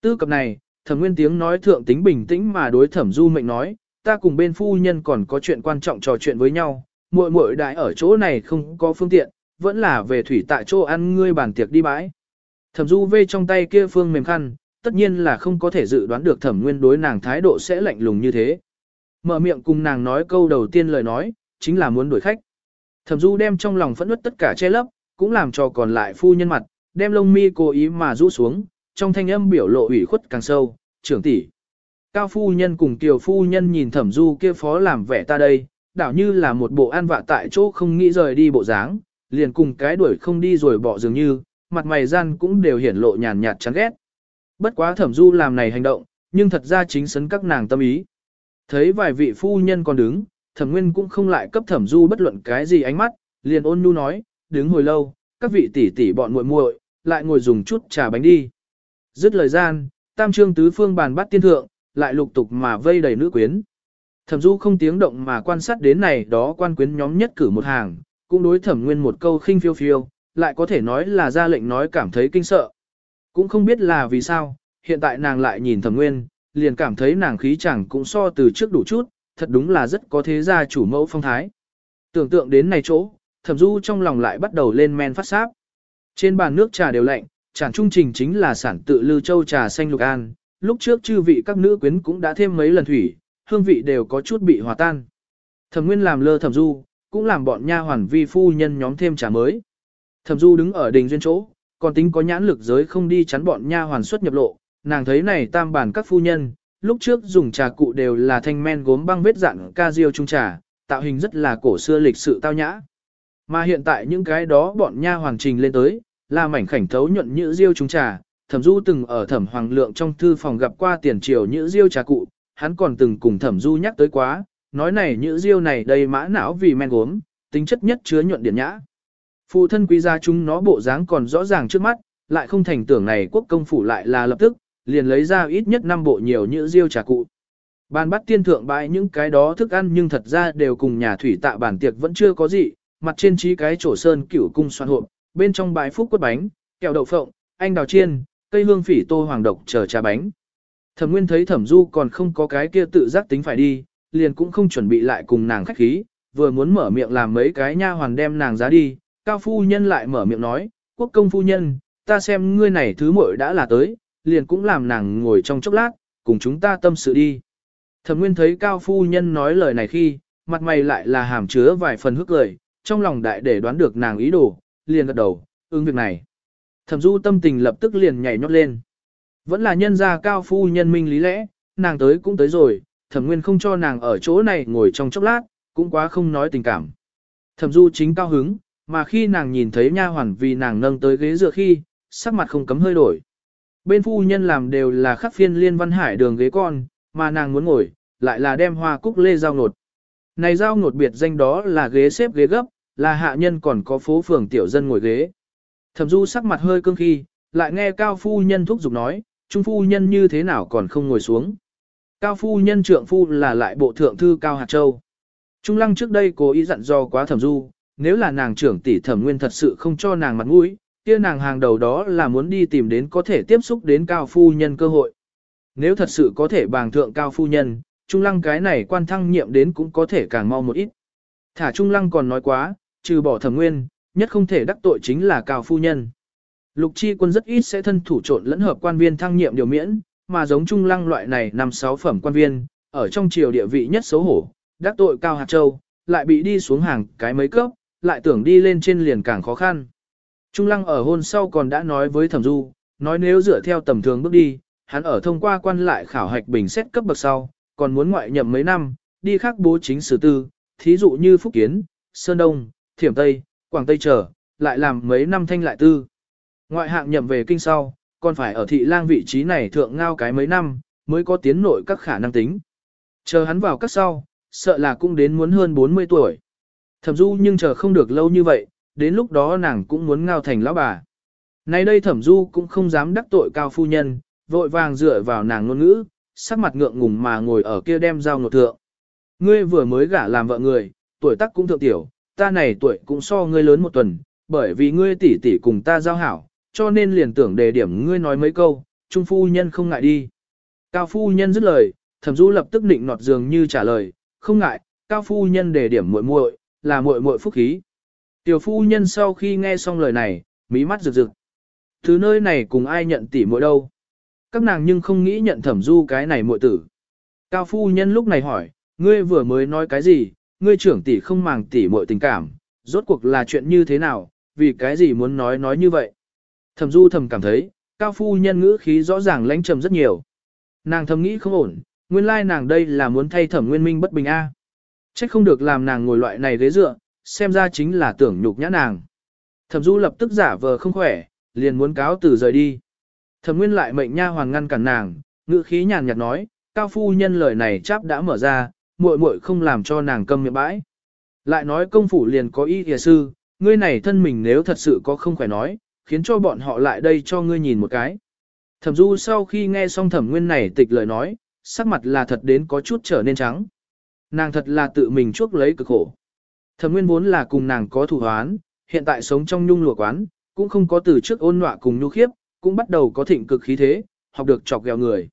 Tư cập này, thẩm nguyên tiếng nói thượng tính bình tĩnh mà đối thẩm du mệnh nói, ta cùng bên phu nhân còn có chuyện quan trọng trò chuyện với nhau, muội muội đại ở chỗ này không có phương tiện, vẫn là về thủy tại chỗ ăn ngươi bàn tiệc đi bãi. Thẩm du vê trong tay kia phương mềm khăn, tất nhiên là không có thể dự đoán được thẩm nguyên đối nàng thái độ sẽ lạnh lùng như thế. Mở miệng cùng nàng nói câu đầu tiên lời nói, chính là muốn đuổi khách. Thẩm du đem trong lòng phẫn nứt tất cả che lấp, cũng làm cho còn lại phu nhân mặt, đem lông mi cố ý mà rũ xuống, trong thanh âm biểu lộ ủy khuất càng sâu, trưởng tỷ. Cao phu nhân cùng tiểu phu nhân nhìn thẩm du kia phó làm vẻ ta đây, đảo như là một bộ an vạ tại chỗ không nghĩ rời đi bộ dáng, liền cùng cái đuổi không đi rồi bỏ dường như, mặt mày gian cũng đều hiển lộ nhàn nhạt chán ghét. Bất quá thẩm du làm này hành động, nhưng thật ra chính sấn các nàng tâm ý. Thấy vài vị phu nhân còn đứng, thẩm nguyên cũng không lại cấp thẩm du bất luận cái gì ánh mắt, liền ôn nhu nói, đứng hồi lâu, các vị tỷ tỷ bọn muội muội lại ngồi dùng chút trà bánh đi. Dứt lời gian, tam trương tứ phương bàn bắt tiên thượng, lại lục tục mà vây đầy nữ quyến. Thẩm du không tiếng động mà quan sát đến này đó quan quyến nhóm nhất cử một hàng, cũng đối thẩm nguyên một câu khinh phiêu phiêu, lại có thể nói là ra lệnh nói cảm thấy kinh sợ. Cũng không biết là vì sao, hiện tại nàng lại nhìn thẩm nguyên, liền cảm thấy nàng khí chẳng cũng so từ trước đủ chút, thật đúng là rất có thế gia chủ mẫu phong thái. Tưởng tượng đến này chỗ, thẩm du trong lòng lại bắt đầu lên men phát sáp. Trên bàn nước trà đều lạnh, tràn trung trình chính là sản tự lư châu trà xanh lục an, lúc trước chư vị các nữ quyến cũng đã thêm mấy lần thủy, hương vị đều có chút bị hòa tan. Thẩm Nguyên làm lơ Thẩm Du, cũng làm bọn nha hoàn vi phu nhân nhóm thêm trà mới. Thẩm Du đứng ở đình duyên chỗ, còn tính có nhãn lực giới không đi chắn bọn nha hoàn xuất nhập lộ, nàng thấy này tam bản các phu nhân, lúc trước dùng trà cụ đều là thanh men gốm băng vết dặn ca diêu trung trà, tạo hình rất là cổ xưa lịch sự tao nhã. Mà hiện tại những cái đó bọn nha hoàn trình lên tới, là mảnh khảnh thấu nhuận như diêu trung trà, thẩm du từng ở thẩm hoàng lượng trong thư phòng gặp qua tiền triều như diêu trà cụ, hắn còn từng cùng thẩm du nhắc tới quá, nói này nhữ diêu này đầy mã não vì men gốm, tính chất nhất chứa nhuận điển nhã. Phụ thân quý gia chúng nó bộ dáng còn rõ ràng trước mắt, lại không thành tưởng này quốc công phủ lại là lập tức, liền lấy ra ít nhất năm bộ nhiều nhữ diêu trà cụ. Bàn bắt tiên thượng bãi những cái đó thức ăn nhưng thật ra đều cùng nhà thủy tạ bản tiệc vẫn chưa có gì, mặt trên trí cái chỗ sơn cửu cung xoan hộp, bên trong bãi phúc quất bánh, kẹo đậu phộng, anh đào chiên, cây hương phỉ tô hoàng độc chờ trà bánh. Thẩm Nguyên thấy Thẩm Du còn không có cái kia tự giác tính phải đi, liền cũng không chuẩn bị lại cùng nàng khách khí, vừa muốn mở miệng làm mấy cái nha hoàn đem nàng giá đi, cao phu nhân lại mở miệng nói, quốc công phu nhân, ta xem ngươi này thứ muội đã là tới, liền cũng làm nàng ngồi trong chốc lát, cùng chúng ta tâm sự đi. Thẩm Nguyên thấy cao phu nhân nói lời này khi, mặt mày lại là hàm chứa vài phần hức lời, trong lòng đại để đoán được nàng ý đồ, liền gật đầu, ứng việc này. Thẩm Du tâm tình lập tức liền nhảy nhót lên. Vẫn là nhân gia cao phu nhân minh lý lẽ, nàng tới cũng tới rồi, Thẩm Nguyên không cho nàng ở chỗ này ngồi trong chốc lát, cũng quá không nói tình cảm. Thẩm Du chính cao hứng, mà khi nàng nhìn thấy nha hoàn vì nàng nâng tới ghế dựa khi, sắc mặt không cấm hơi đổi. Bên phu nhân làm đều là khắc phiên liên văn hải đường ghế con, mà nàng muốn ngồi, lại là đem hoa cúc lê giao nột. Này giao nột biệt danh đó là ghế xếp ghế gấp, là hạ nhân còn có phố phường tiểu dân ngồi ghế. Thẩm du sắc mặt hơi cương khi, lại nghe cao phu nhân thúc giục nói, trung phu nhân như thế nào còn không ngồi xuống. Cao phu nhân trượng phu là lại bộ thượng thư Cao Hạt Châu. Trung lăng trước đây cố ý dặn do quá thẩm du, nếu là nàng trưởng tỷ thẩm nguyên thật sự không cho nàng mặt mũi, kia nàng hàng đầu đó là muốn đi tìm đến có thể tiếp xúc đến cao phu nhân cơ hội. Nếu thật sự có thể bàng thượng cao phu nhân, Trung Lăng cái này quan thăng nhiệm đến cũng có thể càng mau một ít. Thả Trung Lăng còn nói quá, trừ bỏ thẩm nguyên, nhất không thể đắc tội chính là cao phu nhân. Lục chi quân rất ít sẽ thân thủ trộn lẫn hợp quan viên thăng nhiệm điều miễn, mà giống Trung Lăng loại này năm sáu phẩm quan viên, ở trong triều địa vị nhất xấu hổ, đắc tội cao hạt châu, lại bị đi xuống hàng cái mấy cấp, lại tưởng đi lên trên liền càng khó khăn. Trung Lăng ở hôn sau còn đã nói với Thẩm Du, nói nếu dựa theo tầm thường bước đi, hắn ở thông qua quan lại khảo hạch bình xét cấp bậc sau, còn muốn ngoại nhậm mấy năm, đi khác bố chính sử tư, thí dụ như Phúc Kiến, Sơn Đông, Thiểm Tây, Quảng Tây trở, lại làm mấy năm thanh lại tư. Ngoại hạng nhậm về kinh sau, còn phải ở thị lang vị trí này thượng ngao cái mấy năm, mới có tiến nội các khả năng tính. Chờ hắn vào các sau, sợ là cũng đến muốn hơn 40 tuổi. Thẩm du nhưng chờ không được lâu như vậy, đến lúc đó nàng cũng muốn ngao thành lão bà. Nay đây thẩm du cũng không dám đắc tội cao phu nhân, vội vàng dựa vào nàng ngôn ngữ, sắc mặt ngượng ngùng mà ngồi ở kia đem dao ngột thượng. Ngươi vừa mới gả làm vợ người, tuổi tác cũng thượng tiểu, ta này tuổi cũng so ngươi lớn một tuần, bởi vì ngươi tỷ tỷ cùng ta giao hảo, cho nên liền tưởng đề điểm ngươi nói mấy câu, trung phu nhân không ngại đi. Cao phu nhân dứt lời, thẩm du lập tức định nọt dường như trả lời, không ngại, cao phu nhân đề điểm muội muội, là muội muội phúc khí. Tiểu phu nhân sau khi nghe xong lời này, mí mắt rực rực. Thứ nơi này cùng ai nhận tỷ muội đâu? Các nàng nhưng không nghĩ nhận thẩm du cái này muội tử. Cao phu nhân lúc này hỏi, ngươi vừa mới nói cái gì, ngươi trưởng tỷ không màng tỷ muội tình cảm, rốt cuộc là chuyện như thế nào, vì cái gì muốn nói nói như vậy. Thẩm du thầm cảm thấy, cao phu nhân ngữ khí rõ ràng lãnh trầm rất nhiều. Nàng thầm nghĩ không ổn, nguyên lai nàng đây là muốn thay thẩm nguyên minh bất bình a. À. Không được làm nàng ngồi loại này ghế dựa, xem ra chính là tưởng nhục nhã nàng. Thẩm du lập tức giả vờ không khỏe, liền muốn cáo từ rời đi. Thẩm nguyên lại mệnh nha hoàng ngăn cản nàng, ngữ khí nhàn nhạt nói, cao phu nhân lời này chắp đã mở ra, muội muội không làm cho nàng câm miệng bãi. Lại nói công phủ liền có ý thìa sư, ngươi này thân mình nếu thật sự có không khỏe nói, khiến cho bọn họ lại đây cho ngươi nhìn một cái. Thẩm du sau khi nghe xong thẩm nguyên này tịch lời nói, sắc mặt là thật đến có chút trở nên trắng. Nàng thật là tự mình chuốc lấy cực khổ. Thẩm nguyên vốn là cùng nàng có thủ hoán, hiện tại sống trong nhung lụa quán, cũng không có từ trước ôn nọa cùng nhu khiếp, cũng bắt đầu có thịnh cực khí thế, học được chọc ghẹo người.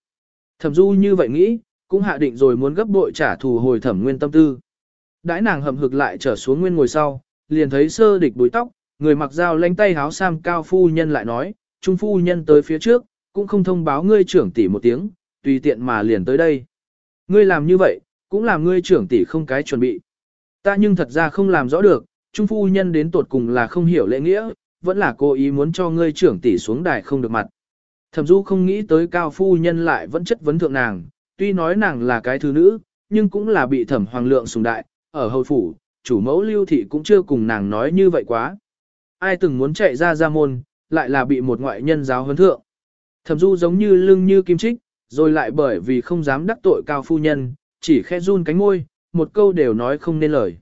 Thẩm du như vậy nghĩ, cũng hạ định rồi muốn gấp bội trả thù hồi thẩm nguyên tâm tư. Đãi nàng hầm hực lại trở xuống nguyên ngồi sau, liền thấy sơ địch búi tóc, người mặc dao lánh tay háo sam cao phu nhân lại nói, trung phu nhân tới phía trước, cũng không thông báo ngươi trưởng tỷ một tiếng, tùy tiện mà liền tới đây. Ngươi làm như vậy, cũng làm ngươi trưởng tỷ không cái chuẩn bị. Ta nhưng thật ra không làm rõ được, trung phu nhân đến tột cùng là không hiểu lễ nghĩa, vẫn là cố ý muốn cho ngươi trưởng tỷ xuống đài không được mặt. Thẩm Du không nghĩ tới cao phu nhân lại vẫn chất vấn thượng nàng, tuy nói nàng là cái thứ nữ, nhưng cũng là bị thẩm hoàng lượng sùng đại, ở hầu phủ, chủ mẫu lưu thị cũng chưa cùng nàng nói như vậy quá. Ai từng muốn chạy ra ra môn, lại là bị một ngoại nhân giáo huấn thượng. Thẩm Du giống như lưng như kim trích, rồi lại bởi vì không dám đắc tội cao phu nhân, chỉ khẽ run cánh môi, một câu đều nói không nên lời.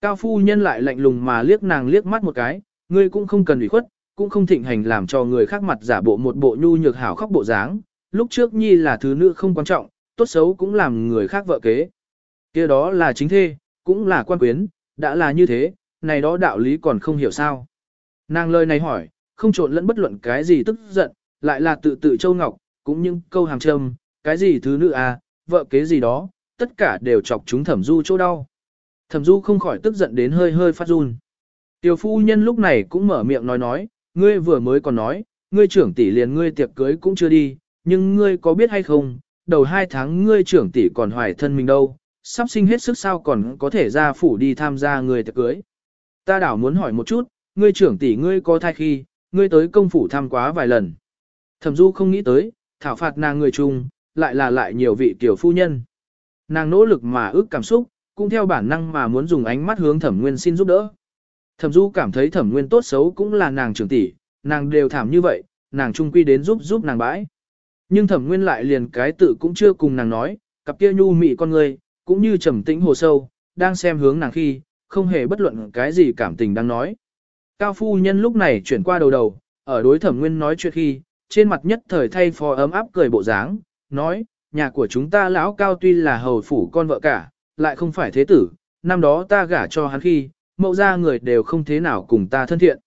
Cao phu nhân lại lạnh lùng mà liếc nàng liếc mắt một cái, ngươi cũng không cần ủy khuất, cũng không thịnh hành làm cho người khác mặt giả bộ một bộ nhu nhược hảo khóc bộ dáng. Lúc trước nhi là thứ nữ không quan trọng, tốt xấu cũng làm người khác vợ kế. kia đó là chính thê, cũng là quan quyến, đã là như thế, này đó đạo lý còn không hiểu sao. Nàng lời này hỏi, không trộn lẫn bất luận cái gì tức giận, lại là tự tự châu ngọc, cũng những câu hàng trầm, cái gì thứ nữ à, vợ kế gì đó, tất cả đều chọc chúng thẩm du chỗ đau. Thẩm du không khỏi tức giận đến hơi hơi phát run. Tiểu phu nhân lúc này cũng mở miệng nói nói, ngươi vừa mới còn nói, ngươi trưởng tỷ liền ngươi tiệc cưới cũng chưa đi, nhưng ngươi có biết hay không, đầu hai tháng ngươi trưởng tỷ còn hoài thân mình đâu, sắp sinh hết sức sao còn có thể ra phủ đi tham gia người tiệc cưới. Ta đảo muốn hỏi một chút, ngươi trưởng tỷ ngươi có thai khi, ngươi tới công phủ thăm quá vài lần. Thẩm Du không nghĩ tới, thảo phạt nàng người chung, lại là lại nhiều vị tiểu phu nhân. Nàng nỗ lực mà ước cảm xúc, cũng theo bản năng mà muốn dùng ánh mắt hướng Thẩm Nguyên xin giúp đỡ. Thẩm Du cảm thấy Thẩm Nguyên tốt xấu cũng là nàng trưởng tỷ, nàng đều thảm như vậy, nàng trung quy đến giúp giúp nàng bãi. Nhưng Thẩm Nguyên lại liền cái tự cũng chưa cùng nàng nói, cặp kia nhu mị con người, cũng như trầm tĩnh hồ sâu, đang xem hướng nàng khi, không hề bất luận cái gì cảm tình đang nói. Cao phu nhân lúc này chuyển qua đầu đầu, ở đối Thẩm Nguyên nói chuyện khi, trên mặt nhất thời thay phò ấm áp cười bộ dáng, nói, nhà của chúng ta lão cao tuy là hầu phủ con vợ cả, lại không phải thế tử, năm đó ta gả cho hắn khi, mẫu ra người đều không thế nào cùng ta thân thiện.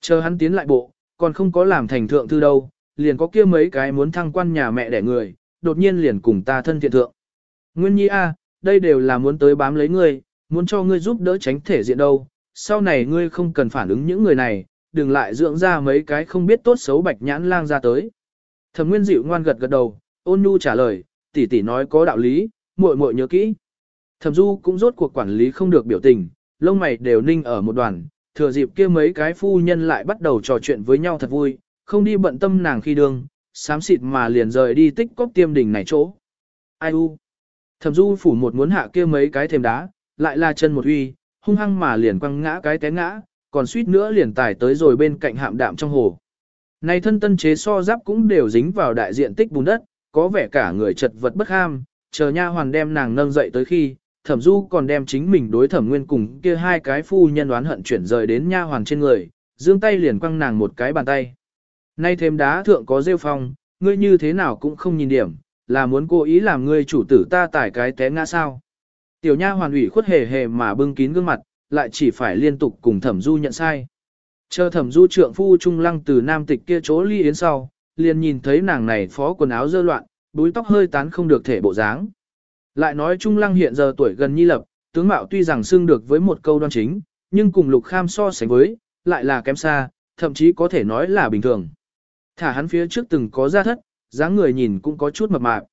Chờ hắn tiến lại bộ, còn không có làm thành thượng thư đâu, liền có kia mấy cái muốn thăng quan nhà mẹ đẻ người, đột nhiên liền cùng ta thân thiện thượng. Nguyên nhi a, đây đều là muốn tới bám lấy ngươi, muốn cho ngươi giúp đỡ tránh thể diện đâu, sau này ngươi không cần phản ứng những người này, đừng lại dưỡng ra mấy cái không biết tốt xấu bạch nhãn lang ra tới. Thẩm Nguyên dịu ngoan gật gật đầu, ôn nhu trả lời, tỷ tỷ nói có đạo lý, muội muội nhớ kỹ. Thẩm Du cũng rốt cuộc quản lý không được biểu tình, lông mày đều ninh ở một đoàn, thừa dịp kia mấy cái phu nhân lại bắt đầu trò chuyện với nhau thật vui, không đi bận tâm nàng khi đường, sám xịt mà liền rời đi tích cốc tiêm đỉnh này chỗ. Ai u? Thẩm Du phủ một muốn hạ kia mấy cái thềm đá, lại là chân một uy, hung hăng mà liền quăng ngã cái té ngã, còn suýt nữa liền tải tới rồi bên cạnh hạm đạm trong hồ. Này thân tân chế so giáp cũng đều dính vào đại diện tích bùn đất, có vẻ cả người chật vật bất ham, chờ nha hoàn đem nàng nâng dậy tới khi, thẩm du còn đem chính mình đối thẩm nguyên cùng kia hai cái phu nhân đoán hận chuyển rời đến nha hoàn trên người, dương tay liền quăng nàng một cái bàn tay. Nay thêm đá thượng có rêu phong, ngươi như thế nào cũng không nhìn điểm, là muốn cố ý làm ngươi chủ tử ta tải cái té ngã sao. Tiểu nha hoàn ủy khuất hề hề mà bưng kín gương mặt, lại chỉ phải liên tục cùng thẩm du nhận sai. Chờ thẩm du trượng phu trung lăng từ nam tịch kia chỗ ly yến sau, liền nhìn thấy nàng này phó quần áo dơ loạn, búi tóc hơi tán không được thể bộ dáng. Lại nói trung lăng hiện giờ tuổi gần nhi lập, tướng mạo tuy rằng xưng được với một câu đoan chính, nhưng cùng lục kham so sánh với, lại là kém xa, thậm chí có thể nói là bình thường. Thả hắn phía trước từng có gia thất, dáng người nhìn cũng có chút mập mạp.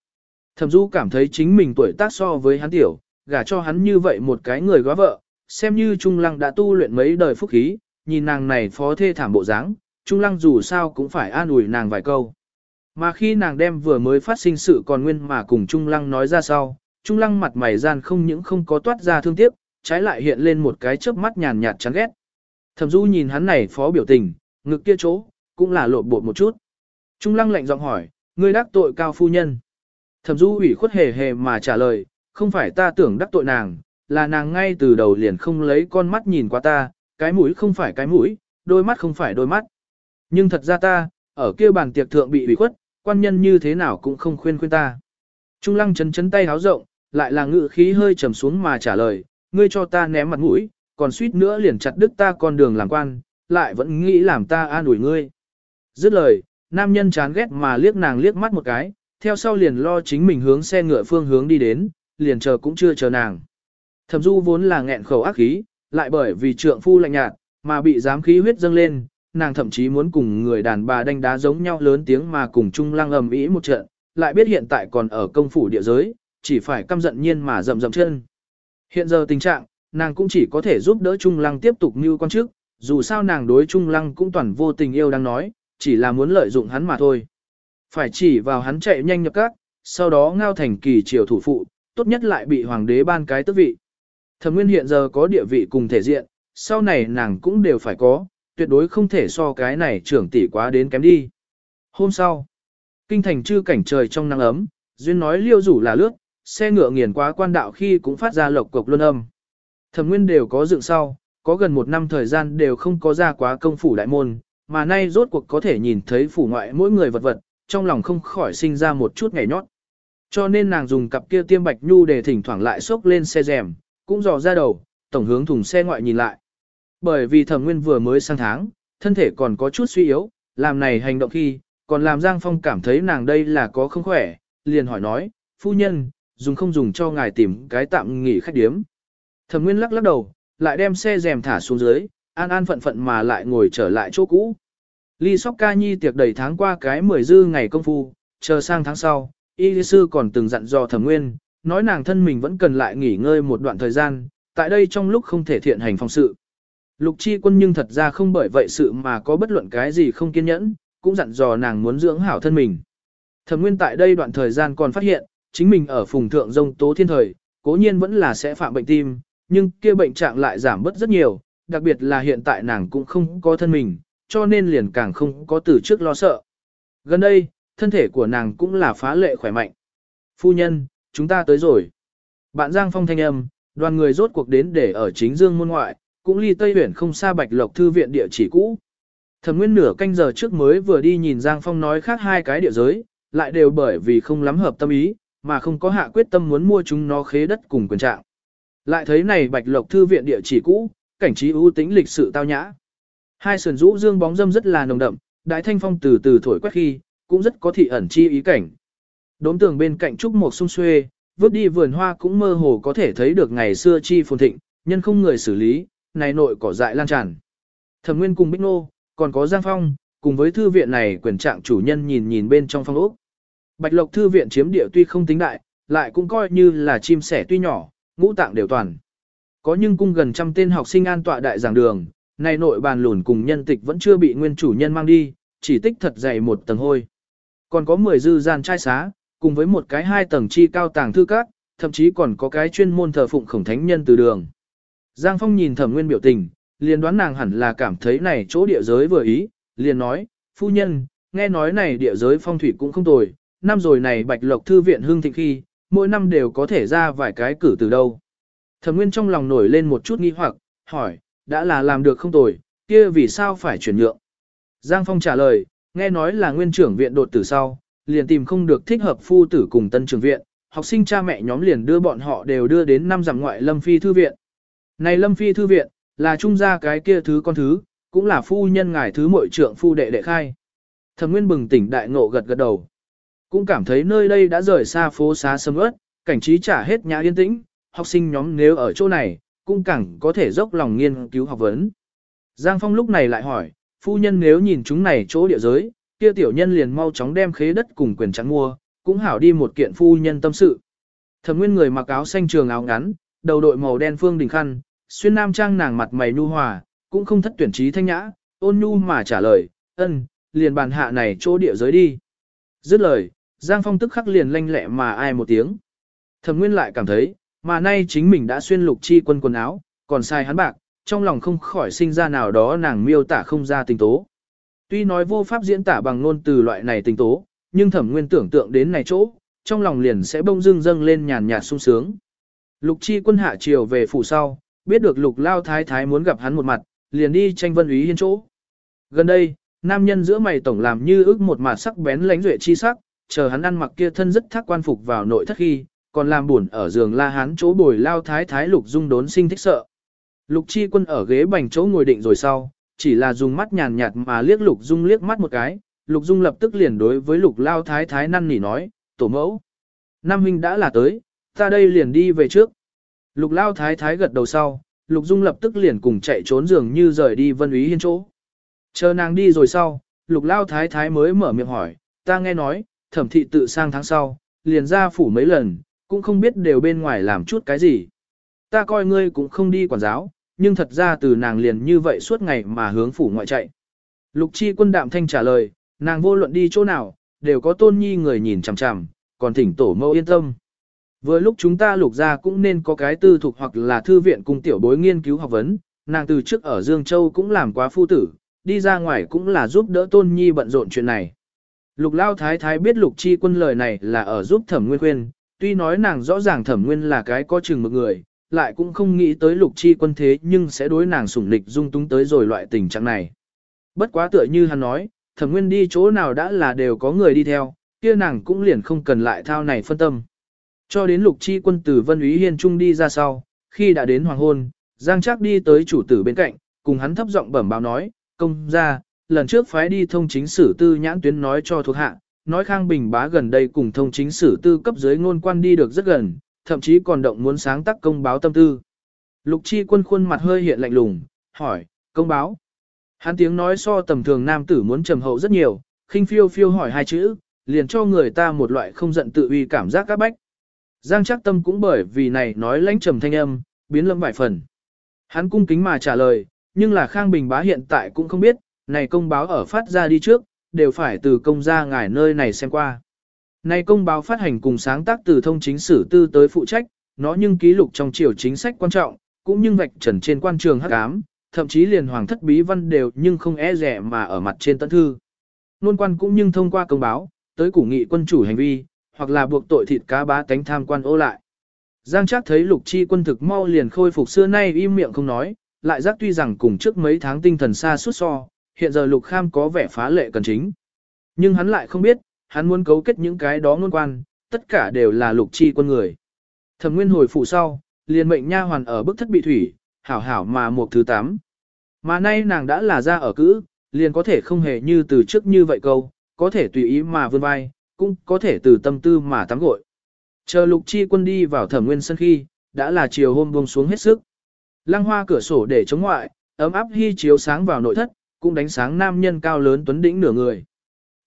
Thẩm Du cảm thấy chính mình tuổi tác so với hắn tiểu, gả cho hắn như vậy một cái người góa vợ, xem như Trung Lăng đã tu luyện mấy đời phúc khí, nhìn nàng này phó thê thảm bộ dáng, Trung Lăng dù sao cũng phải an ủi nàng vài câu. Mà khi nàng đem vừa mới phát sinh sự còn nguyên mà cùng Trung Lăng nói ra sau, Trung Lăng mặt mày gian không những không có toát ra thương tiếc, trái lại hiện lên một cái chớp mắt nhàn nhạt chán ghét. Thẩm Du nhìn hắn này phó biểu tình, ngực kia chỗ, cũng là lộn bột một chút. Trung Lăng lạnh giọng hỏi, ngươi đắc tội cao phu nhân. Thẩm Du ủy khuất hề hề mà trả lời, không phải ta tưởng đắc tội nàng, là nàng ngay từ đầu liền không lấy con mắt nhìn qua ta, cái mũi không phải cái mũi, đôi mắt không phải đôi mắt. Nhưng thật ra ta, ở kia bàn tiệc thượng bị ủy khuất, quan nhân như thế nào cũng không khuyên khuyên ta. Trung lăng chấn chấn tay háo rộng, lại là ngự khí hơi trầm xuống mà trả lời, ngươi cho ta ném mặt mũi, còn suýt nữa liền chặt đứt ta con đường làm quan, lại vẫn nghĩ làm ta an ủi ngươi. Dứt lời, nam nhân chán ghét mà liếc nàng liếc mắt một cái, theo sau liền lo chính mình hướng xe ngựa phương hướng đi đến, liền chờ cũng chưa chờ nàng. Thẩm Du vốn là nghẹn khẩu ác khí, lại bởi vì trượng phu lạnh nhạt, mà bị dám khí huyết dâng lên, nàng thậm chí muốn cùng người đàn bà đánh đá giống nhau lớn tiếng mà cùng chung lăng ầm ĩ một trận, lại biết hiện tại còn ở công phủ địa giới, chỉ phải căm giận nhiên mà rậm rậm chân. Hiện giờ tình trạng, nàng cũng chỉ có thể giúp đỡ Trung Lăng tiếp tục mưu quan chức, dù sao nàng đối Trung Lăng cũng toàn vô tình yêu đang nói, chỉ là muốn lợi dụng hắn mà thôi. Phải chỉ vào hắn chạy nhanh nhập các, sau đó ngao thành kỳ triều thủ phụ, tốt nhất lại bị hoàng đế ban cái tước vị. Thẩm Nguyên hiện giờ có địa vị cùng thể diện, sau này nàng cũng đều phải có, tuyệt đối không thể so cái này trưởng tỷ quá đến kém đi. Hôm sau, kinh thành chư cảnh trời trong nắng ấm, duyên nói liêu rủ là lướt, xe ngựa nghiền quá quan đạo khi cũng phát ra lộc cục luân âm. Thẩm Nguyên đều có dựng sau, có gần một năm thời gian đều không có ra quá công phủ đại môn, mà nay rốt cuộc có thể nhìn thấy phủ ngoại mỗi người vật vật, trong lòng không khỏi sinh ra một chút ngày nhót. Cho nên nàng dùng cặp kia tiêm bạch nhu để thỉnh thoảng lại xốc lên xe rèm, cũng dò ra đầu, tổng hướng thùng xe ngoại nhìn lại. Bởi vì thẩm nguyên vừa mới sang tháng, thân thể còn có chút suy yếu, làm này hành động khi, còn làm Giang Phong cảm thấy nàng đây là có không khỏe, liền hỏi nói, phu nhân, dùng không dùng cho ngài tìm cái tạm nghỉ khách điếm. Thẩm nguyên lắc lắc đầu, lại đem xe rèm thả xuống dưới, an an phận phận mà lại ngồi trở lại chỗ cũ. Ly Sóc Ca Nhi tiệc đầy tháng qua cái 10 dư ngày công phu, chờ sang tháng sau, y sư còn từng dặn dò thẩm nguyên, nói nàng thân mình vẫn cần lại nghỉ ngơi một đoạn thời gian, tại đây trong lúc không thể thiện hành phòng sự. Lục chi quân nhưng thật ra không bởi vậy sự mà có bất luận cái gì không kiên nhẫn, cũng dặn dò nàng muốn dưỡng hảo thân mình. Thẩm nguyên tại đây đoạn thời gian còn phát hiện, chính mình ở phùng thượng dông tố thiên thời, cố nhiên vẫn là sẽ phạm bệnh tim, nhưng kia bệnh trạng lại giảm bớt rất nhiều, đặc biệt là hiện tại nàng cũng không có thân mình, cho nên liền càng không có từ trước lo sợ. Gần đây, thân thể của nàng cũng là phá lệ khỏe mạnh. Phu nhân, chúng ta tới rồi. Bạn Giang Phong thanh âm, đoàn người rốt cuộc đến để ở chính dương môn ngoại, cũng ly Tây Huyển không xa Bạch Lộc Thư viện địa chỉ cũ. Thẩm Nguyên nửa canh giờ trước mới vừa đi nhìn Giang Phong nói khác hai cái địa giới, lại đều bởi vì không lắm hợp tâm ý, mà không có hạ quyết tâm muốn mua chúng nó khế đất cùng quyền trạng. Lại thấy này Bạch Lộc Thư viện địa chỉ cũ, cảnh trí ưu tĩnh lịch sự tao nhã. Hai sườn rũ dương bóng dâm rất là nồng đậm, đại thanh phong từ từ thổi quét khi, cũng rất có thị ẩn chi ý cảnh. Đốm tường bên cạnh trúc một sung xuê, vứt đi vườn hoa cũng mơ hồ có thể thấy được ngày xưa chi phồn thịnh, nhân không người xử lý, này nội cỏ dại lan tràn. Thẩm Nguyên cùng Bích Nô, còn có Giang Phong, cùng với thư viện này quyền trạng chủ nhân nhìn nhìn bên trong phong ốc. Bạch Lộc thư viện chiếm địa tuy không tính đại, lại cũng coi như là chim sẻ tuy nhỏ, ngũ tạng đều toàn. Có nhưng cung gần trăm tên học sinh an tọa đại giảng đường, này nội bàn lùn cùng nhân tịch vẫn chưa bị nguyên chủ nhân mang đi, chỉ tích thật dày một tầng hôi. Còn có 10 dư gian trai xá, cùng với một cái hai tầng chi cao tàng thư các, thậm chí còn có cái chuyên môn thờ phụng khổng thánh nhân từ đường. Giang Phong nhìn thẩm nguyên biểu tình, liền đoán nàng hẳn là cảm thấy này chỗ địa giới vừa ý, liền nói, phu nhân, nghe nói này địa giới phong thủy cũng không tồi, năm rồi này bạch lộc thư viện hương thịnh khi, mỗi năm đều có thể ra vài cái cử từ đâu. Thẩm nguyên trong lòng nổi lên một chút nghi hoặc, hỏi, đã là làm được không tồi, kia vì sao phải chuyển nhượng? Giang Phong trả lời, nghe nói là nguyên trưởng viện đột tử sau, liền tìm không được thích hợp phu tử cùng tân trưởng viện, học sinh cha mẹ nhóm liền đưa bọn họ đều đưa đến năm giảm ngoại Lâm Phi Thư Viện. Này Lâm Phi Thư Viện, là trung gia cái kia thứ con thứ, cũng là phu nhân ngài thứ mội trưởng phu đệ đệ khai. Thẩm Nguyên bừng tỉnh đại ngộ gật gật đầu. Cũng cảm thấy nơi đây đã rời xa phố xá sầm ớt, cảnh trí trả hết nhà yên tĩnh, học sinh nhóm nếu ở chỗ này, cũng càng có thể dốc lòng nghiên cứu học vấn. Giang Phong lúc này lại hỏi, phu nhân nếu nhìn chúng này chỗ địa giới, kia tiểu nhân liền mau chóng đem khế đất cùng quyền trắng mua, cũng hảo đi một kiện phu nhân tâm sự. Thẩm Nguyên người mặc áo xanh trường áo ngắn, đầu đội màu đen phương đình khăn, xuyên nam trang nàng mặt mày nhu hòa, cũng không thất tuyển trí thanh nhã, ôn nhu mà trả lời, ân, liền bàn hạ này chỗ địa giới đi. Dứt lời, Giang Phong tức khắc liền lanh lẹ mà ai một tiếng. Thẩm Nguyên lại cảm thấy, mà nay chính mình đã xuyên lục chi quân quần áo, còn sai hắn bạc, trong lòng không khỏi sinh ra nào đó nàng miêu tả không ra tình tố. Tuy nói vô pháp diễn tả bằng ngôn từ loại này tình tố, nhưng thẩm nguyên tưởng tượng đến này chỗ, trong lòng liền sẽ bông dưng dâng lên nhàn nhạt sung sướng. Lục chi quân hạ chiều về phủ sau, biết được lục lao thái thái muốn gặp hắn một mặt, liền đi tranh vân úy hiên chỗ. Gần đây, nam nhân giữa mày tổng làm như ước một mặt sắc bén lánh duệ chi sắc, chờ hắn ăn mặc kia thân rất thác quan phục vào nội thất khi, còn làm buồn ở giường la hán chỗ bồi lao thái thái lục dung đốn sinh thích sợ. Lục chi quân ở ghế bành chỗ ngồi định rồi sau, chỉ là dùng mắt nhàn nhạt mà liếc lục dung liếc mắt một cái, lục dung lập tức liền đối với lục lao thái thái năn nỉ nói, tổ mẫu. Nam huynh đã là tới, ta đây liền đi về trước. Lục lao thái thái gật đầu sau, lục dung lập tức liền cùng chạy trốn giường như rời đi vân úy hiên chỗ. Chờ nàng đi rồi sau, lục lao thái thái mới mở miệng hỏi, ta nghe nói, thẩm thị tự sang tháng sau, liền ra phủ mấy lần, cũng không biết đều bên ngoài làm chút cái gì. Ta coi ngươi cũng không đi quản giáo, nhưng thật ra từ nàng liền như vậy suốt ngày mà hướng phủ ngoại chạy. Lục chi quân đạm thanh trả lời, nàng vô luận đi chỗ nào, đều có tôn nhi người nhìn chằm chằm, còn thỉnh tổ mẫu yên tâm. Vừa lúc chúng ta lục ra cũng nên có cái tư thuộc hoặc là thư viện cùng tiểu bối nghiên cứu học vấn, nàng từ trước ở Dương Châu cũng làm quá phu tử, đi ra ngoài cũng là giúp đỡ tôn nhi bận rộn chuyện này. Lục lao thái thái biết lục chi quân lời này là ở giúp thẩm nguyên khuyên, tuy nói nàng rõ ràng thẩm nguyên là cái có chừng một người, lại cũng không nghĩ tới lục chi quân thế nhưng sẽ đối nàng sủng nịch dung túng tới rồi loại tình trạng này. Bất quá tựa như hắn nói, thẩm nguyên đi chỗ nào đã là đều có người đi theo, kia nàng cũng liền không cần lại thao này phân tâm. Cho đến lục chi quân từ vân úy hiên trung đi ra sau, khi đã đến hoàng hôn, Giang Trác đi tới chủ tử bên cạnh, cùng hắn thấp giọng bẩm báo nói, công ra, lần trước phái đi thông chính sử tư nhãn tuyến nói cho thuộc hạ, nói Khang Bình bá gần đây cùng thông chính sử tư cấp dưới ngôn quan đi được rất gần, thậm chí còn động muốn sáng tác công báo tâm tư. Lục chi quân khuôn mặt hơi hiện lạnh lùng, hỏi, công báo. Hắn tiếng nói so tầm thường nam tử muốn trầm hậu rất nhiều, khinh phiêu phiêu hỏi hai chữ, liền cho người ta một loại không giận tự uy cảm giác các bách. Giang chắc tâm cũng bởi vì này nói lãnh trầm thanh âm, biến lâm vài phần. Hắn cung kính mà trả lời, nhưng là Khang Bình bá hiện tại cũng không biết, này công báo ở phát ra đi trước, đều phải từ công gia ngài nơi này xem qua nay công báo phát hành cùng sáng tác từ thông chính sử tư tới phụ trách, nó nhưng ký lục trong chiều chính sách quan trọng, cũng như vạch trần trên quan trường hắc ám, thậm chí liền hoàng thất bí văn đều nhưng không e rẻ mà ở mặt trên tận thư. Nôn quan cũng nhưng thông qua công báo, tới củ nghị quân chủ hành vi, hoặc là buộc tội thịt cá bá tánh tham quan ô lại. Giang chắc thấy lục chi quân thực mau liền khôi phục xưa nay im miệng không nói, lại giác tuy rằng cùng trước mấy tháng tinh thần xa suốt so, hiện giờ lục kham có vẻ phá lệ cần chính. Nhưng hắn lại không biết, hắn muốn cấu kết những cái đó ngôn quan, tất cả đều là lục chi quân người. Thẩm nguyên hồi phủ sau, liền mệnh nha hoàn ở bức thất bị thủy, hảo hảo mà một thứ tám. Mà nay nàng đã là ra ở cữ, liền có thể không hề như từ trước như vậy câu, có thể tùy ý mà vươn vai, cũng có thể từ tâm tư mà tắm gội. Chờ lục chi quân đi vào thẩm nguyên sân khi, đã là chiều hôm buông xuống hết sức. Lăng hoa cửa sổ để chống ngoại, ấm áp hy chiếu sáng vào nội thất, cũng đánh sáng nam nhân cao lớn tuấn đỉnh nửa người.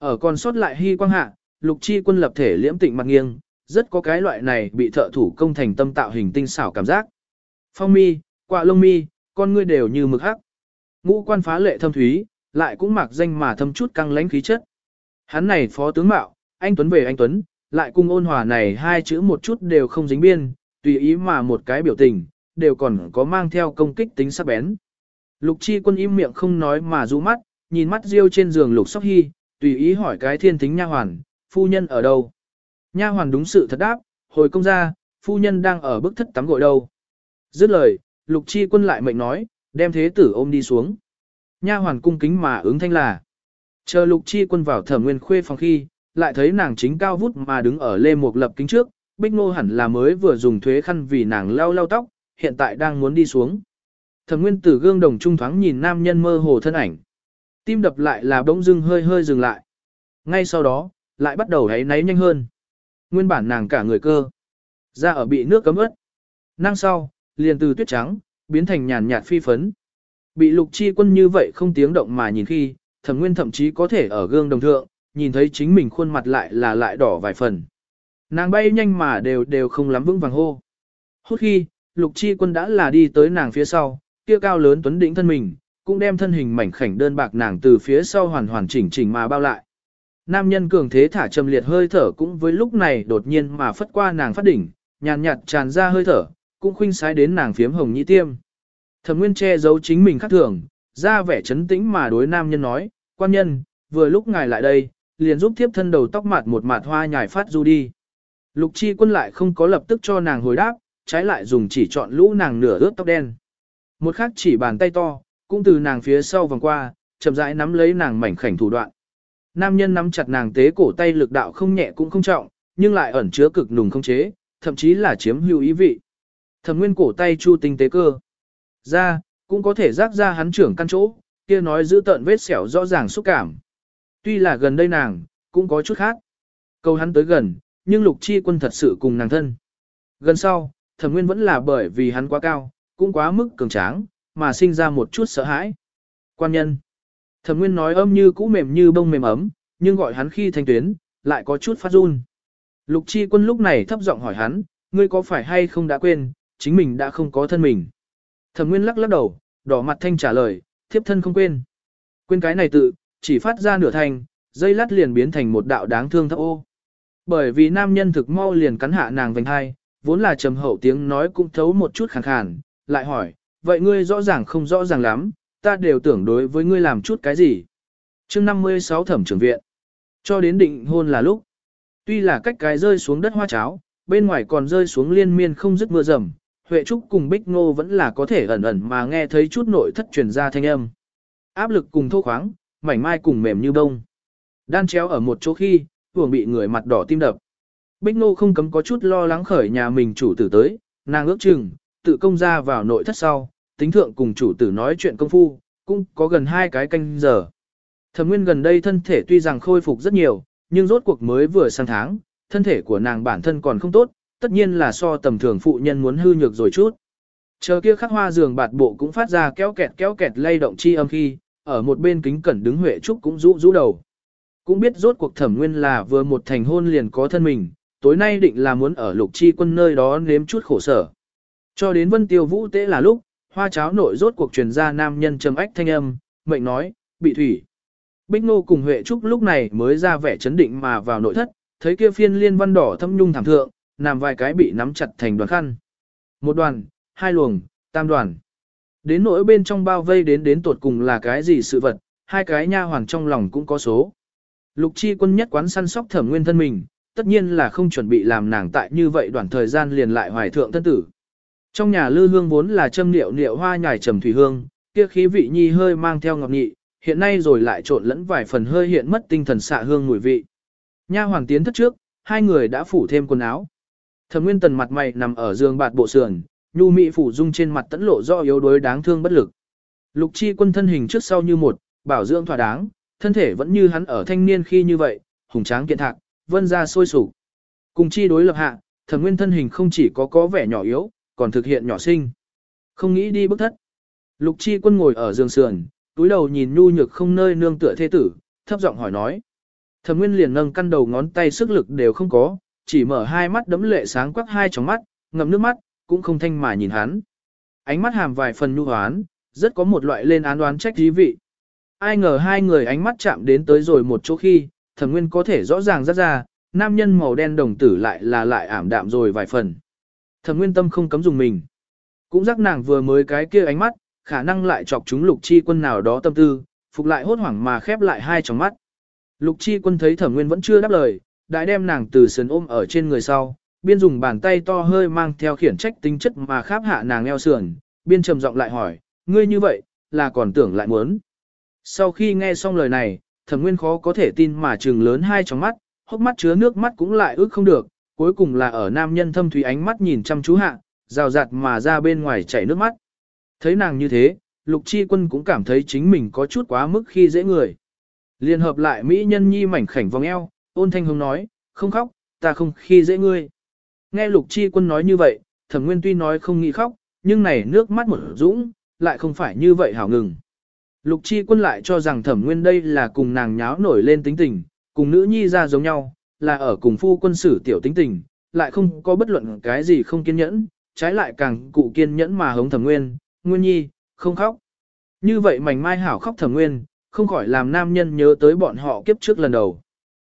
Ở còn sót lại hy quang hạ, lục chi quân lập thể liễm tịnh mặt nghiêng, rất có cái loại này bị thợ thủ công thành tâm tạo hình tinh xảo cảm giác. Phong mi, quạ lông mi, con ngươi đều như mực hắc. Ngũ quan phá lệ thâm thúy, lại cũng mặc danh mà thâm chút căng lãnh khí chất. Hắn này phó tướng mạo, anh Tuấn về anh Tuấn, lại cùng ôn hòa này hai chữ một chút đều không dính biên, tùy ý mà một cái biểu tình, đều còn có mang theo công kích tính sắc bén. Lục chi quân im miệng không nói mà rũ mắt, nhìn mắt riêu trên giường lục sóc hy, tùy ý hỏi cái thiên tính nha hoàn, phu nhân ở đâu? Nha hoàn đúng sự thật đáp, hồi công ra, phu nhân đang ở bức thất tắm gội đâu. Dứt lời, lục chi quân lại mệnh nói, đem thế tử ôm đi xuống. Nha hoàn cung kính mà ứng thanh là. Chờ lục chi quân vào thẩm nguyên khuê phòng khi, lại thấy nàng chính cao vút mà đứng ở lê một lập kính trước, bích ngô hẳn là mới vừa dùng thuế khăn vì nàng lau lau tóc, hiện tại đang muốn đi xuống. Thẩm nguyên tử gương đồng trung thoáng nhìn nam nhân mơ hồ thân ảnh. Tim đập lại là bỗng dưng hơi hơi dừng lại. Ngay sau đó, lại bắt đầu hấy náy nhanh hơn. Nguyên bản nàng cả người cơ. da ở bị nước cấm ướt. Năng sau, liền từ tuyết trắng, biến thành nhàn nhạt phi phấn. Bị lục chi quân như vậy không tiếng động mà nhìn khi, thẩm nguyên thậm chí có thể ở gương đồng thượng, nhìn thấy chính mình khuôn mặt lại là lại đỏ vài phần. Nàng bay nhanh mà đều đều không lắm vững vàng hô. Hút khi, lục chi quân đã là đi tới nàng phía sau, kia cao lớn tuấn đỉnh thân mình, cũng đem thân hình mảnh khảnh đơn bạc nàng từ phía sau hoàn hoàn chỉnh chỉnh mà bao lại. Nam nhân cường thế thả trầm liệt hơi thở cũng với lúc này đột nhiên mà phất qua nàng phát đỉnh, nhàn nhạt tràn ra hơi thở, cũng khuynh sái đến nàng phiếm hồng nhĩ tiêm. Thẩm Nguyên che giấu chính mình khác thường, ra vẻ trấn tĩnh mà đối nam nhân nói, quan nhân, vừa lúc ngài lại đây, liền giúp thiếp thân đầu tóc mạt một mạt hoa nhài phát du đi. Lục chi quân lại không có lập tức cho nàng hồi đáp, trái lại dùng chỉ chọn lũ nàng nửa ướt tóc đen. Một khắc chỉ bàn tay to, cũng từ nàng phía sau vòng qua, chậm rãi nắm lấy nàng mảnh khảnh thủ đoạn. Nam nhân nắm chặt nàng tế cổ tay lực đạo không nhẹ cũng không trọng, nhưng lại ẩn chứa cực nùng không chế, thậm chí là chiếm hữu ý vị. Thẩm nguyên cổ tay chu tinh tế cơ. Ra, cũng có thể rác ra hắn trưởng căn chỗ, kia nói giữ tận vết xẻo rõ ràng xúc cảm. Tuy là gần đây nàng, cũng có chút khác. Câu hắn tới gần, nhưng lục chi quân thật sự cùng nàng thân. Gần sau, thẩm nguyên vẫn là bởi vì hắn quá cao, cũng quá mức cường tráng, mà sinh ra một chút sợ hãi. Quan nhân. Thẩm nguyên nói âm như cũ mềm như bông mềm ấm, nhưng gọi hắn khi thanh tuyến, lại có chút phát run. Lục chi quân lúc này thấp giọng hỏi hắn, ngươi có phải hay không đã quên, chính mình đã không có thân mình. Thẩm nguyên lắc lắc đầu, đỏ mặt thanh trả lời, thiếp thân không quên. Quên cái này tự, chỉ phát ra nửa thành, dây lát liền biến thành một đạo đáng thương thấp ô. Bởi vì nam nhân thực mau liền cắn hạ nàng vành hai, vốn là trầm hậu tiếng nói cũng thấu một chút khàn khàn, lại hỏi, vậy ngươi rõ ràng không rõ ràng lắm, ta đều tưởng đối với ngươi làm chút cái gì. chương 56 thẩm trưởng viện, cho đến định hôn là lúc. Tuy là cách cái rơi xuống đất hoa cháo, bên ngoài còn rơi xuống liên miên không dứt mưa rầm, Huệ Trúc cùng Bích Ngô vẫn là có thể ẩn ẩn mà nghe thấy chút nội thất truyền ra thanh âm. Áp lực cùng thô khoáng, mảnh mai cùng mềm như bông. Đan chéo ở một chỗ khi, thường bị người mặt đỏ tim đập. Bích Ngô không cấm có chút lo lắng khởi nhà mình chủ tử tới, nàng ước chừng, tự công ra vào nội thất sau, tính thượng cùng chủ tử nói chuyện công phu, cũng có gần hai cái canh giờ. Thẩm Nguyên gần đây thân thể tuy rằng khôi phục rất nhiều, nhưng rốt cuộc mới vừa sang tháng, thân thể của nàng bản thân còn không tốt, tất nhiên là so tầm thường phụ nhân muốn hư nhược rồi chút. Chờ kia khắc hoa giường bạt bộ cũng phát ra kéo kẹt kéo kẹt lay động chi âm khi, ở một bên kính cẩn đứng Huệ Trúc cũng rũ rũ đầu. Cũng biết rốt cuộc thẩm nguyên là vừa một thành hôn liền có thân mình, tối nay định là muốn ở lục chi quân nơi đó nếm chút khổ sở. Cho đến vân tiêu vũ tế là lúc, hoa cháo nội rốt cuộc truyền ra nam nhân trầm ách thanh âm, mệnh nói, bị thủy. Bích ngô cùng Huệ Trúc lúc này mới ra vẻ chấn định mà vào nội thất, thấy kia phiên liên văn đỏ thâm nhung thảm thượng, nằm vài cái bị nắm chặt thành đoàn khăn. Một đoàn, hai luồng, tam đoàn. Đến nỗi bên trong bao vây đến đến tột cùng là cái gì sự vật, hai cái nha hoàng trong lòng cũng có số. Lục chi quân nhất quán săn sóc thẩm nguyên thân mình, tất nhiên là không chuẩn bị làm nàng tại như vậy đoạn thời gian liền lại hoài thượng thân tử. Trong nhà lư hương vốn là châm liệu liệu hoa nhài trầm thủy hương, kia khí vị nhi hơi mang theo ngọc nhị, hiện nay rồi lại trộn lẫn vài phần hơi hiện mất tinh thần xạ hương mùi vị. Nha hoàng tiến thất trước, hai người đã phủ thêm quần áo. Thẩm Nguyên Tần mặt mày nằm ở giường bạt bộ sườn, nhu mị phủ dung trên mặt tẫn lộ do yếu đuối đáng thương bất lực. Lục Chi Quân thân hình trước sau như một, bảo dưỡng thỏa đáng, thân thể vẫn như hắn ở thanh niên khi như vậy, hùng tráng kiện thạc, vân ra sôi sục. Cùng chi đối lập hạ, thẩm nguyên thân hình không chỉ có có vẻ nhỏ yếu, còn thực hiện nhỏ sinh. Không nghĩ đi bức thất. Lục chi quân ngồi ở giường sườn, túi đầu nhìn nhu nhược không nơi nương tựa thế tử, thấp giọng hỏi nói. Thẩm nguyên liền nâng căn đầu ngón tay sức lực đều không có, chỉ mở hai mắt đấm lệ sáng quắc hai tròng mắt, ngậm nước mắt, cũng không thanh mà nhìn hắn. Ánh mắt hàm vài phần nhu hoán, rất có một loại lên án đoán trách dí vị. Ai ngờ hai người ánh mắt chạm đến tới rồi một chỗ khi, thẩm nguyên có thể rõ ràng rất ra, nam nhân màu đen đồng tử lại là lại ảm đạm rồi vài phần. Thẩm nguyên tâm không cấm dùng mình. Cũng giác nàng vừa mới cái kia ánh mắt, khả năng lại chọc chúng lục chi quân nào đó tâm tư, phục lại hốt hoảng mà khép lại hai tròng mắt. Lục chi quân thấy thẩm nguyên vẫn chưa đáp lời, đại đem nàng từ sườn ôm ở trên người sau, biên dùng bàn tay to hơi mang theo khiển trách tính chất mà kháp hạ nàng eo sườn, biên trầm giọng lại hỏi, ngươi như vậy, là còn tưởng lại muốn. Sau khi nghe xong lời này, thẩm nguyên khó có thể tin mà trừng lớn hai tròng mắt, hốc mắt chứa nước mắt cũng lại ước không được, cuối cùng là ở nam nhân thâm thủy ánh mắt nhìn chăm chú hạ, rào rạt mà ra bên ngoài chảy nước mắt. Thấy nàng như thế, lục chi quân cũng cảm thấy chính mình có chút quá mức khi dễ người. Liên hợp lại Mỹ nhân nhi mảnh khảnh vòng eo, ôn thanh hồng nói, không khóc, ta không khi dễ ngươi. Nghe lục chi quân nói như vậy, thẩm nguyên tuy nói không nghĩ khóc, nhưng này nước mắt một dũng, lại không phải như vậy hảo ngừng. Lục chi quân lại cho rằng thẩm nguyên đây là cùng nàng nháo nổi lên tính tình, cùng nữ nhi ra giống nhau, là ở cùng phu quân sử tiểu tính tình, lại không có bất luận cái gì không kiên nhẫn, trái lại càng cụ kiên nhẫn mà hống thẩm nguyên, nguyên nhi, không khóc. Như vậy mảnh mai hảo khóc thẩm nguyên, không khỏi làm nam nhân nhớ tới bọn họ kiếp trước lần đầu.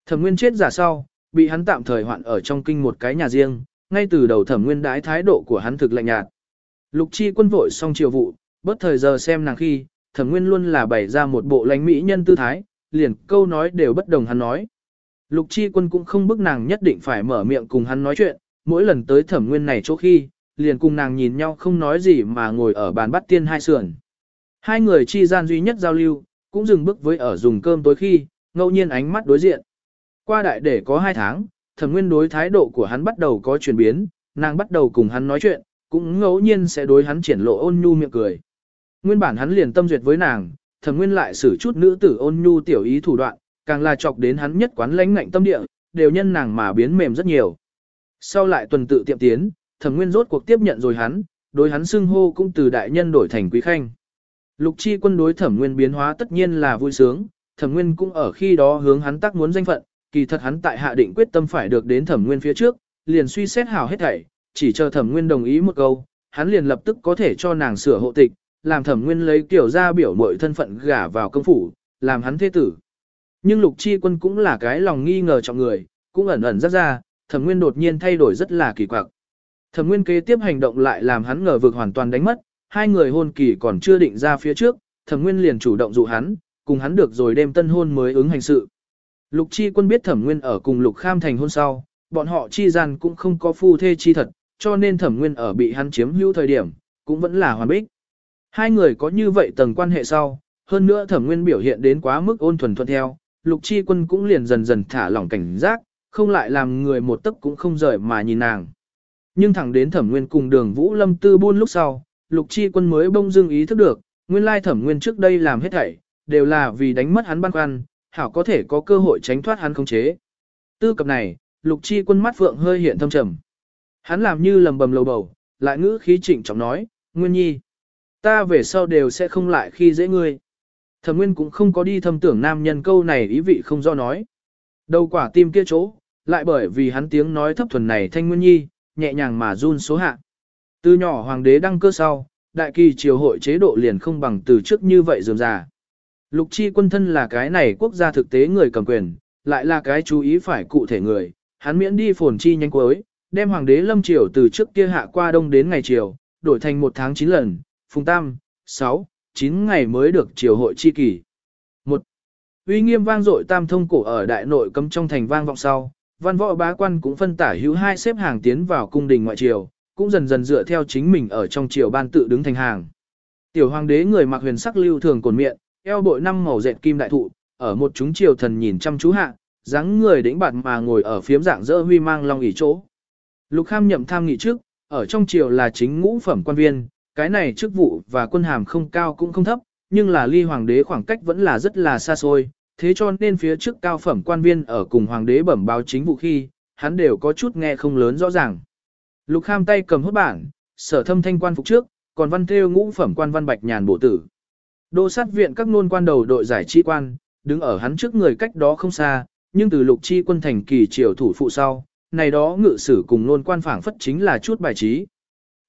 Thẩm nguyên chết giả sau, bị hắn tạm thời hoạn ở trong kinh một cái nhà riêng, ngay từ đầu thẩm nguyên đái thái độ của hắn thực lạnh nhạt. Lục chi quân vội xong chiều vụ, bất thời giờ xem nàng khi, thẩm nguyên luôn là bày ra một bộ lánh mỹ nhân tư thái, liền câu nói đều bất đồng hắn nói. Lục chi quân cũng không bức nàng nhất định phải mở miệng cùng hắn nói chuyện, mỗi lần tới thẩm nguyên này chỗ khi, liền cùng nàng nhìn nhau không nói gì mà ngồi ở bàn bắt tiên hai sườn. Hai người chi gian duy nhất giao lưu, cũng dừng bước với ở dùng cơm tối khi, ngẫu nhiên ánh mắt đối diện. Qua đại để có hai tháng, thẩm nguyên đối thái độ của hắn bắt đầu có chuyển biến, nàng bắt đầu cùng hắn nói chuyện, cũng ngẫu nhiên sẽ đối hắn triển lộ ôn nhu miệng cười. Nguyên bản hắn liền tâm duyệt với nàng, thẩm nguyên lại xử chút nữ tử ôn nhu tiểu ý thủ đoạn, càng là chọc đến hắn nhất quán lãnh ngạnh tâm địa, đều nhân nàng mà biến mềm rất nhiều. Sau lại tuần tự tiệm tiến, thẩm nguyên rốt cuộc tiếp nhận rồi hắn, đối hắn xưng hô cũng từ đại nhân đổi thành quý khanh. Lục chi quân đối thẩm nguyên biến hóa tất nhiên là vui sướng, thẩm nguyên cũng ở khi đó hướng hắn tác muốn danh phận, kỳ thật hắn tại hạ định quyết tâm phải được đến thẩm nguyên phía trước, liền suy xét hảo hết thảy, chỉ chờ thẩm nguyên đồng ý một câu, hắn liền lập tức có thể cho nàng sửa hộ tịch, làm thẩm nguyên lấy kiểu ra biểu mọi thân phận gả vào công phủ, làm hắn thế tử. Nhưng lục chi quân cũng là cái lòng nghi ngờ trọng người, cũng ẩn ẩn rất ra, thẩm nguyên đột nhiên thay đổi rất là kỳ quặc. Thẩm nguyên kế tiếp hành động lại làm hắn ngờ vực hoàn toàn đánh mất, hai người hôn kỳ còn chưa định ra phía trước, thẩm nguyên liền chủ động dụ hắn, cùng hắn được rồi đêm tân hôn mới ứng hành sự. Lục chi quân biết thẩm nguyên ở cùng lục kham thành hôn sau, bọn họ chi gian cũng không có phu thê chi thật, cho nên thẩm nguyên ở bị hắn chiếm hữu thời điểm, cũng vẫn là hoàn bích. Hai người có như vậy tầng quan hệ sau, hơn nữa thẩm nguyên biểu hiện đến quá mức ôn thuần thuận theo, lục chi quân cũng liền dần dần thả lỏng cảnh giác, không lại làm người một tấc cũng không rời mà nhìn nàng. Nhưng thẳng đến thẩm nguyên cùng đường Vũ Lâm tư buôn lúc sau, lục chi quân mới bông dưng ý thức được, nguyên lai thẩm nguyên trước đây làm hết thảy, đều là vì đánh mất hắn băn khoăn, hảo có thể có cơ hội tránh thoát hắn khống chế. Tư cập này, lục chi quân mắt phượng hơi hiện thâm trầm. Hắn làm như lầm bầm lầu bầu, lại ngữ khí trịnh trọng nói, Nguyên Nhi, ta về sau đều sẽ không lại khi dễ ngươi. Thẩm Nguyên cũng không có đi thâm tưởng nam nhân câu này ý vị không do nói. Đầu quả tim kia chỗ, lại bởi vì hắn tiếng nói thấp thuần này thanh Nguyên Nhi, nhẹ nhàng mà run số hạ. Từ nhỏ hoàng đế đăng cơ sau, đại kỳ triều hội chế độ liền không bằng từ trước như vậy dườm già. Lục chi quân thân là cái này quốc gia thực tế người cầm quyền, lại là cái chú ý phải cụ thể người, hắn miễn đi phồn chi nhanh cuối, đem hoàng đế lâm triều từ trước kia hạ qua đông đến ngày triều, đổi thành một tháng 9 lần, phùng tam, 6, 9 ngày mới được triều hội chi kỳ. Một uy nghiêm vang dội tam thông cổ ở đại nội cấm trong thành vang vọng sau, văn võ bá quan cũng phân tả hữu hai xếp hàng tiến vào cung đình ngoại triều, cũng dần dần dựa theo chính mình ở trong triều ban tự đứng thành hàng. Tiểu hoàng đế người mặc huyền sắc lưu thường cồn miệng, eo bội năm màu dệt kim đại thụ, ở một chúng triều thần nhìn chăm chú hạ, dáng người đĩnh bạt mà ngồi ở phiếm dạng dỡ huy mang long ỷ chỗ. Lục Kham nhậm tham nghị trước, ở trong triều là chính ngũ phẩm quan viên, cái này chức vụ và quân hàm không cao cũng không thấp, nhưng là ly hoàng đế khoảng cách vẫn là rất là xa xôi, thế cho nên phía trước cao phẩm quan viên ở cùng hoàng đế bẩm báo chính vụ khi, hắn đều có chút nghe không lớn rõ ràng. Lục Kham tay cầm hốt bản, sở thâm thanh quan phục trước, còn văn theo ngũ phẩm quan văn bạch nhàn bộ tử. Đô sát viện các nôn quan đầu đội giải trí quan, đứng ở hắn trước người cách đó không xa, nhưng từ lục chi quân thành kỳ triều thủ phụ sau, này đó ngự sử cùng nôn quan phảng phất chính là chút bài trí.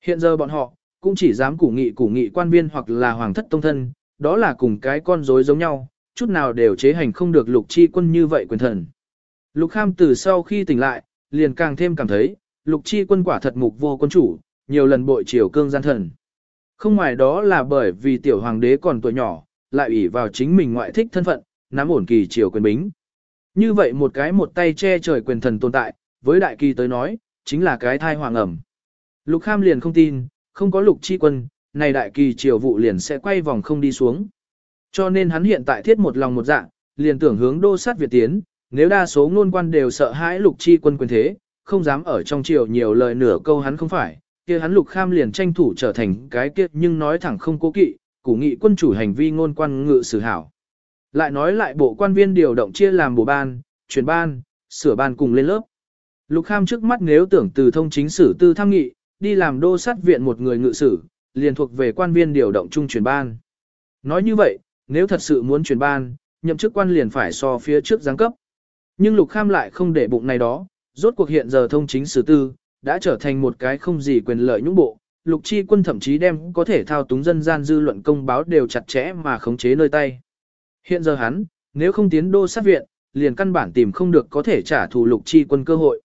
Hiện giờ bọn họ, cũng chỉ dám củ nghị củ nghị quan viên hoặc là hoàng thất tông thân, đó là cùng cái con rối giống nhau, chút nào đều chế hành không được lục chi quân như vậy quyền thần. Lục kham từ sau khi tỉnh lại, liền càng thêm cảm thấy, lục chi quân quả thật mục vô quân chủ, nhiều lần bội triều cương gian thần. Không ngoài đó là bởi vì tiểu hoàng đế còn tuổi nhỏ, lại ủy vào chính mình ngoại thích thân phận, nắm ổn kỳ triều quyền bính. Như vậy một cái một tay che trời quyền thần tồn tại, với đại kỳ tới nói, chính là cái thai hoàng ẩm. Lục Kham liền không tin, không có lục chi quân, này đại kỳ triều vụ liền sẽ quay vòng không đi xuống. Cho nên hắn hiện tại thiết một lòng một dạng, liền tưởng hướng đô sát Việt tiến, nếu đa số ngôn quan đều sợ hãi lục chi quân quyền thế, không dám ở trong triều nhiều lời nửa câu hắn không phải, kia hắn lục kham liền tranh thủ trở thành cái kia, nhưng nói thẳng không cố kỵ, củ nghị quân chủ hành vi ngôn quan ngự sử hảo. Lại nói lại bộ quan viên điều động chia làm bộ ban, chuyển ban, sửa ban cùng lên lớp. Lục kham trước mắt nếu tưởng từ thông chính sử tư tham nghị, đi làm đô sát viện một người ngự sử, liền thuộc về quan viên điều động trung chuyển ban. Nói như vậy, nếu thật sự muốn chuyển ban, nhậm chức quan liền phải so phía trước giáng cấp. Nhưng Lục Kham lại không để bụng này đó, rốt cuộc hiện giờ thông chính sử tư, đã trở thành một cái không gì quyền lợi nhũng bộ. Lục Chi quân thậm chí đem có thể thao túng dân gian dư luận công báo đều chặt chẽ mà khống chế nơi tay. Hiện giờ hắn, nếu không tiến đô sát viện, liền căn bản tìm không được có thể trả thù Lục Chi quân cơ hội.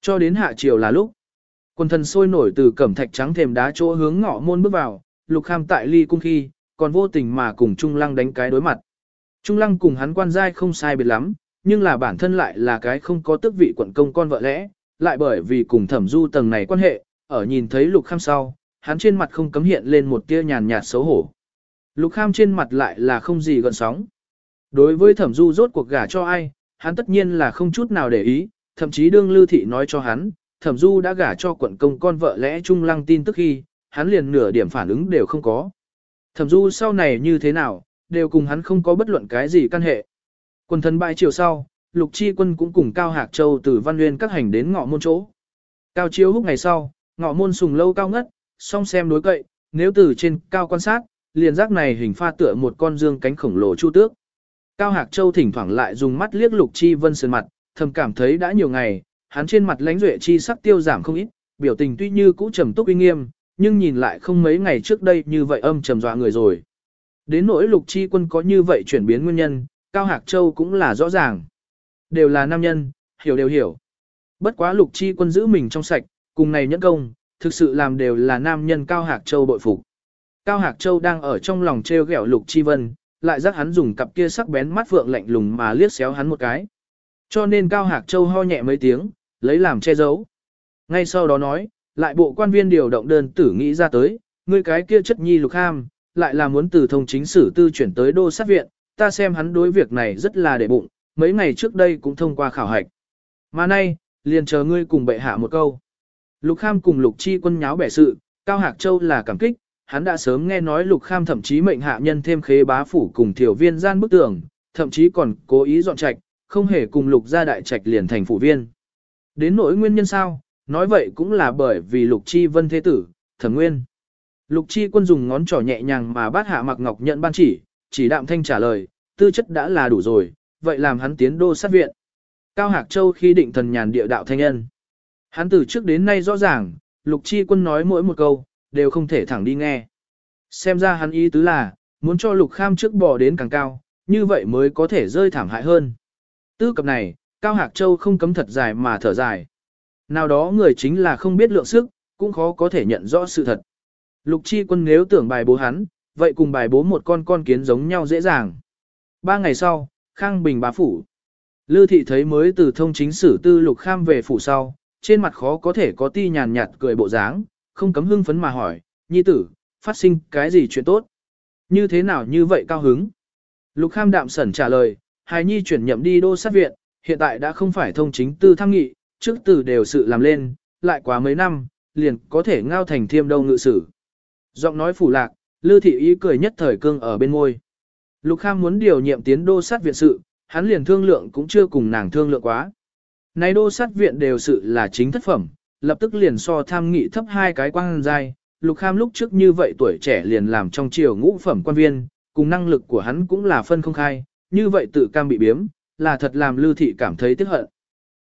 Cho đến hạ triều là lúc, quân thần sôi nổi từ cẩm thạch trắng thềm đá chỗ hướng ngõ môn bước vào, Lục Kham tại ly cung khi, còn vô tình mà cùng Trung Lăng đánh cái đối mặt. Trung Lăng cùng hắn quan giai không sai biệt lắm, nhưng là bản thân lại là cái không có tước vị quận công con vợ lẽ, lại bởi vì cùng thẩm du tầng này quan hệ, ở nhìn thấy lục kham sau, hắn trên mặt không cấm hiện lên một tia nhàn nhạt xấu hổ. Lục kham trên mặt lại là không gì gần sóng. Đối với thẩm du rốt cuộc gả cho ai, hắn tất nhiên là không chút nào để ý, thậm chí đương lưu thị nói cho hắn, thẩm du đã gả cho quận công con vợ lẽ trung lăng tin tức khi, hắn liền nửa điểm phản ứng đều không có. Thẩm du sau này như thế nào, đều cùng hắn không có bất luận cái gì căn hệ. Quân thần bại chiều sau, Lục Chi Quân cũng cùng Cao Hạc Châu từ Văn Nguyên các hành đến ngọ môn chỗ. Cao Chiếu húc ngày sau, ngọ môn sùng lâu cao ngất, song xem đối cậy, nếu từ trên cao quan sát, liền giác này hình pha tựa một con dương cánh khổng lồ chu tước. Cao Hạc Châu thỉnh thoảng lại dùng mắt liếc Lục Chi Vân sơn mặt, thầm cảm thấy đã nhiều ngày, hắn trên mặt lãnh duệ chi sắc tiêu giảm không ít, biểu tình tuy như cũ trầm túc uy nghiêm, nhưng nhìn lại không mấy ngày trước đây như vậy âm trầm dọa người rồi. Đến nỗi Lục Chi Quân có như vậy chuyển biến nguyên nhân, Cao Hạc Châu cũng là rõ ràng. Đều là nam nhân, hiểu đều hiểu. Bất quá lục chi quân giữ mình trong sạch, cùng này nhẫn công, thực sự làm đều là nam nhân Cao Hạc Châu bội phục. Cao Hạc Châu đang ở trong lòng treo ghẹo lục chi vân, lại giác hắn dùng cặp kia sắc bén mắt phượng lạnh lùng mà liếc xéo hắn một cái. Cho nên Cao Hạc Châu ho nhẹ mấy tiếng, lấy làm che giấu. Ngay sau đó nói, lại bộ quan viên điều động đơn tử nghĩ ra tới, ngươi cái kia chất nhi lục ham, lại là muốn từ thông chính sử tư chuyển tới đô sát viện, ta xem hắn đối việc này rất là để bụng, mấy ngày trước đây cũng thông qua khảo hạch. Mà nay, liền chờ ngươi cùng bệ hạ một câu. Lục Kham cùng Lục Chi quân nháo bẻ sự, Cao Hạc Châu là cảm kích, hắn đã sớm nghe nói Lục Kham thậm chí mệnh hạ nhân thêm khế bá phủ cùng tiểu viên gian bức tường, thậm chí còn cố ý dọn trạch, không hề cùng Lục gia đại trạch liền thành phủ viên. Đến nỗi nguyên nhân sao, nói vậy cũng là bởi vì Lục Chi vân thế tử, thẩm nguyên. Lục Chi quân dùng ngón trỏ nhẹ nhàng mà bát hạ mặc ngọc nhận ban chỉ, chỉ đạm thanh trả lời, tư chất đã là đủ rồi, vậy làm hắn tiến đô sát viện. Cao Hạc Châu khi định thần nhàn địa đạo thanh nhân. Hắn từ trước đến nay rõ ràng, Lục Chi Quân nói mỗi một câu, đều không thể thẳng đi nghe. Xem ra hắn ý tứ là, muốn cho Lục Kham trước bỏ đến càng cao, như vậy mới có thể rơi thảm hại hơn. Tư cập này, Cao Hạc Châu không cấm thật dài mà thở dài. Nào đó người chính là không biết lượng sức, cũng khó có thể nhận rõ sự thật. Lục Chi Quân nếu tưởng bài bố hắn, vậy cùng bài bố một con con kiến giống nhau dễ dàng. Ba ngày sau, Khang Bình bá phủ. Lư thị thấy mới từ thông chính sử tư lục kham về phủ sau, trên mặt khó có thể có ti nhàn nhạt cười bộ dáng, không cấm hưng phấn mà hỏi, nhi tử, phát sinh cái gì chuyện tốt? Như thế nào như vậy cao hứng? Lục kham đạm sẩn trả lời, hài nhi chuyển nhậm đi đô sát viện, hiện tại đã không phải thông chính tư tham nghị, trước từ đều sự làm lên, lại quá mấy năm, liền có thể ngao thành thiêm đâu ngự sử. Giọng nói phủ lạc, Lư thị ý cười nhất thời cương ở bên ngôi. Lục Kham muốn điều nhiệm tiến đô sát viện sự, hắn liền thương lượng cũng chưa cùng nàng thương lượng quá. Này đô sát viện đều sự là chính thất phẩm, lập tức liền so tham nghị thấp hai cái quan giai. Lục Kham lúc trước như vậy tuổi trẻ liền làm trong triều ngũ phẩm quan viên, cùng năng lực của hắn cũng là phân không khai, như vậy tự cam bị biếm, là thật làm Lưu Thị cảm thấy tiếc hận.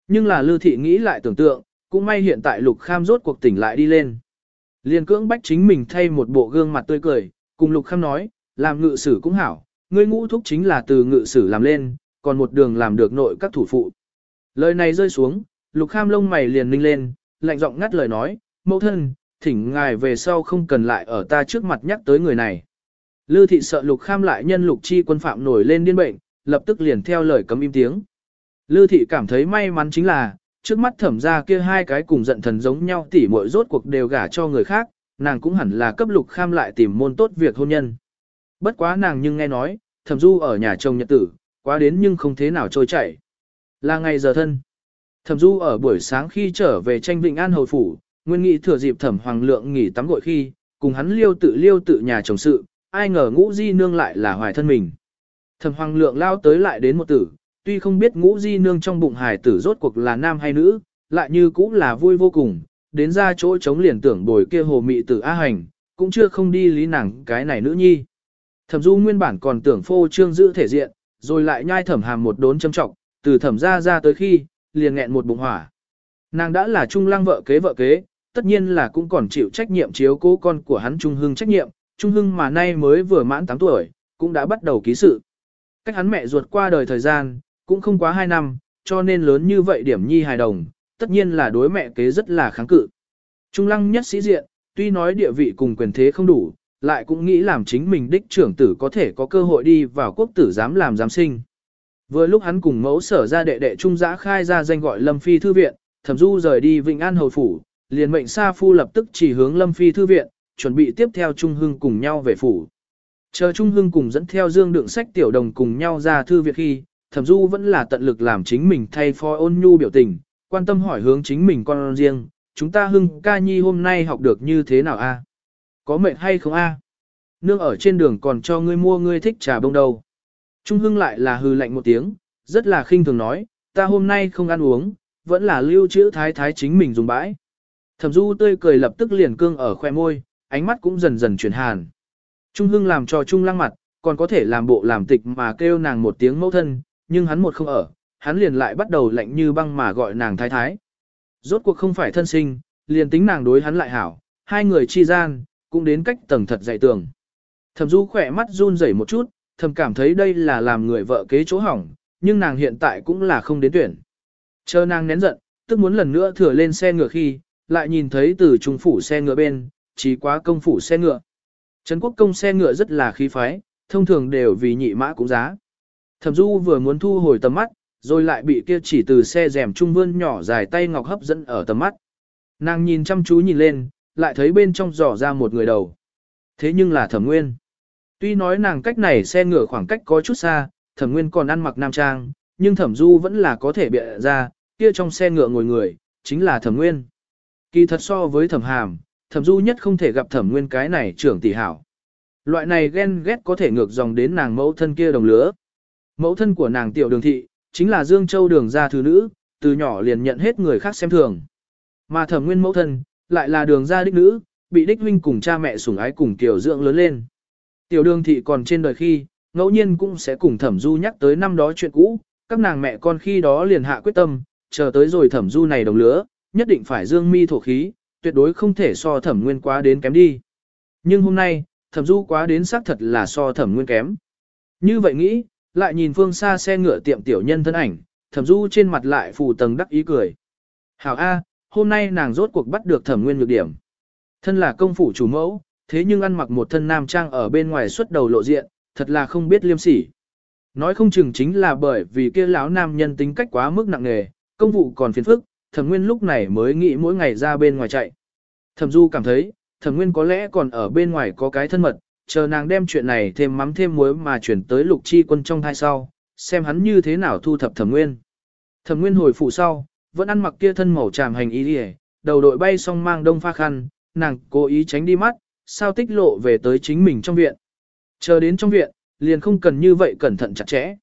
Nhưng là Lưu Thị nghĩ lại tưởng tượng, cũng may hiện tại Lục Kham rốt cuộc tỉnh lại đi lên. Liền cưỡng bách chính mình thay một bộ gương mặt tươi cười, cùng Lục Kham nói, làm ngự sử cũng hảo, ngươi ngũ thúc chính là từ ngự sử làm lên, còn một đường làm được nội các thủ phụ. Lời này rơi xuống, Lục Kham lông mày liền ninh lên, lạnh giọng ngắt lời nói, mẫu thân, thỉnh ngài về sau không cần lại ở ta trước mặt nhắc tới người này. Lư thị sợ Lục Kham lại nhân Lục Chi quân phạm nổi lên điên bệnh, lập tức liền theo lời cấm im tiếng. Lư thị cảm thấy may mắn chính là, trước mắt thẩm ra kia hai cái cùng giận thần giống nhau tỉ muội rốt cuộc đều gả cho người khác, nàng cũng hẳn là cấp Lục Kham lại tìm môn tốt việc hôn nhân. Bất quá nàng nhưng nghe nói, thẩm du ở nhà chồng nhật tử, quá đến nhưng không thế nào trôi chảy. Là ngày giờ thân. Thẩm du ở buổi sáng khi trở về tranh vịnh an hầu phủ, nguyên nghị thừa dịp thẩm hoàng lượng nghỉ tắm gội khi, cùng hắn liêu tự liêu tự nhà chồng sự, ai ngờ ngũ di nương lại là hoài thân mình. Thẩm hoàng lượng lao tới lại đến một tử, tuy không biết ngũ di nương trong bụng hải tử rốt cuộc là nam hay nữ, lại như cũng là vui vô cùng, đến ra chỗ chống liền tưởng bồi kia hồ mị tử A hành, cũng chưa không đi lý nàng cái này nữ nhi. Thẩm du nguyên bản còn tưởng phô trương giữ thể diện, rồi lại nhai thẩm hàm một đốn châm trọng, từ thẩm ra ra tới khi, liền nghẹn một bụng hỏa. Nàng đã là trung lăng vợ kế vợ kế, tất nhiên là cũng còn chịu trách nhiệm chiếu cố con của hắn Trung Hưng trách nhiệm, Trung Hưng mà nay mới vừa mãn 8 tuổi, cũng đã bắt đầu ký sự. Cách hắn mẹ ruột qua đời thời gian, cũng không quá 2 năm, cho nên lớn như vậy điểm nhi hài đồng, tất nhiên là đối mẹ kế rất là kháng cự. Trung lăng nhất sĩ diện, tuy nói địa vị cùng quyền thế không đủ, lại cũng nghĩ làm chính mình đích trưởng tử có thể có cơ hội đi vào quốc tử giám làm giám sinh. Vừa lúc hắn cùng mẫu sở ra đệ đệ trung giã khai ra danh gọi Lâm Phi Thư Viện, thẩm du rời đi Vịnh An Hầu Phủ, liền mệnh Sa Phu lập tức chỉ hướng Lâm Phi Thư Viện, chuẩn bị tiếp theo Trung Hưng cùng nhau về phủ. Chờ Trung Hưng cùng dẫn theo Dương Đượng Sách Tiểu Đồng cùng nhau ra Thư Viện khi, thẩm du vẫn là tận lực làm chính mình thay phó ôn nhu biểu tình, quan tâm hỏi hướng chính mình con riêng, chúng ta Hưng ca nhi hôm nay học được như thế nào a? Có mệt hay không a? Nương ở trên đường còn cho ngươi mua ngươi thích trà bông đâu. Trung Hưng lại là hư lạnh một tiếng, rất là khinh thường nói, ta hôm nay không ăn uống, vẫn là lưu trữ thái thái chính mình dùng bãi. Thẩm Du tươi cười lập tức liền cương ở khoe môi, ánh mắt cũng dần dần chuyển hàn. Trung Hưng làm cho Trung lăng mặt, còn có thể làm bộ làm tịch mà kêu nàng một tiếng mẫu thân, nhưng hắn một không ở, hắn liền lại bắt đầu lạnh như băng mà gọi nàng thái thái. Rốt cuộc không phải thân sinh, liền tính nàng đối hắn lại hảo, hai người chi gian, cũng đến cách tầng thật dạy tường. Thẩm Du khỏe mắt run rẩy một chút, thầm cảm thấy đây là làm người vợ kế chỗ hỏng, nhưng nàng hiện tại cũng là không đến tuyển. Chờ nàng nén giận, tức muốn lần nữa thừa lên xe ngựa khi, lại nhìn thấy từ trung phủ xe ngựa bên, chỉ quá công phủ xe ngựa. Trấn quốc công xe ngựa rất là khí phái, thông thường đều vì nhị mã cũng giá. Thẩm Du vừa muốn thu hồi tầm mắt, rồi lại bị kia chỉ từ xe rèm trung vươn nhỏ dài tay ngọc hấp dẫn ở tầm mắt. Nàng nhìn chăm chú nhìn lên, lại thấy bên trong dò ra một người đầu. Thế nhưng là Thẩm Nguyên. Tuy nói nàng cách này xe ngựa khoảng cách có chút xa, thẩm nguyên còn ăn mặc nam trang, nhưng thẩm du vẫn là có thể bịa ra, kia trong xe ngựa ngồi người, chính là thẩm nguyên. Kỳ thật so với thẩm hàm, thẩm du nhất không thể gặp thẩm nguyên cái này trưởng tỷ hảo. Loại này ghen ghét có thể ngược dòng đến nàng mẫu thân kia đồng lứa. Mẫu thân của nàng tiểu đường thị, chính là Dương Châu đường gia thứ nữ, từ nhỏ liền nhận hết người khác xem thường. Mà thẩm nguyên mẫu thân, lại là đường gia đích nữ, bị đích huynh cùng cha mẹ sủng ái cùng tiểu dưỡng lớn lên. Tiểu đường thị còn trên đời khi, ngẫu nhiên cũng sẽ cùng thẩm du nhắc tới năm đó chuyện cũ, các nàng mẹ con khi đó liền hạ quyết tâm, chờ tới rồi thẩm du này đồng lứa, nhất định phải dương mi thổ khí, tuyệt đối không thể so thẩm nguyên quá đến kém đi. Nhưng hôm nay, thẩm du quá đến xác thật là so thẩm nguyên kém. Như vậy nghĩ, lại nhìn phương xa xe ngựa tiệm tiểu nhân thân ảnh, thẩm du trên mặt lại phù tầng đắc ý cười. Hảo A, hôm nay nàng rốt cuộc bắt được thẩm nguyên nhược điểm. Thân là công phủ chủ mẫu, thế nhưng ăn mặc một thân nam trang ở bên ngoài xuất đầu lộ diện, thật là không biết liêm sỉ. Nói không chừng chính là bởi vì kia lão nam nhân tính cách quá mức nặng nề, công vụ còn phiền phức, thẩm nguyên lúc này mới nghĩ mỗi ngày ra bên ngoài chạy. Thẩm du cảm thấy, thẩm nguyên có lẽ còn ở bên ngoài có cái thân mật, chờ nàng đem chuyện này thêm mắm thêm muối mà chuyển tới lục chi quân trong thai sau, xem hắn như thế nào thu thập thẩm nguyên. Thẩm nguyên hồi phủ sau, vẫn ăn mặc kia thân màu tràm hành y đi đầu đội bay song mang đông pha khăn, nàng cố ý tránh đi mắt, sao tích lộ về tới chính mình trong viện. Chờ đến trong viện, liền không cần như vậy cẩn thận chặt chẽ.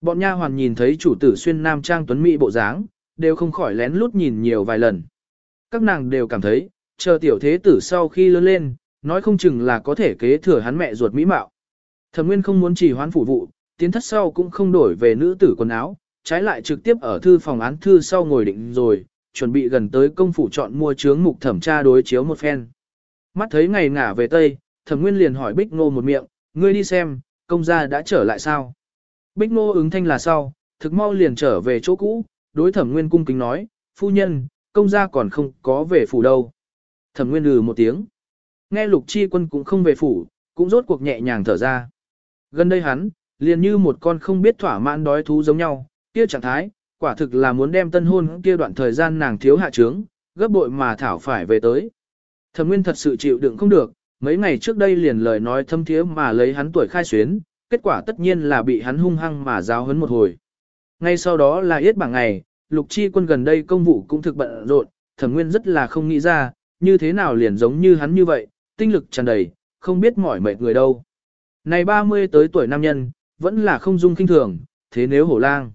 Bọn nha hoàn nhìn thấy chủ tử xuyên nam trang tuấn mỹ bộ dáng, đều không khỏi lén lút nhìn nhiều vài lần. Các nàng đều cảm thấy, chờ tiểu thế tử sau khi lớn lên, nói không chừng là có thể kế thừa hắn mẹ ruột mỹ mạo. Thẩm Nguyên không muốn chỉ hoán phủ vụ, tiến thất sau cũng không đổi về nữ tử quần áo, trái lại trực tiếp ở thư phòng án thư sau ngồi định rồi, chuẩn bị gần tới công phủ chọn mua chướng mục thẩm tra đối chiếu một phen. Mắt thấy ngày ngả về Tây, Thẩm Nguyên liền hỏi Bích Ngô một miệng, ngươi đi xem, công gia đã trở lại sao? Bích Ngô ứng thanh là sau, thực mau liền trở về chỗ cũ, đối Thẩm Nguyên cung kính nói, phu nhân, công gia còn không có về phủ đâu. Thẩm Nguyên lừ một tiếng. Nghe Lục Chi Quân cũng không về phủ, cũng rốt cuộc nhẹ nhàng thở ra. Gần đây hắn, liền như một con không biết thỏa mãn đói thú giống nhau, kia trạng thái, quả thực là muốn đem tân hôn kia đoạn thời gian nàng thiếu hạ trướng, gấp bội mà thảo phải về tới. Thẩm Nguyên thật sự chịu đựng không được, mấy ngày trước đây liền lời nói thâm thiế mà lấy hắn tuổi khai xuyến, kết quả tất nhiên là bị hắn hung hăng mà giáo hấn một hồi. Ngay sau đó là yết bảng ngày, Lục Chi quân gần đây công vụ cũng thực bận rộn, Thẩm Nguyên rất là không nghĩ ra, như thế nào liền giống như hắn như vậy, tinh lực tràn đầy, không biết mỏi mệt người đâu. Này 30 tới tuổi nam nhân, vẫn là không dung kinh thường, thế nếu hổ lang.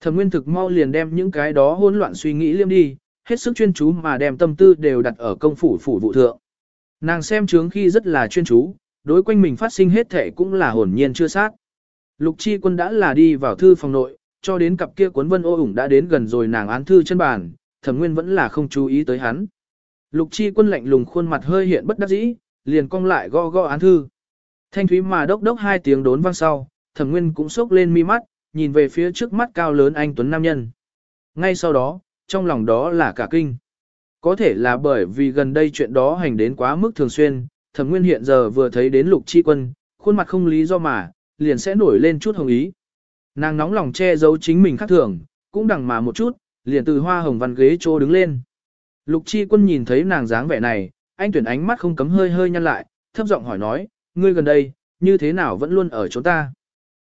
Thẩm Nguyên thực mau liền đem những cái đó hỗn loạn suy nghĩ liêm đi, hết sức chuyên chú mà đem tâm tư đều đặt ở công phủ phủ vụ thượng. Nàng xem chướng khi rất là chuyên chú, đối quanh mình phát sinh hết thể cũng là hồn nhiên chưa sát. Lục chi quân đã là đi vào thư phòng nội, cho đến cặp kia cuốn vân ô ủng đã đến gần rồi nàng án thư chân bàn, thẩm nguyên vẫn là không chú ý tới hắn. Lục chi quân lạnh lùng khuôn mặt hơi hiện bất đắc dĩ, liền cong lại go go án thư. Thanh thúy mà đốc đốc hai tiếng đốn vang sau, thẩm nguyên cũng sốc lên mi mắt, nhìn về phía trước mắt cao lớn anh Tuấn Nam Nhân. Ngay sau đó, trong lòng đó là cả kinh. Có thể là bởi vì gần đây chuyện đó hành đến quá mức thường xuyên, thẩm nguyên hiện giờ vừa thấy đến lục chi quân, khuôn mặt không lý do mà, liền sẽ nổi lên chút hồng ý. Nàng nóng lòng che giấu chính mình khác thường, cũng đằng mà một chút, liền từ hoa hồng văn ghế chỗ đứng lên. Lục chi quân nhìn thấy nàng dáng vẻ này, anh tuyển ánh mắt không cấm hơi hơi nhăn lại, thấp giọng hỏi nói, ngươi gần đây, như thế nào vẫn luôn ở chỗ ta.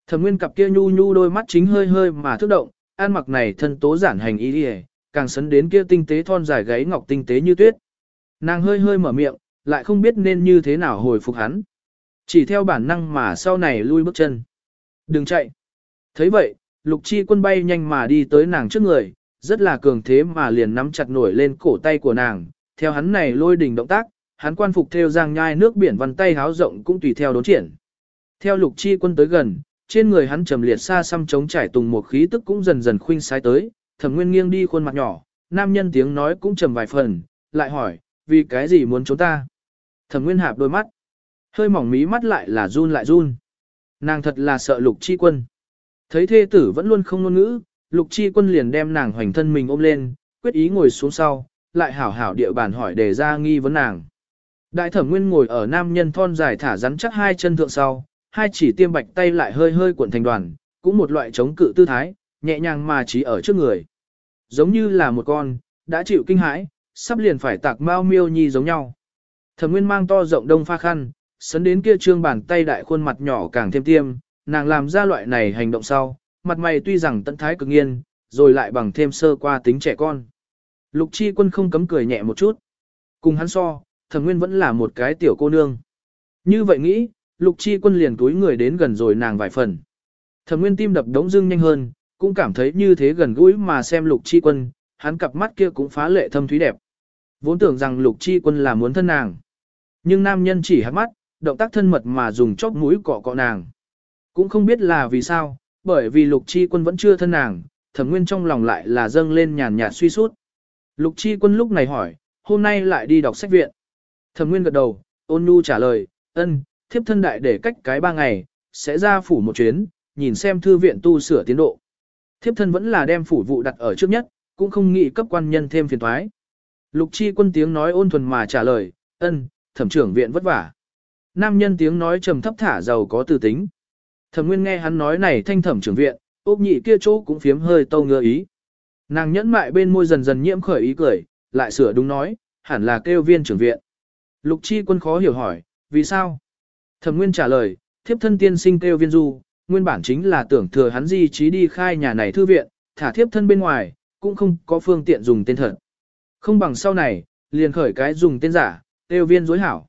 Thẩm nguyên cặp kia nhu nhu đôi mắt chính hơi hơi mà thức động, an mặc này thân tố giản hành ý đi càng sấn đến kia tinh tế thon dài gáy ngọc tinh tế như tuyết. Nàng hơi hơi mở miệng, lại không biết nên như thế nào hồi phục hắn. Chỉ theo bản năng mà sau này lui bước chân. Đừng chạy thấy vậy, lục chi quân bay nhanh mà đi tới nàng trước người, rất là cường thế mà liền nắm chặt nổi lên cổ tay của nàng. Theo hắn này lôi đỉnh động tác, hắn quan phục theo giang nhai nước biển văn tay háo rộng cũng tùy theo đốn triển. Theo lục chi quân tới gần, trên người hắn trầm liệt xa xăm chống trải tùng một khí tức cũng dần dần khuynh sai tới, thẩm nguyên nghiêng đi khuôn mặt nhỏ, nam nhân tiếng nói cũng trầm vài phần, lại hỏi, vì cái gì muốn trốn ta? Thẩm nguyên hạp đôi mắt, hơi mỏng mí mắt lại là run lại run. Nàng thật là sợ lục chi quân. Thấy thê tử vẫn luôn không ngôn ngữ, lục chi quân liền đem nàng hoành thân mình ôm lên, quyết ý ngồi xuống sau, lại hảo hảo địa bàn hỏi để ra nghi vấn nàng. Đại thẩm nguyên ngồi ở nam nhân thon dài thả rắn chắc hai chân thượng sau, hai chỉ tiêm bạch tay lại hơi hơi cuộn thành đoàn, cũng một loại chống cự tư thái, nhẹ nhàng mà chỉ ở trước người. Giống như là một con, đã chịu kinh hãi, sắp liền phải tạc mau miêu nhi giống nhau. Thẩm Nguyên mang to rộng đông pha khăn, sấn đến kia trương bàn tay đại khuôn mặt nhỏ càng thêm tiêm, nàng làm ra loại này hành động sau, mặt mày tuy rằng tận thái cực nghiên, rồi lại bằng thêm sơ qua tính trẻ con. Lục Chi Quân không cấm cười nhẹ một chút. Cùng hắn so, Thẩm Nguyên vẫn là một cái tiểu cô nương. Như vậy nghĩ, Lục Chi Quân liền túi người đến gần rồi nàng vài phần. Thẩm Nguyên tim đập đống dưng nhanh hơn, cũng cảm thấy như thế gần gũi mà xem Lục Chi Quân, hắn cặp mắt kia cũng phá lệ thâm thúy đẹp. Vốn tưởng rằng Lục Chi Quân là muốn thân nàng. Nhưng nam nhân chỉ hát mắt, động tác thân mật mà dùng chóp mũi cọ cọ nàng. Cũng không biết là vì sao, bởi vì Lục Chi Quân vẫn chưa thân nàng, Thẩm Nguyên trong lòng lại là dâng lên nhàn nhạt suy sút. Lục Chi Quân lúc này hỏi, hôm nay lại đi đọc sách viện. Thẩm Nguyên gật đầu, ôn nhu trả lời, ân, thiếp thân đại để cách cái ba ngày, sẽ ra phủ một chuyến, nhìn xem thư viện tu sửa tiến độ. Thiếp thân vẫn là đem phủ vụ đặt ở trước nhất, cũng không nghĩ cấp quan nhân thêm phiền thoái. Lục chi quân tiếng nói ôn thuần mà trả lời, ân, thẩm trưởng viện vất vả. Nam nhân tiếng nói trầm thấp thả giàu có từ tính. Thẩm nguyên nghe hắn nói này thanh thẩm trưởng viện, ốc nhị kia chỗ cũng phiếm hơi tâu ngơ ý. Nàng nhẫn mại bên môi dần dần nhiễm khởi ý cười, lại sửa đúng nói, hẳn là kêu viên trưởng viện. Lục chi quân khó hiểu hỏi, vì sao? Thẩm Nguyên trả lời, thiếp thân tiên sinh kêu viên du, nguyên bản chính là tưởng thừa hắn di trí đi khai nhà này thư viện, thả thiếp thân bên ngoài, cũng không có phương tiện dùng tên thật. Không bằng sau này, liền khởi cái dùng tên giả, kêu viên dối hảo.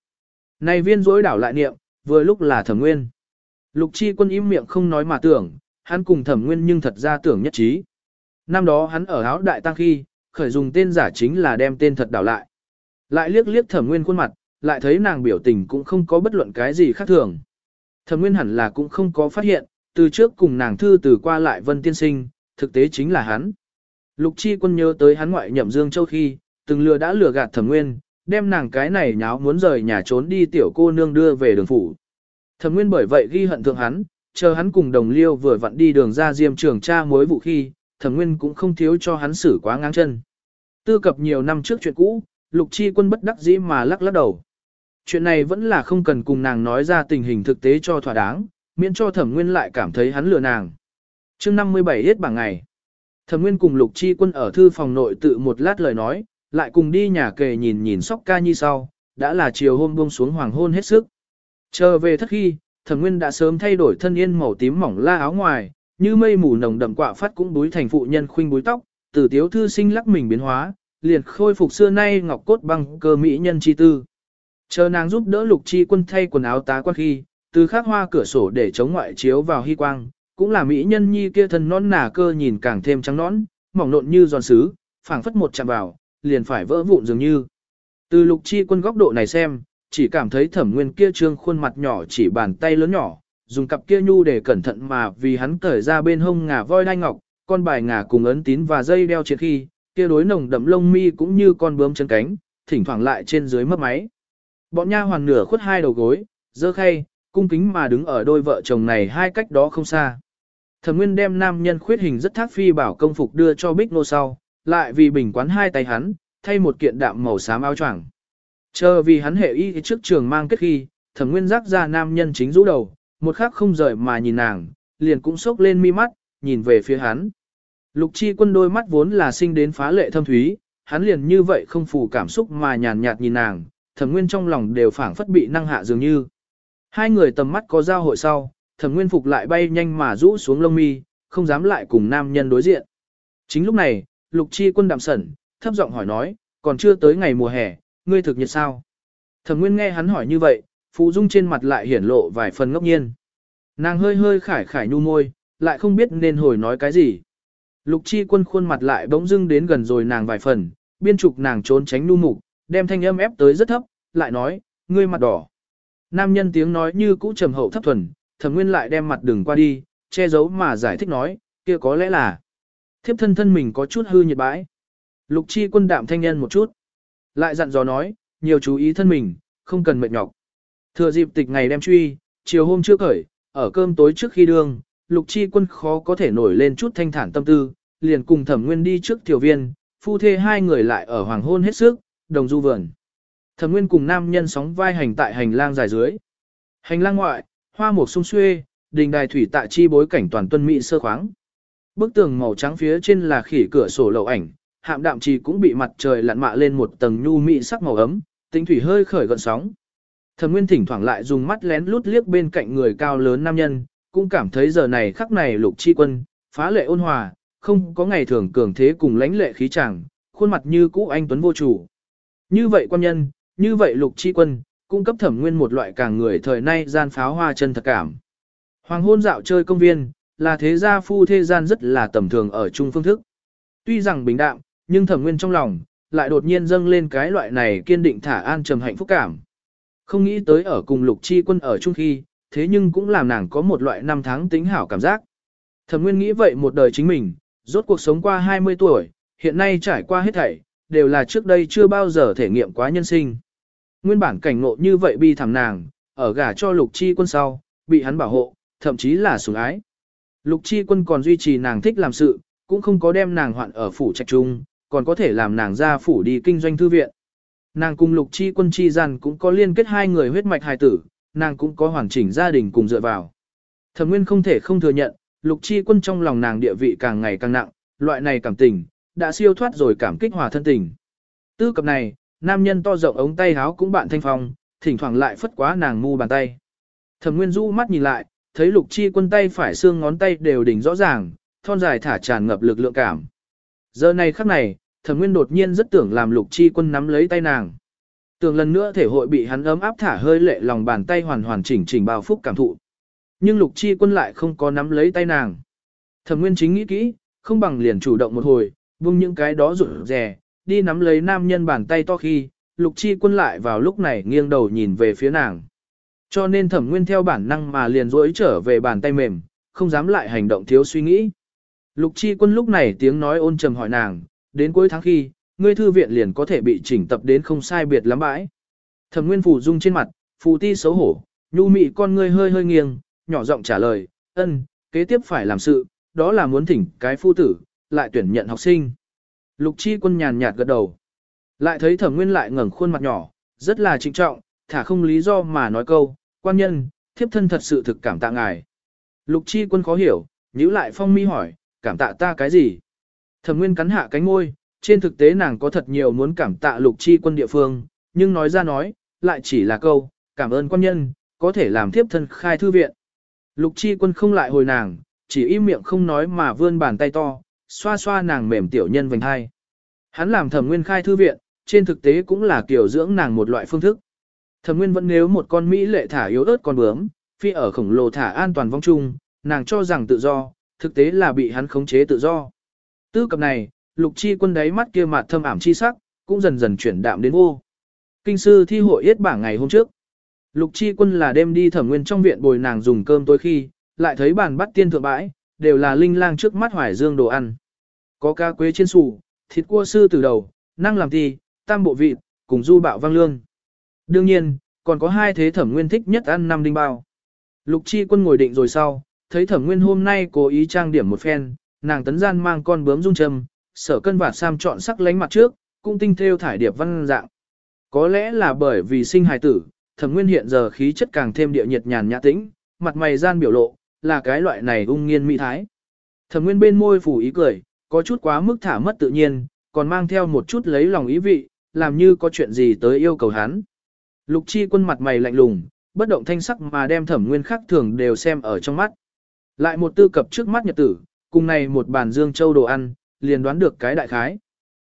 Này viên dối đảo lại niệm, vừa lúc là thẩm nguyên. Lục chi quân im miệng không nói mà tưởng, hắn cùng thẩm nguyên nhưng thật ra tưởng nhất trí. Năm đó hắn ở áo đại tăng khi, khởi dùng tên giả chính là đem tên thật đảo lại. Lại liếc liếc thẩm nguyên khuôn mặt, lại thấy nàng biểu tình cũng không có bất luận cái gì khác thường. Thẩm nguyên hẳn là cũng không có phát hiện, từ trước cùng nàng thư từ qua lại vân tiên sinh, thực tế chính là hắn. Lục chi quân nhớ tới hắn ngoại nhậm Dương Châu khi, từng lừa đã lừa gạt thẩm nguyên, đem nàng cái này nháo muốn rời nhà trốn đi tiểu cô nương đưa về đường phủ. Thẩm nguyên bởi vậy ghi hận thượng hắn, chờ hắn cùng đồng liêu vừa vặn đi đường ra diêm trường tra mối vụ khi, thẩm nguyên cũng không thiếu cho hắn xử quá ngang chân. Tư cập nhiều năm trước chuyện cũ, lục chi quân bất đắc dĩ mà lắc lắc đầu. Chuyện này vẫn là không cần cùng nàng nói ra tình hình thực tế cho thỏa đáng, miễn cho thẩm nguyên lại cảm thấy hắn lừa nàng. chương 57 hết bảng ngày. Thẩm nguyên cùng lục chi quân ở thư phòng nội tự một lát lời nói, lại cùng đi nhà kề nhìn nhìn sóc ca nhi sau, đã là chiều hôm buông xuống hoàng hôn hết sức trở về thất khi, thẩm nguyên đã sớm thay đổi thân yên màu tím mỏng la áo ngoài, như mây mù nồng đậm quạ phát cũng búi thành phụ nhân khuynh búi tóc, từ tiếu thư sinh lắc mình biến hóa, liền khôi phục xưa nay ngọc cốt băng cơ mỹ nhân chi tư. Chờ nàng giúp đỡ lục chi quân thay quần áo tá quan khi, từ khắc hoa cửa sổ để chống ngoại chiếu vào hy quang, cũng là mỹ nhân nhi kia thân non nà cơ nhìn càng thêm trắng nõn, mỏng nộn như giòn sứ, phảng phất một chạm vào, liền phải vỡ vụn dường như. Từ lục chi quân góc độ này xem, chỉ cảm thấy thẩm nguyên kia trương khuôn mặt nhỏ chỉ bàn tay lớn nhỏ, dùng cặp kia nhu để cẩn thận mà vì hắn cởi ra bên hông ngà voi đai ngọc, con bài ngà cùng ấn tín và dây đeo trên khi, kia đối nồng đậm lông mi cũng như con bướm chân cánh, thỉnh thoảng lại trên dưới mấp máy. Bọn nha hoàn nửa khuất hai đầu gối, dơ khay, cung kính mà đứng ở đôi vợ chồng này hai cách đó không xa. Thẩm Nguyên đem nam nhân khuyết hình rất thác phi bảo công phục đưa cho Bích Nô sau, lại vì bình quán hai tay hắn, thay một kiện đạm màu xám áo choàng. Chờ vì hắn hệ y trước trường mang kết khi, Thẩm Nguyên giác ra nam nhân chính rũ đầu, một khắc không rời mà nhìn nàng, liền cũng sốc lên mi mắt, nhìn về phía hắn. Lục chi quân đôi mắt vốn là sinh đến phá lệ thâm thúy, hắn liền như vậy không phủ cảm xúc mà nhàn nhạt nhìn nàng, thẩm nguyên trong lòng đều phảng phất bị năng hạ dường như. Hai người tầm mắt có giao hội sau, thẩm nguyên phục lại bay nhanh mà rũ xuống lông mi, không dám lại cùng nam nhân đối diện. Chính lúc này, lục chi quân đạm sẩn, thấp giọng hỏi nói, còn chưa tới ngày mùa hè, ngươi thực nhiệt sao? Thẩm nguyên nghe hắn hỏi như vậy, phụ dung trên mặt lại hiển lộ vài phần ngốc nhiên. Nàng hơi hơi khải khải nhu môi, lại không biết nên hồi nói cái gì. Lục chi quân khuôn mặt lại bỗng dưng đến gần rồi nàng vài phần, biên trục nàng trốn tránh nu mục, đem thanh âm ép tới rất thấp, lại nói, ngươi mặt đỏ. Nam nhân tiếng nói như cũ trầm hậu thấp thuần, thẩm nguyên lại đem mặt đừng qua đi, che giấu mà giải thích nói, kia có lẽ là thiếp thân thân mình có chút hư nhiệt bãi. Lục chi quân đạm thanh nhân một chút, lại dặn dò nói, nhiều chú ý thân mình, không cần mệt nhọc. Thừa dịp tịch ngày đem truy, chiều hôm trước khởi, ở cơm tối trước khi đương, lục chi quân khó có thể nổi lên chút thanh thản tâm tư, liền cùng thẩm nguyên đi trước tiểu viên, phu thê hai người lại ở hoàng hôn hết sức, đồng du vườn. Thẩm nguyên cùng nam nhân sóng vai hành tại hành lang dài dưới. Hành lang ngoại, hoa mục sung xuê, đình đài thủy tạ chi bối cảnh toàn tuân mỹ sơ khoáng. Bức tường màu trắng phía trên là khỉ cửa sổ lậu ảnh, hạm đạm trì cũng bị mặt trời lặn mạ lên một tầng nhu mỹ sắc màu ấm, tính thủy hơi khởi gợn sóng. Thẩm Nguyên thỉnh thoảng lại dùng mắt lén lút liếc bên cạnh người cao lớn nam nhân, cũng cảm thấy giờ này khắc này lục chi quân, phá lệ ôn hòa, không có ngày thường cường thế cùng lãnh lệ khí chàng, khuôn mặt như cũ anh tuấn vô chủ. Như vậy quan nhân, như vậy lục chi quân, cung cấp thẩm nguyên một loại càng người thời nay gian pháo hoa chân thật cảm. Hoàng hôn dạo chơi công viên, là thế gia phu thế gian rất là tầm thường ở chung phương thức. Tuy rằng bình đạm, nhưng thẩm nguyên trong lòng, lại đột nhiên dâng lên cái loại này kiên định thả an trầm hạnh phúc cảm. Không nghĩ tới ở cùng lục chi quân ở chung khi, thế nhưng cũng làm nàng có một loại năm tháng tính hảo cảm giác. Thẩm Nguyên nghĩ vậy một đời chính mình, rốt cuộc sống qua 20 tuổi, hiện nay trải qua hết thảy, đều là trước đây chưa bao giờ thể nghiệm quá nhân sinh. Nguyên bản cảnh ngộ như vậy bi thảm nàng, ở gả cho lục chi quân sau, bị hắn bảo hộ, thậm chí là sủng ái. Lục chi quân còn duy trì nàng thích làm sự, cũng không có đem nàng hoạn ở phủ trạch trung, còn có thể làm nàng ra phủ đi kinh doanh thư viện. Nàng cùng lục chi quân chi rằng cũng có liên kết hai người huyết mạch hài tử, nàng cũng có hoàn chỉnh gia đình cùng dựa vào. Thẩm Nguyên không thể không thừa nhận, lục chi quân trong lòng nàng địa vị càng ngày càng nặng, loại này cảm tình, đã siêu thoát rồi cảm kích hòa thân tình. Tư cập này, nam nhân to rộng ống tay háo cũng bạn thanh phong, thỉnh thoảng lại phất quá nàng mu bàn tay. Thẩm Nguyên du mắt nhìn lại, thấy lục chi quân tay phải xương ngón tay đều đỉnh rõ ràng, thon dài thả tràn ngập lực lượng cảm. Giờ này khắc này, Thẩm Nguyên đột nhiên rất tưởng làm lục chi quân nắm lấy tay nàng. Tưởng lần nữa thể hội bị hắn ấm áp thả hơi lệ lòng bàn tay hoàn hoàn chỉnh chỉnh bao phúc cảm thụ. Nhưng lục chi quân lại không có nắm lấy tay nàng. Thẩm nguyên chính nghĩ kỹ, không bằng liền chủ động một hồi, buông những cái đó rụt rè, đi nắm lấy nam nhân bàn tay to khi, lục chi quân lại vào lúc này nghiêng đầu nhìn về phía nàng. Cho nên thẩm nguyên theo bản năng mà liền rỗi trở về bàn tay mềm, không dám lại hành động thiếu suy nghĩ. Lục chi quân lúc này tiếng nói ôn trầm hỏi nàng, đến cuối tháng khi, ngươi thư viện liền có thể bị chỉnh tập đến không sai biệt lắm bãi. Thẩm nguyên phủ dung trên mặt, phù ti xấu hổ, nhu mị con ngươi hơi hơi nghiêng, nhỏ giọng trả lời, ân, kế tiếp phải làm sự, đó là muốn thỉnh cái phu tử, lại tuyển nhận học sinh. Lục chi quân nhàn nhạt gật đầu. Lại thấy thẩm nguyên lại ngẩng khuôn mặt nhỏ, rất là trịnh trọng, thả không lý do mà nói câu, quan nhân, thiếp thân thật sự thực cảm tạ ngài. Lục chi quân khó hiểu, nhíu lại phong mi hỏi, cảm tạ ta cái gì? Thẩm nguyên cắn hạ cánh ngôi, trên thực tế nàng có thật nhiều muốn cảm tạ lục chi quân địa phương, nhưng nói ra nói, lại chỉ là câu, cảm ơn quan nhân, có thể làm tiếp thân khai thư viện. Lục chi quân không lại hồi nàng, chỉ im miệng không nói mà vươn bàn tay to, xoa xoa nàng mềm tiểu nhân vành hai. Hắn làm thẩm nguyên khai thư viện, trên thực tế cũng là kiểu dưỡng nàng một loại phương thức. Thẩm nguyên vẫn nếu một con Mỹ lệ thả yếu ớt con bướm, phi ở khổng lồ thả an toàn vong chung, nàng cho rằng tự do, thực tế là bị hắn khống chế tự do. Tư cập này, lục chi quân đáy mắt kia mặt thâm ảm chi sắc, cũng dần dần chuyển đạm đến vô. Kinh sư thi hội yết bảng ngày hôm trước. Lục chi quân là đêm đi thẩm nguyên trong viện bồi nàng dùng cơm tối khi, lại thấy bàn bắt tiên thượng bãi, đều là linh lang trước mắt hoài dương đồ ăn. Có cá quế trên sủ, thịt cua sư từ đầu, năng làm thi, tam bộ vịt, cùng du bạo vang lương. Đương nhiên, còn có hai thế thẩm nguyên thích nhất ăn năm đinh bao. Lục chi quân ngồi định rồi sau, thấy thẩm nguyên hôm nay cố ý trang điểm một phen, nàng tấn gian mang con bướm dung châm, sở cân và sam chọn sắc lánh mặt trước, cung tinh theo thải điệp văn dạng. Có lẽ là bởi vì sinh hài tử, thẩm nguyên hiện giờ khí chất càng thêm địa nhiệt nhàn nhã tĩnh, mặt mày gian biểu lộ, là cái loại này ung nghiên mỹ thái. Thẩm nguyên bên môi phủ ý cười, có chút quá mức thả mất tự nhiên, còn mang theo một chút lấy lòng ý vị, làm như có chuyện gì tới yêu cầu hắn. Lục chi quân mặt mày lạnh lùng, bất động thanh sắc mà đem thẩm nguyên khắc thường đều xem ở trong mắt. Lại một tư cập trước mắt nhật tử, cùng này một bàn dương châu đồ ăn, liền đoán được cái đại khái.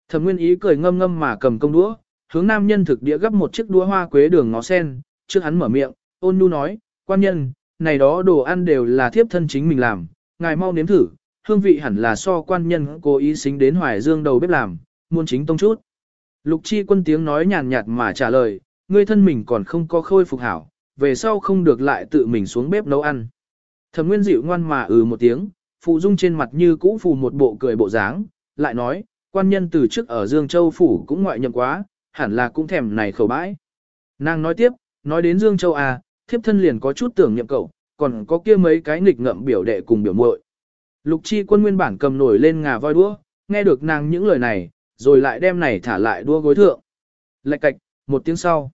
Thẩm nguyên ý cười ngâm ngâm mà cầm công đũa, hướng nam nhân thực địa gấp một chiếc đũa hoa quế đường ngó sen, trước hắn mở miệng, ôn nhu nói, quan nhân, này đó đồ ăn đều là thiếp thân chính mình làm, ngài mau nếm thử, hương vị hẳn là so quan nhân cố ý xính đến hoài dương đầu bếp làm, muôn chính tông chút. Lục chi quân tiếng nói nhàn nhạt mà trả lời, ngươi thân mình còn không có khôi phục hảo, về sau không được lại tự mình xuống bếp nấu ăn. Thẩm nguyên dịu ngoan mà ừ một tiếng, phụ dung trên mặt như cũ phù một bộ cười bộ dáng, lại nói, quan nhân từ trước ở Dương Châu Phủ cũng ngoại nhậm quá, hẳn là cũng thèm này khẩu bãi. Nàng nói tiếp, nói đến Dương Châu à, thiếp thân liền có chút tưởng nhậm cậu, còn có kia mấy cái nghịch ngậm biểu đệ cùng biểu muội. Lục chi quân nguyên bản cầm nổi lên ngà voi đũa, nghe được nàng những lời này, rồi lại đem này thả lại đua gối thượng. Lạch cạch, một tiếng sau.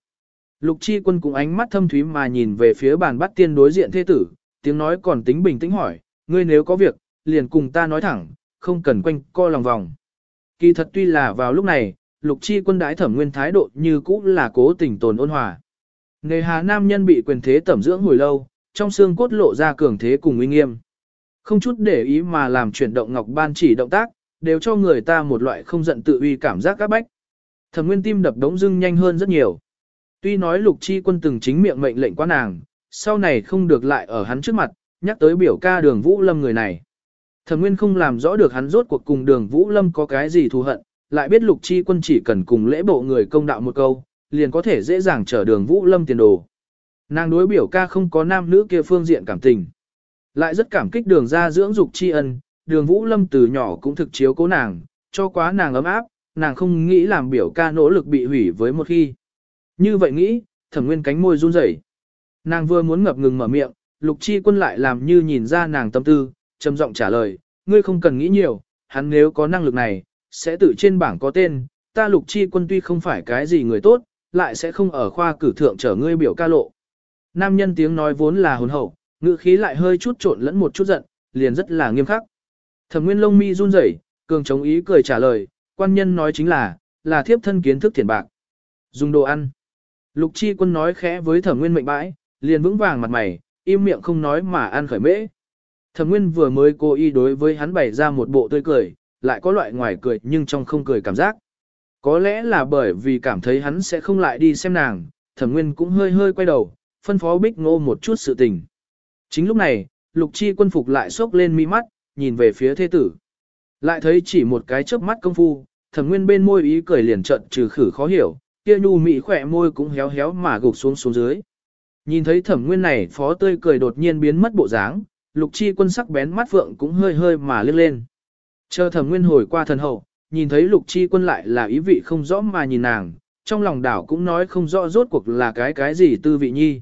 Lục chi quân cũng ánh mắt thâm thúy mà nhìn về phía bàn bắt tiên đối diện thế tử, tiếng nói còn tính bình tĩnh hỏi, ngươi nếu có việc, liền cùng ta nói thẳng, không cần quanh co lòng vòng. Kỳ thật tuy là vào lúc này, lục chi quân đái thẩm nguyên thái độ như cũ là cố tình tồn ôn hòa. Nghề hà nam nhân bị quyền thế tẩm dưỡng hồi lâu, trong xương cốt lộ ra cường thế cùng uy nghiêm. Không chút để ý mà làm chuyển động ngọc ban chỉ động tác, đều cho người ta một loại không giận tự uy cảm giác các bách. Thẩm nguyên tim đập đống dưng nhanh hơn rất nhiều. Tuy nói lục chi quân từng chính miệng mệnh lệnh quá nàng, sau này không được lại ở hắn trước mặt, nhắc tới biểu ca đường Vũ Lâm người này. Thẩm Nguyên không làm rõ được hắn rốt cuộc cùng đường Vũ Lâm có cái gì thù hận, lại biết lục chi quân chỉ cần cùng lễ bộ người công đạo một câu, liền có thể dễ dàng trở đường Vũ Lâm tiền đồ. Nàng đối biểu ca không có nam nữ kia phương diện cảm tình. Lại rất cảm kích đường ra dưỡng dục tri ân, đường Vũ Lâm từ nhỏ cũng thực chiếu cố nàng, cho quá nàng ấm áp, nàng không nghĩ làm biểu ca nỗ lực bị hủy với một khi. Như vậy nghĩ, thẩm nguyên cánh môi run rẩy. Nàng vừa muốn ngập ngừng mở miệng, lục chi quân lại làm như nhìn ra nàng tâm tư, trầm giọng trả lời, ngươi không cần nghĩ nhiều, hắn nếu có năng lực này, sẽ tự trên bảng có tên, ta lục chi quân tuy không phải cái gì người tốt, lại sẽ không ở khoa cử thượng trở ngươi biểu ca lộ. Nam nhân tiếng nói vốn là hồn hậu, ngữ khí lại hơi chút trộn lẫn một chút giận, liền rất là nghiêm khắc. Thẩm Nguyên Long mi run rẩy, cường chống ý cười trả lời, quan nhân nói chính là, là thiếp thân kiến thức thiền bạc. Dùng đồ ăn. Lục chi quân nói khẽ với thẩm nguyên mệnh bãi, liền vững vàng mặt mày, im miệng không nói mà ăn khởi mễ. Thẩm nguyên vừa mới cố ý đối với hắn bày ra một bộ tươi cười, lại có loại ngoài cười nhưng trong không cười cảm giác. Có lẽ là bởi vì cảm thấy hắn sẽ không lại đi xem nàng, thẩm nguyên cũng hơi hơi quay đầu, phân phó bích ngô một chút sự tình. Chính lúc này, lục chi quân phục lại sốc lên mi mắt, nhìn về phía thế tử. Lại thấy chỉ một cái chớp mắt công phu, thẩm nguyên bên môi ý cười liền trận trừ khử khó hiểu, kia nhu mị khỏe môi cũng héo héo mà gục xuống xuống dưới. Nhìn thấy thẩm nguyên này phó tươi cười đột nhiên biến mất bộ dáng, lục chi quân sắc bén mắt vượng cũng hơi hơi mà liếc lên. Chờ thẩm nguyên hồi qua thần hậu, nhìn thấy lục chi quân lại là ý vị không rõ mà nhìn nàng, trong lòng đảo cũng nói không rõ rốt cuộc là cái cái gì tư vị nhi.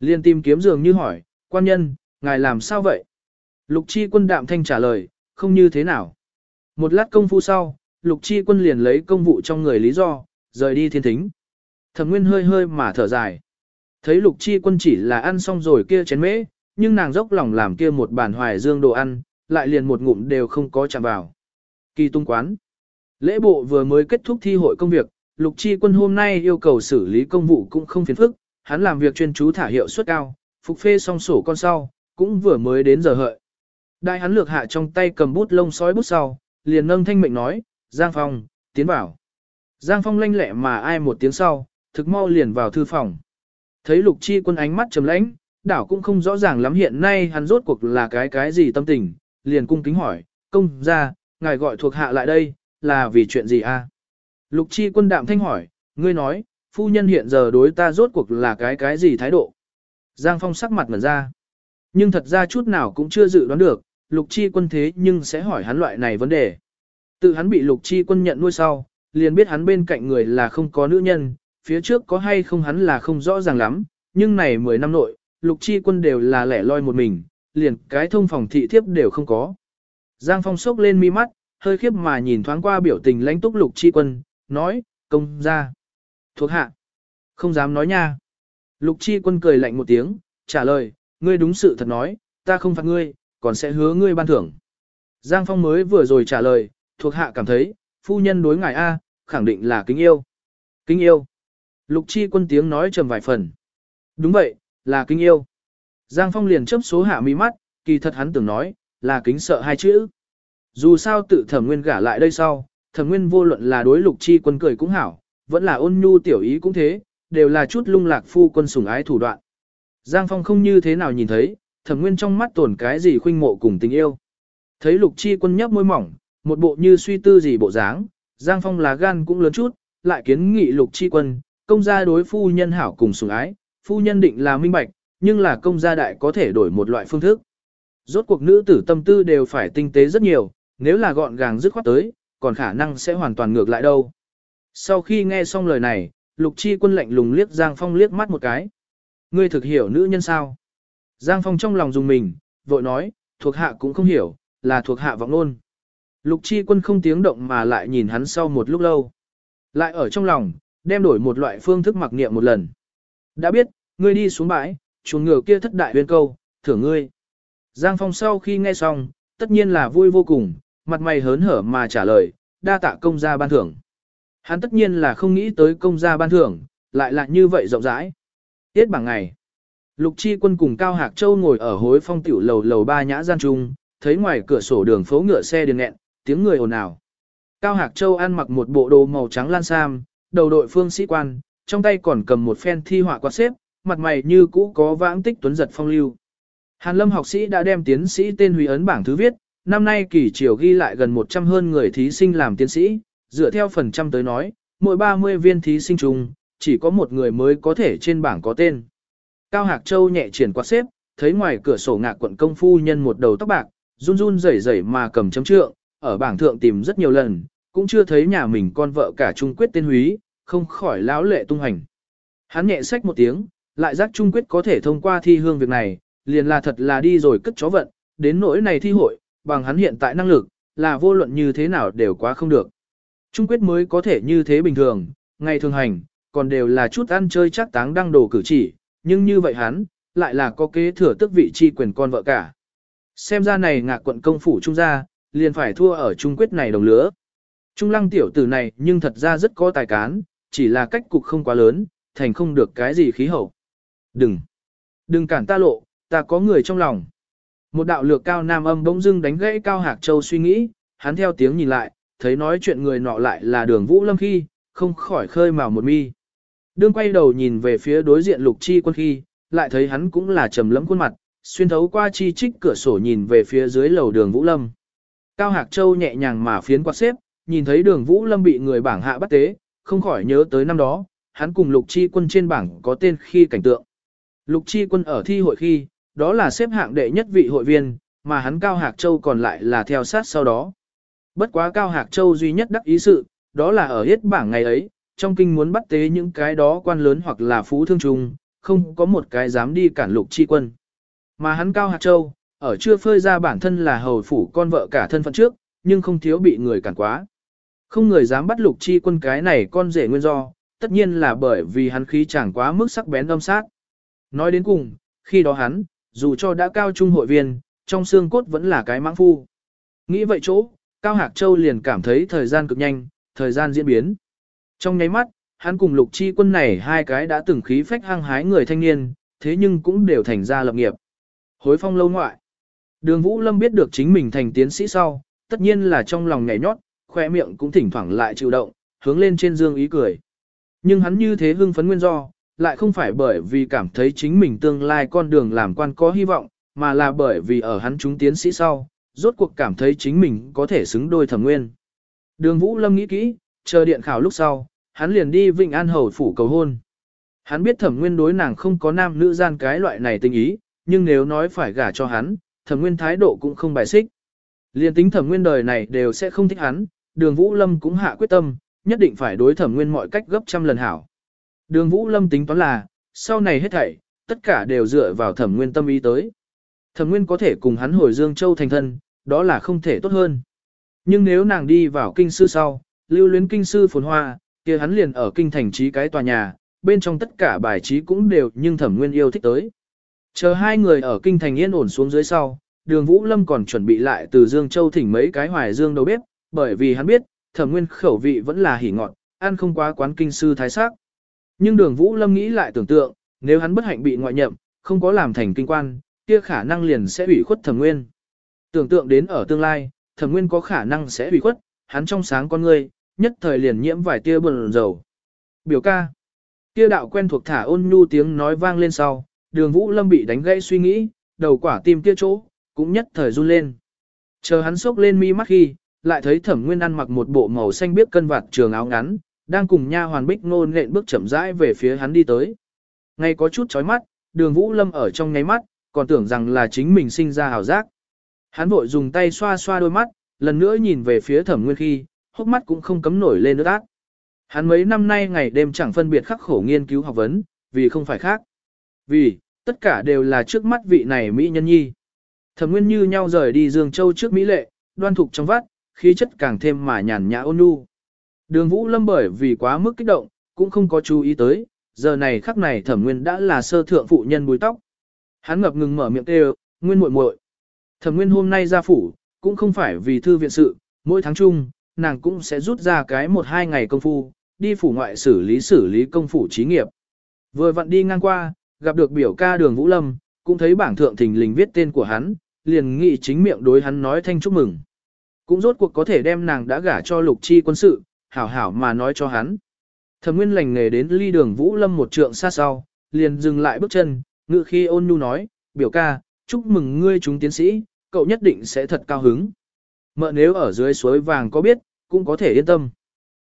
Liên tìm kiếm dường như hỏi, quan nhân, ngài làm sao vậy? Lục chi quân đạm thanh trả lời, không như thế nào. Một lát công phu sau, lục chi quân liền lấy công vụ trong người lý do, rời đi thiên thính. Thẩm nguyên hơi hơi mà thở dài. Thấy lục chi quân chỉ là ăn xong rồi kia chén mễ, nhưng nàng dốc lòng làm kia một bàn hoài dương đồ ăn, lại liền một ngụm đều không có chạm vào. Kỳ tung quán. Lễ bộ vừa mới kết thúc thi hội công việc, lục chi quân hôm nay yêu cầu xử lý công vụ cũng không phiền phức, hắn làm việc chuyên chú thả hiệu suất cao, phục phê xong sổ con sau, cũng vừa mới đến giờ hợi. Đại hắn lược hạ trong tay cầm bút lông sói bút sau, liền nâng thanh mệnh nói, Giang Phong, tiến vào. Giang Phong lanh lẹ mà ai một tiếng sau, thực mau liền vào thư phòng. Thấy lục chi quân ánh mắt trầm lãnh, đảo cũng không rõ ràng lắm hiện nay hắn rốt cuộc là cái cái gì tâm tình, liền cung kính hỏi, công ra, ngài gọi thuộc hạ lại đây, là vì chuyện gì a? Lục chi quân đạm thanh hỏi, ngươi nói, phu nhân hiện giờ đối ta rốt cuộc là cái cái gì thái độ. Giang Phong sắc mặt ngẩn ra. Nhưng thật ra chút nào cũng chưa dự đoán được, lục chi quân thế nhưng sẽ hỏi hắn loại này vấn đề. Tự hắn bị lục chi quân nhận nuôi sau, liền biết hắn bên cạnh người là không có nữ nhân, phía trước có hay không hắn là không rõ ràng lắm, nhưng này 10 năm nội, lục chi quân đều là lẻ loi một mình, liền cái thông phòng thị thiếp đều không có. Giang Phong sốc lên mi mắt, hơi khiếp mà nhìn thoáng qua biểu tình lãnh túc lục chi quân, nói, công ra. Thuộc hạ. Không dám nói nha. Lục chi quân cười lạnh một tiếng, trả lời, ngươi đúng sự thật nói, ta không phạt ngươi, còn sẽ hứa ngươi ban thưởng. Giang Phong mới vừa rồi trả lời, thuộc hạ cảm thấy, phu nhân đối ngài A, khẳng định là kính yêu. Kính yêu. Lục chi quân tiếng nói trầm vài phần. Đúng vậy, là kính yêu. Giang Phong liền chấp số hạ mi mắt, kỳ thật hắn tưởng nói, là kính sợ hai chữ. Dù sao tự thẩm nguyên gả lại đây sau, thẩm nguyên vô luận là đối lục chi quân cười cũng hảo, vẫn là ôn nhu tiểu ý cũng thế, đều là chút lung lạc phu quân sủng ái thủ đoạn. Giang Phong không như thế nào nhìn thấy, thẩm nguyên trong mắt tổn cái gì khuynh mộ cùng tình yêu. Thấy lục chi quân nhấp môi mỏng, một bộ như suy tư gì bộ dáng, Giang Phong là gan cũng lớn chút, lại kiến nghị lục chi quân, công gia đối phu nhân hảo cùng sủng ái, phu nhân định là minh bạch, nhưng là công gia đại có thể đổi một loại phương thức. Rốt cuộc nữ tử tâm tư đều phải tinh tế rất nhiều, nếu là gọn gàng dứt khoát tới, còn khả năng sẽ hoàn toàn ngược lại đâu. Sau khi nghe xong lời này, lục chi quân lạnh lùng liếc Giang Phong liếc mắt một cái. Ngươi thực hiểu nữ nhân sao? Giang Phong trong lòng dùng mình, vội nói, thuộc hạ cũng không hiểu, là thuộc hạ vọng luôn. Lục chi quân không tiếng động mà lại nhìn hắn sau một lúc lâu. Lại ở trong lòng, đem đổi một loại phương thức mặc niệm một lần. Đã biết, ngươi đi xuống bãi, chuồng ngựa kia thất đại huyên câu, thưởng ngươi. Giang Phong sau khi nghe xong, tất nhiên là vui vô cùng, mặt mày hớn hở mà trả lời, đa tạ công gia ban thưởng. Hắn tất nhiên là không nghĩ tới công gia ban thưởng, lại là như vậy rộng rãi. Tiết bằng ngày, Lục Chi Quân cùng Cao Hạc Châu ngồi ở hối phong tiểu lầu lầu ba nhã gian trung, thấy ngoài cửa sổ đường phố ngựa xe điền nghẹn, tiếng người ồn ào. Cao Hạc Châu ăn mặc một bộ đồ màu trắng lan sam, đầu đội phương sĩ quan, trong tay còn cầm một phen thi họa quạt xếp, mặt mày như cũ có vãng tích tuấn giật phong lưu. Hàn Lâm học sĩ đã đem tiến sĩ tên hủy ấn bảng thứ viết, năm nay kỳ triều ghi lại gần 100 hơn người thí sinh làm tiến sĩ, dựa theo phần trăm tới nói, mỗi 30 viên thí sinh chung, chỉ có một người mới có thể trên bảng có tên. Cao Hạc Châu nhẹ triển quạt xếp, thấy ngoài cửa sổ ngạc quận công phu nhân một đầu tóc bạc, run run rẩy rẩy mà cầm chấm trượng, ở bảng thượng tìm rất nhiều lần, cũng chưa thấy nhà mình con vợ cả Trung Quyết tên húy, không khỏi lão lệ tung hành. Hắn nhẹ sách một tiếng, lại giác Trung Quyết có thể thông qua thi hương việc này, liền là thật là đi rồi cất chó vận, đến nỗi này thi hội, bằng hắn hiện tại năng lực, là vô luận như thế nào đều quá không được. Trung Quyết mới có thể như thế bình thường, ngày thường hành, còn đều là chút ăn chơi chắc táng đăng đồ cử chỉ, nhưng như vậy hắn, lại là có kế thừa tức vị chi quyền con vợ cả. Xem ra này ngạc quận công phủ trung gia, liền phải thua ở Trung Quyết này đồng lứa. Trung lăng tiểu tử này nhưng thật ra rất có tài cán, chỉ là cách cục không quá lớn, thành không được cái gì khí hậu. Đừng, đừng cản ta lộ, ta có người trong lòng. Một đạo lược cao nam âm bỗng dưng đánh gãy cao hạc châu suy nghĩ, hắn theo tiếng nhìn lại, thấy nói chuyện người nọ lại là đường Vũ Lâm khi, không khỏi khơi mào một mi. Đương quay đầu nhìn về phía đối diện lục chi quân khi, lại thấy hắn cũng là trầm lẫm khuôn mặt, xuyên thấu qua chi trích cửa sổ nhìn về phía dưới lầu đường Vũ Lâm. Cao Hạc Châu nhẹ nhàng mà phiến quạt xếp, nhìn thấy đường Vũ Lâm bị người bảng hạ bắt tế, không khỏi nhớ tới năm đó, hắn cùng lục chi quân trên bảng có tên khi cảnh tượng. Lục chi quân ở thi hội khi, đó là xếp hạng đệ nhất vị hội viên, mà hắn Cao Hạc Châu còn lại là theo sát sau đó. Bất quá Cao Hạc Châu duy nhất đắc ý sự, đó là ở hết bảng ngày ấy, trong kinh muốn bắt tế những cái đó quan lớn hoặc là phú thương trung, không có một cái dám đi cản lục chi quân. Mà hắn Cao Hạc Châu, ở chưa phơi ra bản thân là hầu phủ con vợ cả thân phận trước, nhưng không thiếu bị người cản quá. Không người dám bắt lục chi quân cái này con rể nguyên do, tất nhiên là bởi vì hắn khí chẳng quá mức sắc bén âm sát. Nói đến cùng, khi đó hắn, dù cho đã cao trung hội viên, trong xương cốt vẫn là cái mãng phu. Nghĩ vậy chỗ, Cao Hạc Châu liền cảm thấy thời gian cực nhanh, thời gian diễn biến. Trong nháy mắt, hắn cùng lục chi quân này hai cái đã từng khí phách hăng hái người thanh niên, thế nhưng cũng đều thành ra lập nghiệp. Hối phong lâu ngoại. Đường Vũ Lâm biết được chính mình thành tiến sĩ sau, tất nhiên là trong lòng nhảy nhót, khoe miệng cũng thỉnh thoảng lại chịu động, hướng lên trên dương ý cười. Nhưng hắn như thế hưng phấn nguyên do, lại không phải bởi vì cảm thấy chính mình tương lai con đường làm quan có hy vọng, mà là bởi vì ở hắn chúng tiến sĩ sau, rốt cuộc cảm thấy chính mình có thể xứng đôi thẩm nguyên. Đường Vũ Lâm nghĩ kỹ, chờ điện khảo lúc sau, hắn liền đi Vịnh An Hầu phủ cầu hôn. Hắn biết thẩm nguyên đối nàng không có nam nữ gian cái loại này tình ý, nhưng nếu nói phải gả cho hắn, thẩm nguyên thái độ cũng không bài xích. Liên tính thẩm nguyên đời này đều sẽ không thích hắn, đường Vũ Lâm cũng hạ quyết tâm, nhất định phải đối thẩm nguyên mọi cách gấp trăm lần hảo. Đường Vũ Lâm tính toán là, sau này hết thảy, tất cả đều dựa vào thẩm nguyên tâm ý tới. Thẩm nguyên có thể cùng hắn hồi Dương Châu thành thân, đó là không thể tốt hơn. Nhưng nếu nàng đi vào kinh sư sau, lưu luyến kinh sư phồn hoa, kia hắn liền ở kinh thành trí cái tòa nhà, bên trong tất cả bài trí cũng đều nhưng thẩm nguyên yêu thích tới. Chờ hai người ở kinh thành yên ổn xuống dưới sau, đường Vũ Lâm còn chuẩn bị lại từ Dương Châu thỉnh mấy cái hoài dương đầu bếp, bởi vì hắn biết, thẩm nguyên khẩu vị vẫn là hỉ ngọt, ăn không quá quán kinh sư thái sắc. Nhưng đường Vũ Lâm nghĩ lại tưởng tượng, nếu hắn bất hạnh bị ngoại nhậm, không có làm thành kinh quan, kia khả năng liền sẽ ủy khuất thẩm nguyên. Tưởng tượng đến ở tương lai, thẩm nguyên có khả năng sẽ ủy khuất, hắn trong sáng con ngươi, nhất thời liền nhiễm vài tia buồn dầu. Biểu ca. Kia đạo quen thuộc thả ôn nhu tiếng nói vang lên sau, đường Vũ Lâm bị đánh gãy suy nghĩ, đầu quả tim kia chỗ, cũng nhất thời run lên. Chờ hắn sốc lên mi mắt khi, lại thấy thẩm nguyên ăn mặc một bộ màu xanh biếc cân vạt trường áo ngắn, đang cùng nha hoàn bích nôn nện bước chậm rãi về phía hắn đi tới. Ngay có chút chói mắt, đường Vũ Lâm ở trong ngáy mắt, còn tưởng rằng là chính mình sinh ra hào giác. Hắn vội dùng tay xoa xoa đôi mắt, lần nữa nhìn về phía thẩm nguyên khi, hốc mắt cũng không cấm nổi lên nước ác. Hắn mấy năm nay ngày đêm chẳng phân biệt khắc khổ nghiên cứu học vấn, vì không phải khác. Vì, tất cả đều là trước mắt vị này Mỹ nhân nhi. Thẩm nguyên như nhau rời đi Dương Châu trước Mỹ lệ, đoan thục trong vắt, khí chất càng thêm mà nhàn nhã ôn nhu. Đường Vũ Lâm bởi vì quá mức kích động, cũng không có chú ý tới, giờ này khắc này thẩm nguyên đã là sơ thượng phụ nhân búi tóc. Hắn ngập ngừng mở miệng kêu, nguyên muội muội. Thẩm nguyên hôm nay ra phủ, cũng không phải vì thư viện sự, mỗi tháng chung, nàng cũng sẽ rút ra cái một hai ngày công phu, đi phủ ngoại xử lý xử lý công phủ trí nghiệp. Vừa vặn đi ngang qua, gặp được biểu ca đường Vũ Lâm, cũng thấy bảng thượng thình lình viết tên của hắn, liền nghị chính miệng đối hắn nói thanh chúc mừng. Cũng rốt cuộc có thể đem nàng đã gả cho lục chi quân sự, hảo hảo mà nói cho hắn. Thẩm nguyên lành nghề đến ly đường Vũ Lâm một trượng xa sau, liền dừng lại bước chân, ngự khi ôn nhu nói, biểu ca, chúc mừng ngươi chúng tiến sĩ, cậu nhất định sẽ thật cao hứng. Mợ nếu ở dưới suối vàng có biết, cũng có thể yên tâm.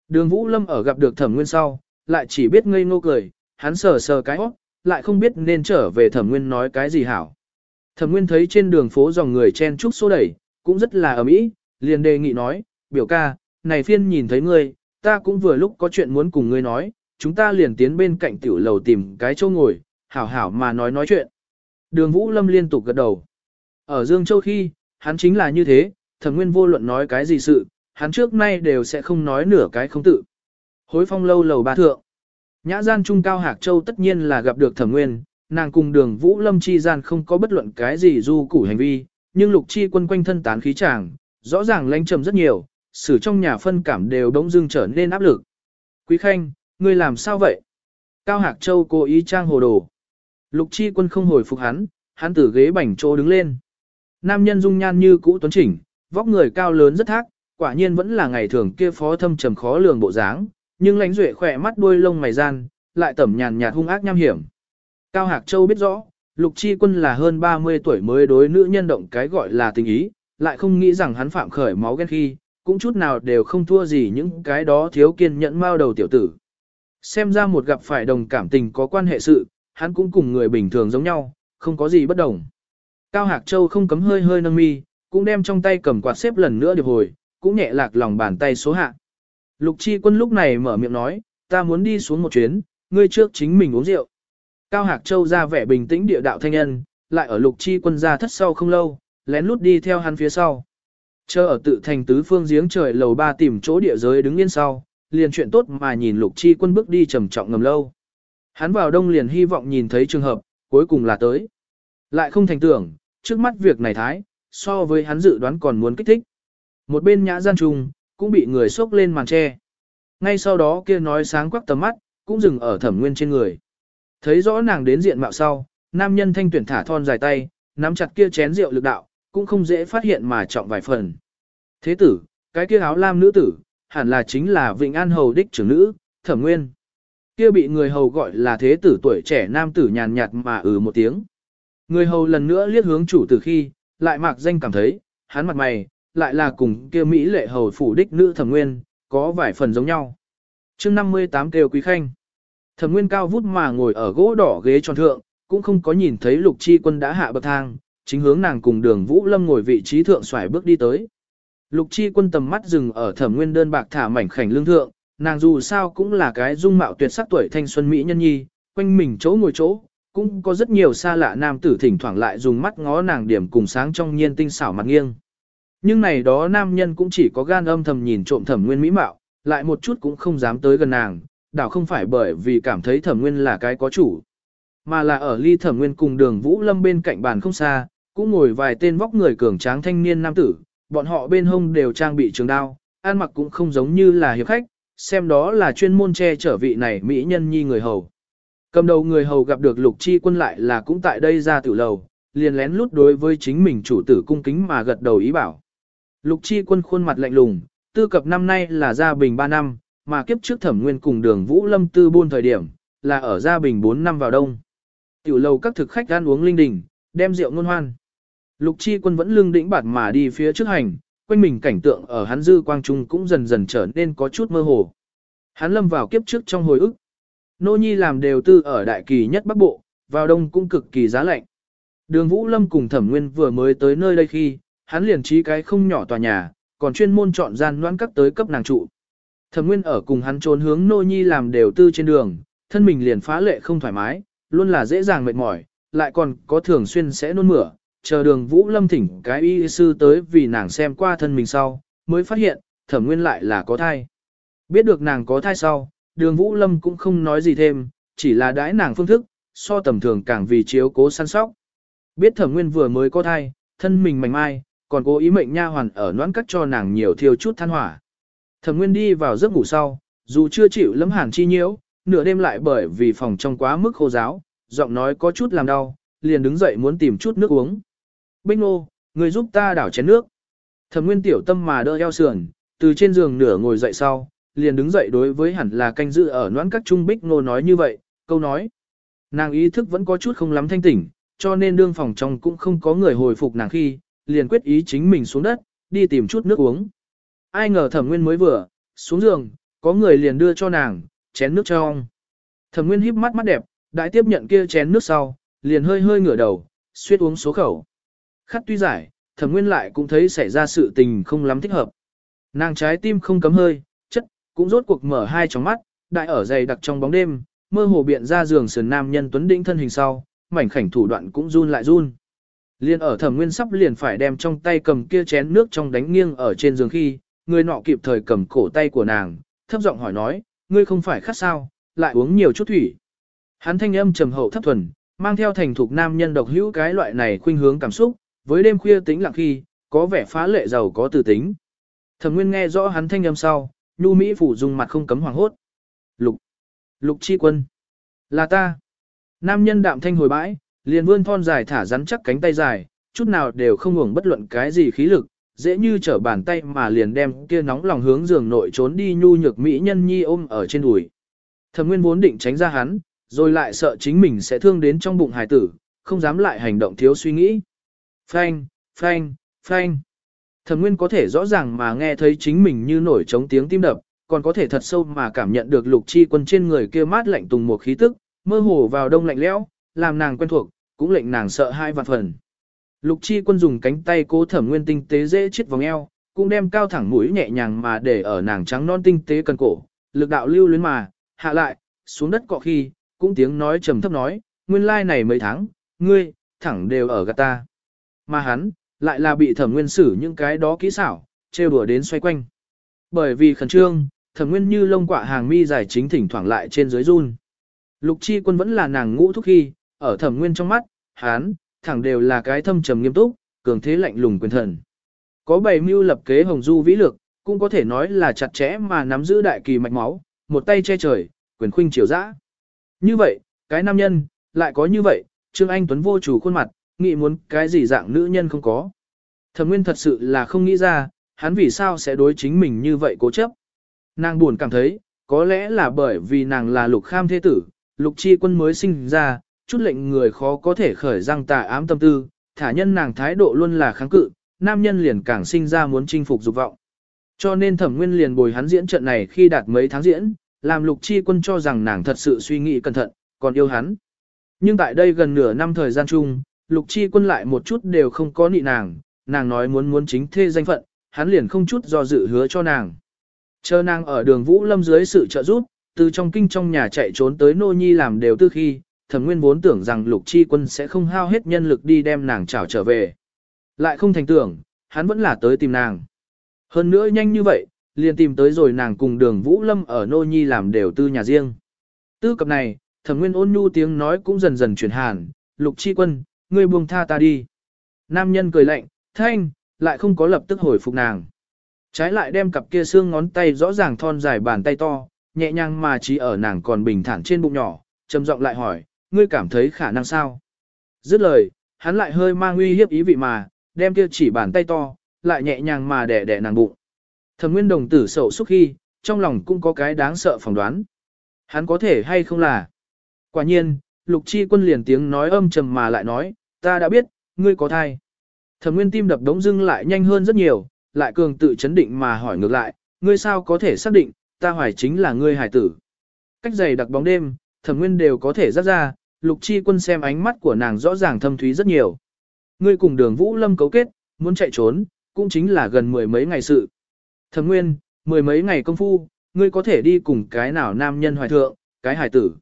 Đường Vũ Lâm ở gặp được thẩm nguyên sau, lại chỉ biết ngây ngô cười, hắn sờ sờ cái óc, lại không biết nên trở về thẩm nguyên nói cái gì hảo. Thẩm nguyên thấy trên đường phố dòng người chen chúc xô đẩy, cũng rất là ấm ý, liền đề nghị nói, biểu ca, này phiên nhìn thấy ngươi, ta cũng vừa lúc có chuyện muốn cùng ngươi nói, chúng ta liền tiến bên cạnh tiểu lầu tìm cái chỗ ngồi, hảo hảo mà nói nói chuyện. Đường Vũ Lâm liên tục gật đầu. Ở Dương Châu khi, hắn chính là như thế, thẩm nguyên vô luận nói cái gì sự, hắn trước nay đều sẽ không nói nửa cái không tự. Hối phong lâu lầu ba thượng. Nhã gian trung cao Hạc Châu tất nhiên là gặp được thẩm nguyên, nàng cùng đường Vũ Lâm chi gian không có bất luận cái gì du củ hành vi, nhưng lục chi quân quanh thân tán khí chàng, rõ ràng lánh trầm rất nhiều, xử trong nhà phân cảm đều đống dưng trở nên áp lực. Quý Khanh, ngươi làm sao vậy? Cao Hạc Châu cố ý trang hồ đồ. Lục chi quân không hồi phục hắn, hắn từ ghế bành chỗ đứng lên. Nam nhân dung nhan như cũ tuấn chỉnh, vóc người cao lớn rất thác, quả nhiên vẫn là ngày thường kia phó thâm trầm khó lường bộ dáng, nhưng lãnh duệ khỏe mắt đuôi lông mày gian, lại tẩm nhàn nhạt hung ác nham hiểm. Cao Hạc Châu biết rõ, Lục Chi Quân là hơn 30 tuổi mới đối nữ nhân động cái gọi là tình ý, lại không nghĩ rằng hắn phạm khởi máu ghen khi, cũng chút nào đều không thua gì những cái đó thiếu kiên nhẫn mao đầu tiểu tử. Xem ra một gặp phải đồng cảm tình có quan hệ sự, hắn cũng cùng người bình thường giống nhau, không có gì bất đồng. Cao Hạc Châu không cấm hơi hơi nâng mi, cũng đem trong tay cầm quạt xếp lần nữa điệp hồi, cũng nhẹ lạc lòng bàn tay số hạ. Lục Chi Quân lúc này mở miệng nói, ta muốn đi xuống một chuyến, ngươi trước chính mình uống rượu. Cao Hạc Châu ra vẻ bình tĩnh địa đạo thanh nhân, lại ở Lục Chi Quân ra thất sau không lâu, lén lút đi theo hắn phía sau. Chờ ở tự thành tứ phương giếng trời lầu ba tìm chỗ địa giới đứng yên sau, liền chuyện tốt mà nhìn Lục Chi Quân bước đi trầm trọng ngầm lâu. Hắn vào đông liền hy vọng nhìn thấy trường hợp, cuối cùng là tới. Lại không thành tưởng, trước mắt việc này thái, so với hắn dự đoán còn muốn kích thích. Một bên nhã gian trùng, cũng bị người xốc lên màn tre. Ngay sau đó kia nói sáng quắc tầm mắt, cũng dừng ở thẩm nguyên trên người. Thấy rõ nàng đến diện mạo sau, nam nhân thanh tuyển thả thon dài tay, nắm chặt kia chén rượu lực đạo, cũng không dễ phát hiện mà trọng vài phần. Thế tử, cái kia áo lam nữ tử, hẳn là chính là Vịnh An Hầu đích trưởng nữ, thẩm nguyên. Kia bị người hầu gọi là thế tử tuổi trẻ nam tử nhàn nhạt mà ừ một tiếng. Người hầu lần nữa liếc hướng chủ tử khi, lại mạc danh cảm thấy, hắn mặt mày, lại là cùng kia Mỹ lệ hầu phủ đích nữ thẩm nguyên, có vài phần giống nhau. chương 58 kêu quý khanh. Thẩm nguyên cao vút mà ngồi ở gỗ đỏ ghế tròn thượng, cũng không có nhìn thấy lục chi quân đã hạ bậc thang, chính hướng nàng cùng đường Vũ Lâm ngồi vị trí thượng xoài bước đi tới. Lục chi quân tầm mắt dừng ở thẩm nguyên đơn bạc thả mảnh khảnh lương thượng, nàng dù sao cũng là cái dung mạo tuyệt sắc tuổi thanh xuân mỹ nhân nhi, quanh mình chỗ ngồi chỗ, cũng có rất nhiều xa lạ nam tử thỉnh thoảng lại dùng mắt ngó nàng điểm cùng sáng trong nhiên tinh xảo mặt nghiêng. Nhưng này đó nam nhân cũng chỉ có gan âm thầm nhìn trộm thẩm nguyên mỹ mạo, lại một chút cũng không dám tới gần nàng, đảo không phải bởi vì cảm thấy thẩm nguyên là cái có chủ, mà là ở ly thẩm nguyên cùng đường Vũ Lâm bên cạnh bàn không xa, cũng ngồi vài tên vóc người cường tráng thanh niên nam tử, bọn họ bên hông đều trang bị trường đao, ăn mặc cũng không giống như là hiệp khách, xem đó là chuyên môn che chở vị này mỹ nhân nhi người hầu. Cầm đầu người hầu gặp được lục chi quân lại là cũng tại đây ra tử lầu, liền lén lút đối với chính mình chủ tử cung kính mà gật đầu ý bảo. Lục chi quân khuôn mặt lạnh lùng, tư cập năm nay là gia bình 3 năm, mà kiếp trước thẩm nguyên cùng đường Vũ Lâm tư buôn thời điểm, là ở gia bình 4 năm vào đông. Tiểu lầu các thực khách ăn uống linh đình, đem rượu ngôn hoan. Lục chi quân vẫn lưng đĩnh bạt mà đi phía trước hành, quanh mình cảnh tượng ở hắn dư quang trung cũng dần dần trở nên có chút mơ hồ. Hắn lâm vào kiếp trước trong hồi ức. Nô Nhi làm đều tư ở đại kỳ nhất Bắc Bộ, vào đông cũng cực kỳ giá lạnh. Đường Vũ Lâm cùng Thẩm Nguyên vừa mới tới nơi đây khi, hắn liền trí cái không nhỏ tòa nhà, còn chuyên môn chọn gian noãn các tới cấp nàng trụ. Thẩm Nguyên ở cùng hắn trốn hướng Nô Nhi làm đều tư trên đường, thân mình liền phá lệ không thoải mái, luôn là dễ dàng mệt mỏi, lại còn có thường xuyên sẽ nôn mửa, chờ đường Vũ Lâm thỉnh cái y sư tới vì nàng xem qua thân mình sau, mới phát hiện, Thẩm Nguyên lại là có thai. Biết được nàng có thai sau, đường Vũ Lâm cũng không nói gì thêm, chỉ là đãi nàng phương thức, so tầm thường càng vì chiếu cố săn sóc. Biết thẩm nguyên vừa mới có thai, thân mình mảnh mai, còn cố ý mệnh nha hoàn ở noãn cắt cho nàng nhiều thiêu chút than hỏa. Thẩm nguyên đi vào giấc ngủ sau, dù chưa chịu lấm hàn chi nhiễu, nửa đêm lại bởi vì phòng trong quá mức khô giáo, giọng nói có chút làm đau, liền đứng dậy muốn tìm chút nước uống. Bích nô, người giúp ta đảo chén nước. Thẩm nguyên tiểu tâm mà đỡ eo sườn, từ trên giường nửa ngồi dậy sau, liền đứng dậy đối với hẳn là canh dự ở noãn các trung bích nô nói như vậy, câu nói. Nàng ý thức vẫn có chút không lắm thanh tỉnh, cho nên đương phòng trong cũng không có người hồi phục nàng khi, liền quyết ý chính mình xuống đất, đi tìm chút nước uống. Ai ngờ thẩm nguyên mới vừa, xuống giường, có người liền đưa cho nàng, chén nước cho ông. Thẩm nguyên híp mắt mắt đẹp, đại tiếp nhận kia chén nước sau, liền hơi hơi ngửa đầu, suýt uống số khẩu. Khắc tuy giải, thẩm nguyên lại cũng thấy xảy ra sự tình không lắm thích hợp. Nàng trái tim không cấm hơi, chất cũng rốt cuộc mở hai tròng mắt, đại ở dày đặc trong bóng đêm, mơ hồ biện ra giường sườn nam nhân tuấn đĩnh thân hình sau, mảnh khảnh thủ đoạn cũng run lại run. Liên ở thẩm nguyên sắp liền phải đem trong tay cầm kia chén nước trong đánh nghiêng ở trên giường khi, người nọ kịp thời cầm cổ tay của nàng, thấp giọng hỏi nói, ngươi không phải khát sao, lại uống nhiều chút thủy. Hắn thanh âm trầm hậu thấp thuần, mang theo thành thục nam nhân độc hữu cái loại này khuynh hướng cảm xúc, với đêm khuya tĩnh lặng khi, có vẻ phá lệ giàu có từ tính. Thẩm Nguyên nghe rõ hắn thanh âm sau, nhu Mỹ phủ dùng mặt không cấm hoàng hốt. Lục. Lục chi quân. Là ta. Nam nhân đạm thanh hồi bãi, liền vươn thon dài thả rắn chắc cánh tay dài, chút nào đều không ngừng bất luận cái gì khí lực, dễ như trở bàn tay mà liền đem kia nóng lòng hướng giường nội trốn đi nhu nhược mỹ nhân nhi ôm ở trên đùi. Thẩm Nguyên vốn định tránh ra hắn, rồi lại sợ chính mình sẽ thương đến trong bụng hài tử, không dám lại hành động thiếu suy nghĩ. Phanh, phanh, phanh. Thẩm Nguyên có thể rõ ràng mà nghe thấy chính mình như nổi trống tiếng tim đập, còn có thể thật sâu mà cảm nhận được lục chi quân trên người kia mát lạnh tùng một khí tức, mơ hồ vào đông lạnh lẽo, làm nàng quen thuộc, cũng lệnh nàng sợ hai vạn phần. Lục chi quân dùng cánh tay cố thẩm nguyên tinh tế dễ chết vòng eo, cũng đem cao thẳng mũi nhẹ nhàng mà để ở nàng trắng non tinh tế cần cổ, lực đạo lưu luyến mà, hạ lại, xuống đất cọ khi, cũng tiếng nói trầm thấp nói, nguyên lai này mấy tháng, ngươi, thẳng đều ở gạt ta. Mà hắn, lại là bị thẩm nguyên xử những cái đó kỹ xảo, trêu đùa đến xoay quanh. Bởi vì khẩn trương, thẩm nguyên như lông quạ hàng mi dài chính thỉnh thoảng lại trên dưới run. Lục chi quân vẫn là nàng ngũ thúc khi, ở thẩm nguyên trong mắt, hắn, thẳng đều là cái thâm trầm nghiêm túc, cường thế lạnh lùng quyền thần. Có bày mưu lập kế hồng du vĩ lược, cũng có thể nói là chặt chẽ mà nắm giữ đại kỳ mạch máu, một tay che trời, quyền khuynh chiều dã. Như vậy, cái nam nhân, lại có như vậy, Trương Anh Tuấn vô chủ khuôn mặt, nghĩ muốn cái gì dạng nữ nhân không có. Thẩm Nguyên thật sự là không nghĩ ra, hắn vì sao sẽ đối chính mình như vậy cố chấp. Nàng buồn cảm thấy, có lẽ là bởi vì nàng là lục kham thế tử, lục chi quân mới sinh ra, chút lệnh người khó có thể khởi răng tà ám tâm tư, thả nhân nàng thái độ luôn là kháng cự, nam nhân liền càng sinh ra muốn chinh phục dục vọng. Cho nên thẩm nguyên liền bồi hắn diễn trận này khi đạt mấy tháng diễn, làm lục chi quân cho rằng nàng thật sự suy nghĩ cẩn thận, còn yêu hắn. Nhưng tại đây gần nửa năm thời gian chung, lục chi quân lại một chút đều không có nị nàng, nàng nói muốn muốn chính thê danh phận, hắn liền không chút do dự hứa cho nàng. Chờ nàng ở đường Vũ Lâm dưới sự trợ giúp, từ trong kinh trong nhà chạy trốn tới nô nhi làm đều tư khi, thẩm nguyên vốn tưởng rằng lục chi quân sẽ không hao hết nhân lực đi đem nàng trảo trở về. Lại không thành tưởng, hắn vẫn là tới tìm nàng. Hơn nữa nhanh như vậy, liền tìm tới rồi nàng cùng đường Vũ Lâm ở nô nhi làm đều tư nhà riêng. Tư cập này, thẩm nguyên ôn nhu tiếng nói cũng dần dần chuyển hàn, lục chi quân, ngươi buông tha ta đi. Nam nhân cười lạnh, thanh, lại không có lập tức hồi phục nàng. Trái lại đem cặp kia xương ngón tay rõ ràng thon dài bàn tay to, nhẹ nhàng mà chỉ ở nàng còn bình thản trên bụng nhỏ, trầm giọng lại hỏi, ngươi cảm thấy khả năng sao? Dứt lời, hắn lại hơi mang uy hiếp ý vị mà, đem kia chỉ bàn tay to, lại nhẹ nhàng mà đẻ đẻ nàng bụng. Thẩm Nguyên Đồng tử sầu xúc khi, trong lòng cũng có cái đáng sợ phỏng đoán. Hắn có thể hay không là? Quả nhiên, Lục Chi Quân liền tiếng nói âm trầm mà lại nói, ta đã biết, ngươi có thai. Thẩm Nguyên tim đập đống dưng lại nhanh hơn rất nhiều, lại cường tự chấn định mà hỏi ngược lại, ngươi sao có thể xác định, ta hoài chính là ngươi hải tử. Cách giày đặc bóng đêm, Thẩm Nguyên đều có thể rắc ra, Lục Chi Quân xem ánh mắt của nàng rõ ràng thâm thúy rất nhiều. Ngươi cùng Đường Vũ Lâm cấu kết, muốn chạy trốn, cũng chính là gần mười mấy ngày sự. Thẩm Nguyên, mười mấy ngày công phu, ngươi có thể đi cùng cái nào nam nhân hoài thượng, cái hải tử.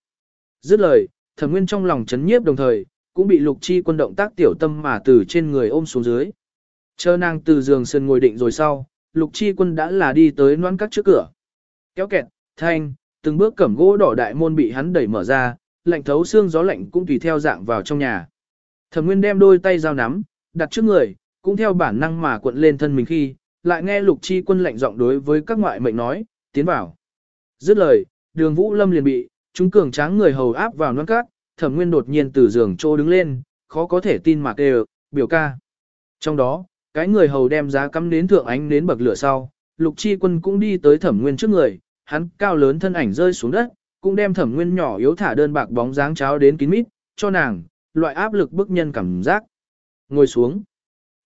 Dứt lời, Thẩm Nguyên trong lòng chấn nhiếp đồng thời, cũng bị Lục Chi Quân động tác tiểu tâm mà từ trên người ôm xuống dưới. Chờ nàng từ giường sân ngồi định rồi sau, Lục Chi Quân đã là đi tới noan các trước cửa. Kéo kẹt, thanh, từng bước cẩm gỗ đỏ đại môn bị hắn đẩy mở ra, lạnh thấu xương gió lạnh cũng tùy theo dạng vào trong nhà. Thẩm Nguyên đem đôi tay dao nắm, đặt trước người, cũng theo bản năng mà cuộn lên thân mình khi, lại nghe Lục Chi Quân lạnh giọng đối với các ngoại mệnh nói, tiến vào. Dứt lời, Đường Vũ Lâm liền bị chúng cường tráng người hầu áp vào non cát, Thẩm Nguyên đột nhiên từ giường trô đứng lên, khó có thể tin mà kêu, biểu ca. Trong đó, cái người hầu đem giá cắm đến thượng ánh đến bậc lửa sau, Lục Chi Quân cũng đi tới Thẩm Nguyên trước người, hắn cao lớn thân ảnh rơi xuống đất, cũng đem thẩm nguyên nhỏ yếu thả đơn bạc bóng dáng cháo đến kín mít, cho nàng, loại áp lực bức nhân cảm giác. Ngồi xuống.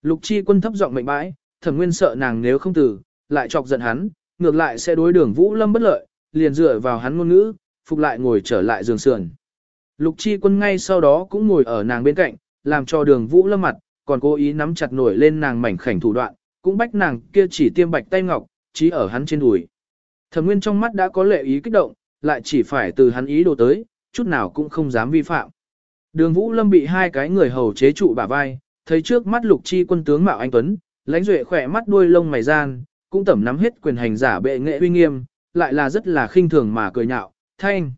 Lục chi quân thấp giọng mệnh bãi, thẩm nguyên sợ nàng nếu không từ, lại chọc giận hắn, ngược lại sẽ đối đường vũ lâm bất lợi, liền dựa vào hắn ngôn ngữ, phục lại ngồi trở lại giường sườn. Lục chi quân ngay sau đó cũng ngồi ở nàng bên cạnh, làm cho đường vũ lâm mặt, còn cố ý nắm chặt nổi lên nàng mảnh khảnh thủ đoạn, cũng bách nàng kia chỉ tiêm bạch tay ngọc, chí ở hắn trên đùi. Thẩm Nguyên trong mắt đã có lệ ý kích động, lại chỉ phải từ hắn ý đồ tới, chút nào cũng không dám vi phạm. Đường Vũ Lâm bị hai cái người hầu chế trụ bả vai, thấy trước mắt Lục Chi quân tướng Mạo Anh Tuấn, lãnh duệ khỏe mắt đuôi lông mày gian, cũng tẩm nắm hết quyền hành giả bệ nghệ uy nghiêm, lại là rất là khinh thường mà cười nhạo, thanh.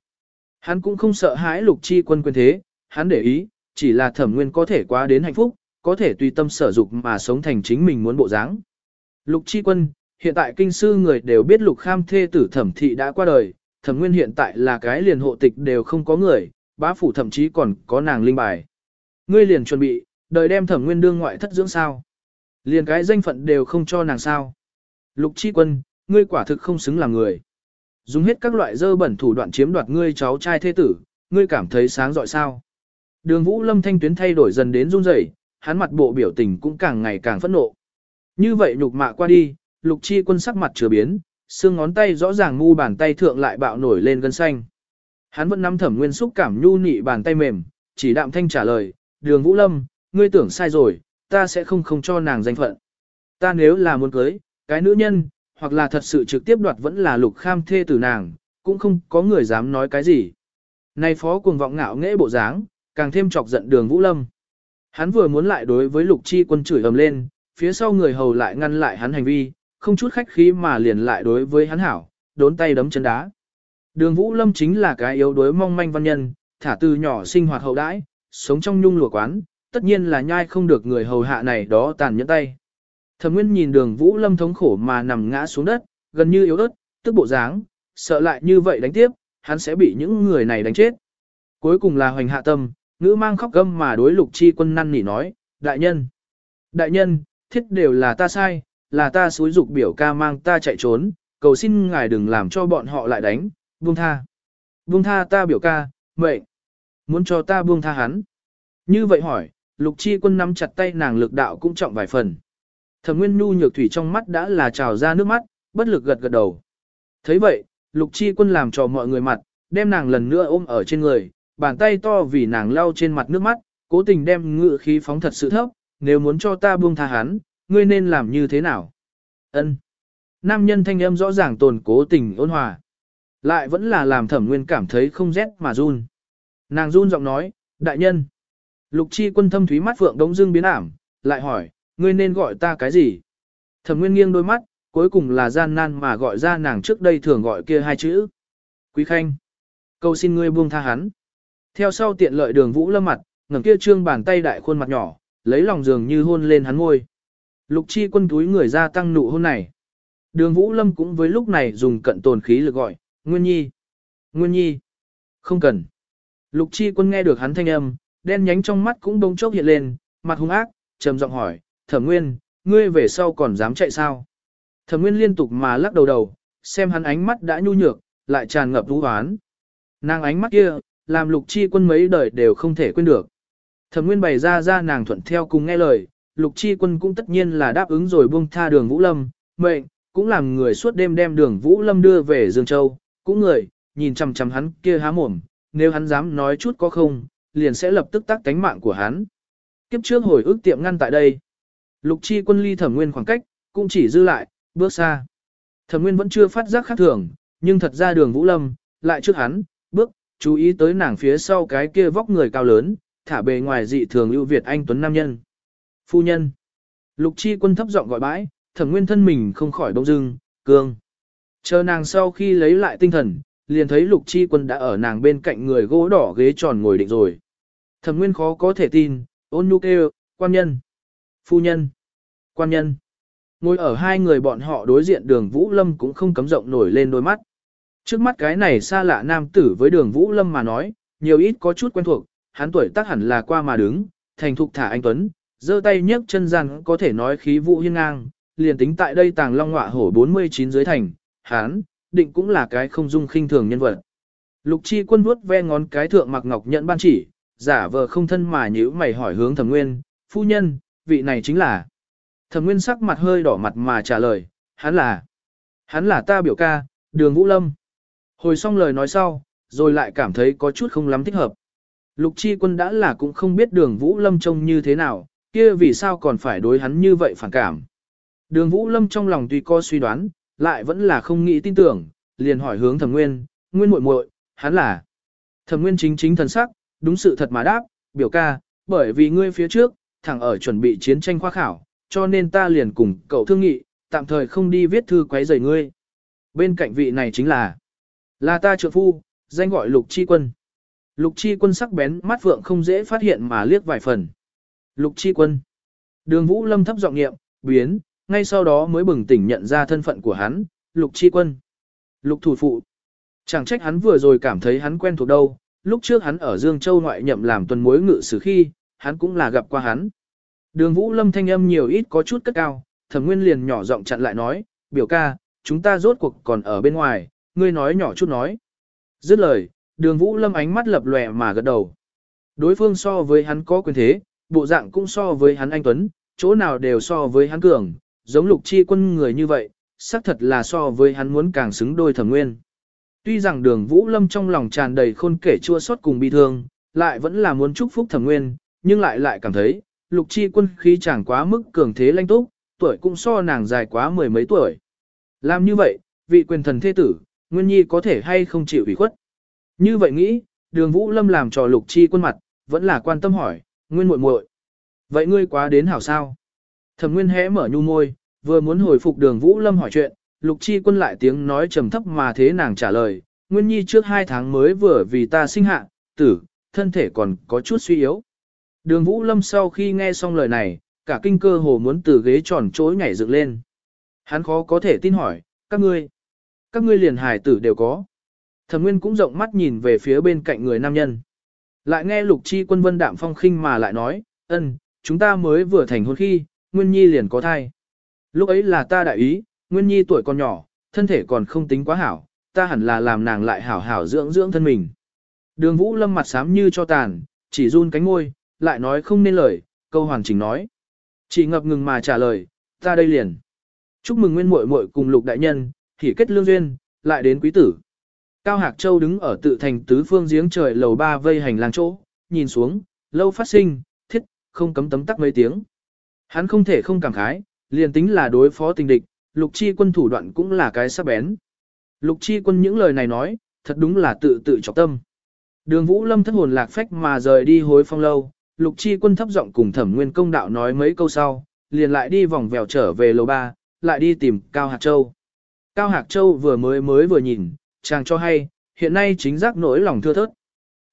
Hắn cũng không sợ hãi Lục Chi quân quyền thế, hắn để ý, chỉ là thẩm nguyên có thể quá đến hạnh phúc, có thể tùy tâm sở dục mà sống thành chính mình muốn bộ dáng. Lục Chi quân, hiện tại kinh sư người đều biết lục kham thê tử thẩm thị đã qua đời, thẩm nguyên hiện tại là cái liền hộ tịch đều không có người, bá phủ thậm chí còn có nàng linh bài. Ngươi liền chuẩn bị, đợi đem thẩm nguyên đương ngoại thất dưỡng sao. Liền cái danh phận đều không cho nàng sao. Lục chi quân, ngươi quả thực không xứng làm người. Dùng hết các loại dơ bẩn thủ đoạn chiếm đoạt ngươi cháu trai thế tử, ngươi cảm thấy sáng rọi sao. Đường vũ lâm thanh tuyến thay đổi dần đến run rẩy, hắn mặt bộ biểu tình cũng càng ngày càng phẫn nộ. Như vậy nhục mạ qua đi, lục chi quân sắc mặt chưa biến, xương ngón tay rõ ràng ngu bàn tay thượng lại bạo nổi lên gân xanh. Hắn vẫn nắm thẩm nguyên xúc cảm nhu nị bàn tay mềm, chỉ đạm thanh trả lời, đường Vũ Lâm, ngươi tưởng sai rồi, ta sẽ không không cho nàng danh phận. Ta nếu là muốn cưới, cái nữ nhân, hoặc là thật sự trực tiếp đoạt vẫn là lục kham thê tử nàng, cũng không có người dám nói cái gì. Nay phó cuồng vọng ngạo nghễ bộ dáng, càng thêm chọc giận đường Vũ Lâm. Hắn vừa muốn lại đối với lục chi quân chửi ầm lên, phía sau người hầu lại ngăn lại hắn hành vi, không chút khách khí mà liền lại đối với hắn hảo, đốn tay đấm chân đá. Đường Vũ Lâm chính là cái yếu đuối mong manh văn nhân, thả từ nhỏ sinh hoạt hậu đãi, sống trong nhung lụa quán, tất nhiên là nhai không được người hầu hạ này đó tàn nhẫn tay. Thẩm Nguyên nhìn Đường Vũ Lâm thống khổ mà nằm ngã xuống đất, gần như yếu ớt, tức bộ dáng, sợ lại như vậy đánh tiếp, hắn sẽ bị những người này đánh chết. Cuối cùng là hoành hạ tâm, ngữ mang khóc gâm mà đối lục chi quân năn nỉ nói, đại nhân, đại nhân, thiết đều là ta sai, là ta xúi dục biểu ca mang ta chạy trốn, cầu xin ngài đừng làm cho bọn họ lại đánh, buông tha. Buông tha ta biểu ca, vậy Muốn cho ta buông tha hắn. Như vậy hỏi, lục chi quân nắm chặt tay nàng lực đạo cũng trọng vài phần. Thẩm nguyên nhu nhược thủy trong mắt đã là trào ra nước mắt, bất lực gật gật đầu. thấy vậy, lục chi quân làm cho mọi người mặt, đem nàng lần nữa ôm ở trên người, bàn tay to vì nàng lau trên mặt nước mắt, cố tình đem ngự khí phóng thật sự thấp, nếu muốn cho ta buông tha hắn, ngươi nên làm như thế nào? Ân. Nam nhân thanh âm rõ ràng tồn cố tình ôn hòa. Lại vẫn là làm thẩm nguyên cảm thấy không rét mà run. Nàng run giọng nói, đại nhân. Lục chi quân thâm thúy mắt phượng đống dương biến ảm, lại hỏi, ngươi nên gọi ta cái gì? Thẩm nguyên nghiêng đôi mắt, cuối cùng là gian nan mà gọi ra nàng trước đây thường gọi kia hai chữ. Quý khanh. Cầu xin ngươi buông tha hắn. Theo sau tiện lợi đường vũ lâm mặt, ngẩng kia trương bàn tay đại khuôn mặt nhỏ, lấy lòng giường như hôn lên hắn ngôi. Lục chi quân túi người ra tăng nụ hôn này. Đường vũ lâm cũng với lúc này dùng cận tồn khí lực gọi, Nguyên Nhi. Nguyên Nhi. Không cần. Lục chi quân nghe được hắn thanh âm, đen nhánh trong mắt cũng đông chốc hiện lên, mặt hung ác, trầm giọng hỏi, thẩm nguyên, ngươi về sau còn dám chạy sao? Thẩm nguyên liên tục mà lắc đầu đầu, xem hắn ánh mắt đã nhu nhược, lại tràn ngập vũ hoán. Nàng ánh mắt kia, làm lục chi quân mấy đời đều không thể quên được. Thẩm nguyên bày ra ra nàng thuận theo cùng nghe lời, lục chi quân cũng tất nhiên là đáp ứng rồi buông tha đường Vũ Lâm, mệnh, cũng làm người suốt đêm đem đường Vũ Lâm đưa về Dương Châu, cũng người, nhìn chằm chằm hắn kia há mồm, nếu hắn dám nói chút có không, liền sẽ lập tức tắt cánh mạng của hắn. Kiếp trước hồi ức tiệm ngăn tại đây. Lục chi quân ly thẩm nguyên khoảng cách, cũng chỉ dư lại, bước xa. Thẩm nguyên vẫn chưa phát giác khác thường, nhưng thật ra đường Vũ Lâm, lại trước hắn, bước, chú ý tới nàng phía sau cái kia vóc người cao lớn, thả bề ngoài dị thường ưu việt anh tuấn nam nhân. Phu nhân. Lục chi quân thấp giọng gọi bãi, thẩm nguyên thân mình không khỏi đông dưng, cương. Chờ nàng sau khi lấy lại tinh thần, liền thấy lục chi quân đã ở nàng bên cạnh người gỗ đỏ ghế tròn ngồi định rồi. Thẩm nguyên khó có thể tin, ôn nhu kêu, quan nhân, phu nhân, quan nhân. Ngồi ở hai người bọn họ đối diện đường Vũ Lâm cũng không cấm rộng nổi lên đôi mắt. Trước mắt cái này xa lạ nam tử với đường Vũ Lâm mà nói, nhiều ít có chút quen thuộc, hắn tuổi tác hẳn là qua mà đứng, thành thục thả anh Tuấn, giơ tay nhấc chân rằng có thể nói khí vũ hiên ngang, liền tính tại đây tàng long ngọa hổ 49 dưới thành, hắn, định cũng là cái không dung khinh thường nhân vật. Lục chi quân vuốt ve ngón cái thượng mặc ngọc nhận ban chỉ, giả vờ không thân mà nhữ mày hỏi hướng thẩm nguyên, phu nhân, vị này chính là. Thẩm nguyên sắc mặt hơi đỏ mặt mà trả lời, hắn là, hắn là ta biểu ca, đường Vũ Lâm. Hồi xong lời nói sau, rồi lại cảm thấy có chút không lắm thích hợp. Lục chi quân đã là cũng không biết đường Vũ Lâm trông như thế nào, kia vì sao còn phải đối hắn như vậy phản cảm. Đường Vũ Lâm trong lòng tuy có suy đoán, lại vẫn là không nghĩ tin tưởng, liền hỏi hướng thẩm nguyên, nguyên muội muội, hắn là. Thẩm nguyên chính chính thần sắc, đúng sự thật mà đáp, biểu ca, bởi vì ngươi phía trước, thẳng ở chuẩn bị chiến tranh khoa khảo, cho nên ta liền cùng cậu thương nghị, tạm thời không đi viết thư quấy rầy ngươi. Bên cạnh vị này chính là, là ta trượng phu, danh gọi lục chi quân. Lục chi quân sắc bén mắt vượng không dễ phát hiện mà liếc vài phần. Lục chi quân. Đường vũ lâm thấp giọng nghiệm, biến, ngay sau đó mới bừng tỉnh nhận ra thân phận của hắn, lục chi quân. Lục thủ phụ. Chẳng trách hắn vừa rồi cảm thấy hắn quen thuộc đâu, lúc trước hắn ở Dương Châu ngoại nhậm làm tuần mối ngự sử khi, hắn cũng là gặp qua hắn. Đường Vũ Lâm thanh âm nhiều ít có chút cất cao, Thẩm Nguyên liền nhỏ giọng chặn lại nói, biểu ca, chúng ta rốt cuộc còn ở bên ngoài, ngươi nói nhỏ chút nói. Dứt lời, đường Vũ Lâm ánh mắt lập lòe mà gật đầu. Đối phương so với hắn có quyền thế, bộ dạng cũng so với hắn anh Tuấn, chỗ nào đều so với hắn cường, giống lục chi quân người như vậy, xác thật là so với hắn muốn càng xứng đôi thẩm nguyên. Tuy rằng đường Vũ Lâm trong lòng tràn đầy khôn kể chua xót cùng bi thương, lại vẫn là muốn chúc phúc thẩm nguyên, nhưng lại lại cảm thấy, lục chi quân khí chẳng quá mức cường thế lanh túc, tuổi cũng so nàng dài quá mười mấy tuổi. Làm như vậy, vị quyền thần thế tử, Nguyên Nhi có thể hay không chịu ủy khuất. Như vậy nghĩ, đường Vũ Lâm làm trò lục chi quân mặt, vẫn là quan tâm hỏi, Nguyên muội muội Vậy ngươi quá đến hảo sao? Thẩm Nguyên hẽ mở nhu môi, vừa muốn hồi phục đường Vũ Lâm hỏi chuyện, lục chi quân lại tiếng nói trầm thấp mà thế nàng trả lời, Nguyên Nhi trước hai tháng mới vừa vì ta sinh hạ, tử, thân thể còn có chút suy yếu. Đường Vũ Lâm sau khi nghe xong lời này, cả kinh cơ hồ muốn từ ghế tròn chối nhảy dựng lên. Hắn khó có thể tin hỏi, các ngươi, các ngươi liền hài tử đều có. Thẩm Nguyên cũng rộng mắt nhìn về phía bên cạnh người nam nhân. Lại nghe Lục Chi Quân Vân đạm phong khinh mà lại nói, ân, chúng ta mới vừa thành hôn khi, Nguyên Nhi liền có thai. Lúc ấy là ta đại ý, Nguyên Nhi tuổi còn nhỏ, thân thể còn không tính quá hảo, ta hẳn là làm nàng lại hảo hảo dưỡng dưỡng thân mình. Đường Vũ Lâm mặt xám như cho tàn, chỉ run cánh môi, lại nói không nên lời, câu hoàn chỉnh nói. Chỉ ngập ngừng mà trả lời, ta đây liền. Chúc mừng nguyên muội muội cùng lục đại nhân, thì kết lương duyên, lại đến quý tử. Cao Hạc Châu đứng ở tự thành tứ phương giếng trời lầu ba vây hành lang chỗ, nhìn xuống, lâu phát sinh, thiết, không cấm tấm tắc mấy tiếng. Hắn không thể không cảm khái, liền tính là đối phó tình địch, lục chi quân thủ đoạn cũng là cái sắc bén. Lục chi quân những lời này nói, thật đúng là tự tự chọc tâm. Đường Vũ Lâm thất hồn lạc phách mà rời đi hối phong lâu, lục chi quân thấp giọng cùng thẩm nguyên công đạo nói mấy câu sau, liền lại đi vòng vèo trở về lầu ba, lại đi tìm Cao Hạc Châu. Cao Hạc Châu vừa mới mới vừa nhìn, chàng cho hay, hiện nay chính giác nỗi lòng thưa thớt.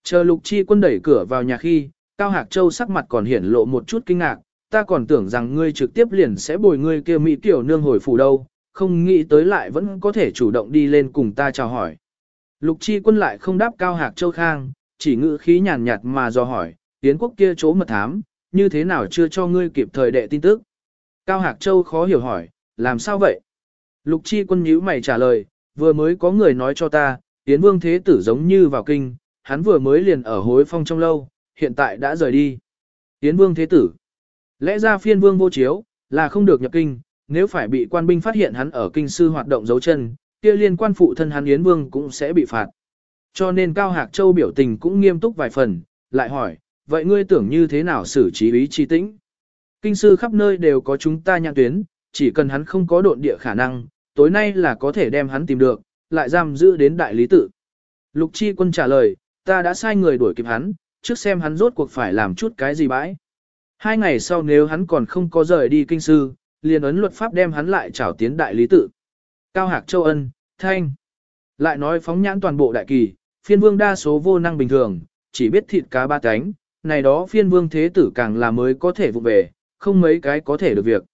Chờ lục chi quân đẩy cửa vào nhà khi, Cao Hạc Châu sắc mặt còn hiển lộ một chút kinh ngạc, ta còn tưởng rằng ngươi trực tiếp liền sẽ bồi ngươi kia mỹ tiểu nương hồi phủ đâu, không nghĩ tới lại vẫn có thể chủ động đi lên cùng ta chào hỏi. Lục chi quân lại không đáp Cao Hạc Châu khang, chỉ ngữ khí nhàn nhạt mà do hỏi, tiến quốc kia chỗ mật thám, như thế nào chưa cho ngươi kịp thời đệ tin tức. Cao Hạc Châu khó hiểu hỏi, làm sao vậy? Lục chi quân nhíu mày trả lời, vừa mới có người nói cho ta, Yến Vương Thế Tử giống như vào kinh, hắn vừa mới liền ở hối phong trong lâu, hiện tại đã rời đi. Yến Vương Thế Tử. Lẽ ra phiên vương vô chiếu, là không được nhập kinh, nếu phải bị quan binh phát hiện hắn ở kinh sư hoạt động dấu chân, kia liên quan phụ thân hắn Yến Vương cũng sẽ bị phạt. Cho nên Cao Hạc Châu biểu tình cũng nghiêm túc vài phần, lại hỏi, vậy ngươi tưởng như thế nào xử trí ý chi tĩnh? Kinh sư khắp nơi đều có chúng ta nhãn tuyến, chỉ cần hắn không có độn địa khả năng, tối nay là có thể đem hắn tìm được, lại giam giữ đến đại lý tự. Lục chi quân trả lời, ta đã sai người đuổi kịp hắn, trước xem hắn rốt cuộc phải làm chút cái gì bãi. Hai ngày sau nếu hắn còn không có rời đi kinh sư, liền ấn luật pháp đem hắn lại trảo tiến đại lý tự. Cao Hạc Châu Ân, Thanh. Lại nói phóng nhãn toàn bộ đại kỳ, phiên vương đa số vô năng bình thường, chỉ biết thịt cá ba cánh, này đó phiên vương thế tử càng là mới có thể vụ về, không mấy cái có thể được việc.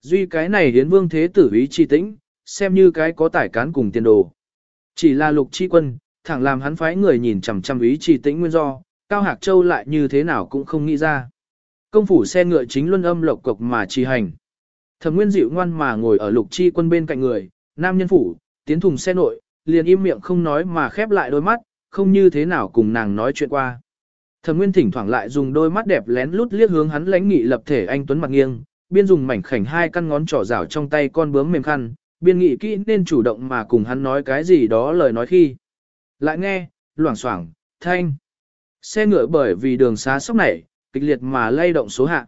Duy cái này hiến vương thế tử ý chi tĩnh, xem như cái có tải cán cùng tiền đồ. Chỉ là lục chi quân, thẳng làm hắn phái người nhìn chằm chằm ý chi tĩnh nguyên do, Cao Hạc Châu lại như thế nào cũng không nghĩ ra. Công phủ xe ngựa chính luân âm lộc cộc mà chi hành. Thẩm Nguyên dịu ngoan mà ngồi ở lục chi quân bên cạnh người, nam nhân phủ, tiến thùng xe nội, liền im miệng không nói mà khép lại đôi mắt, không như thế nào cùng nàng nói chuyện qua. Thẩm Nguyên thỉnh thoảng lại dùng đôi mắt đẹp lén lút liếc hướng hắn lãnh nghị lập thể anh tuấn mặt nghiêng, biên dùng mảnh khảnh hai căn ngón trỏ rảo trong tay con bướm mềm khăn, biên nghị kỹ nên chủ động mà cùng hắn nói cái gì đó lời nói khi. Lại nghe, loảng xoảng, thanh. Xe ngựa bởi vì đường xá sóc nảy, kịch liệt mà lay động số hạ.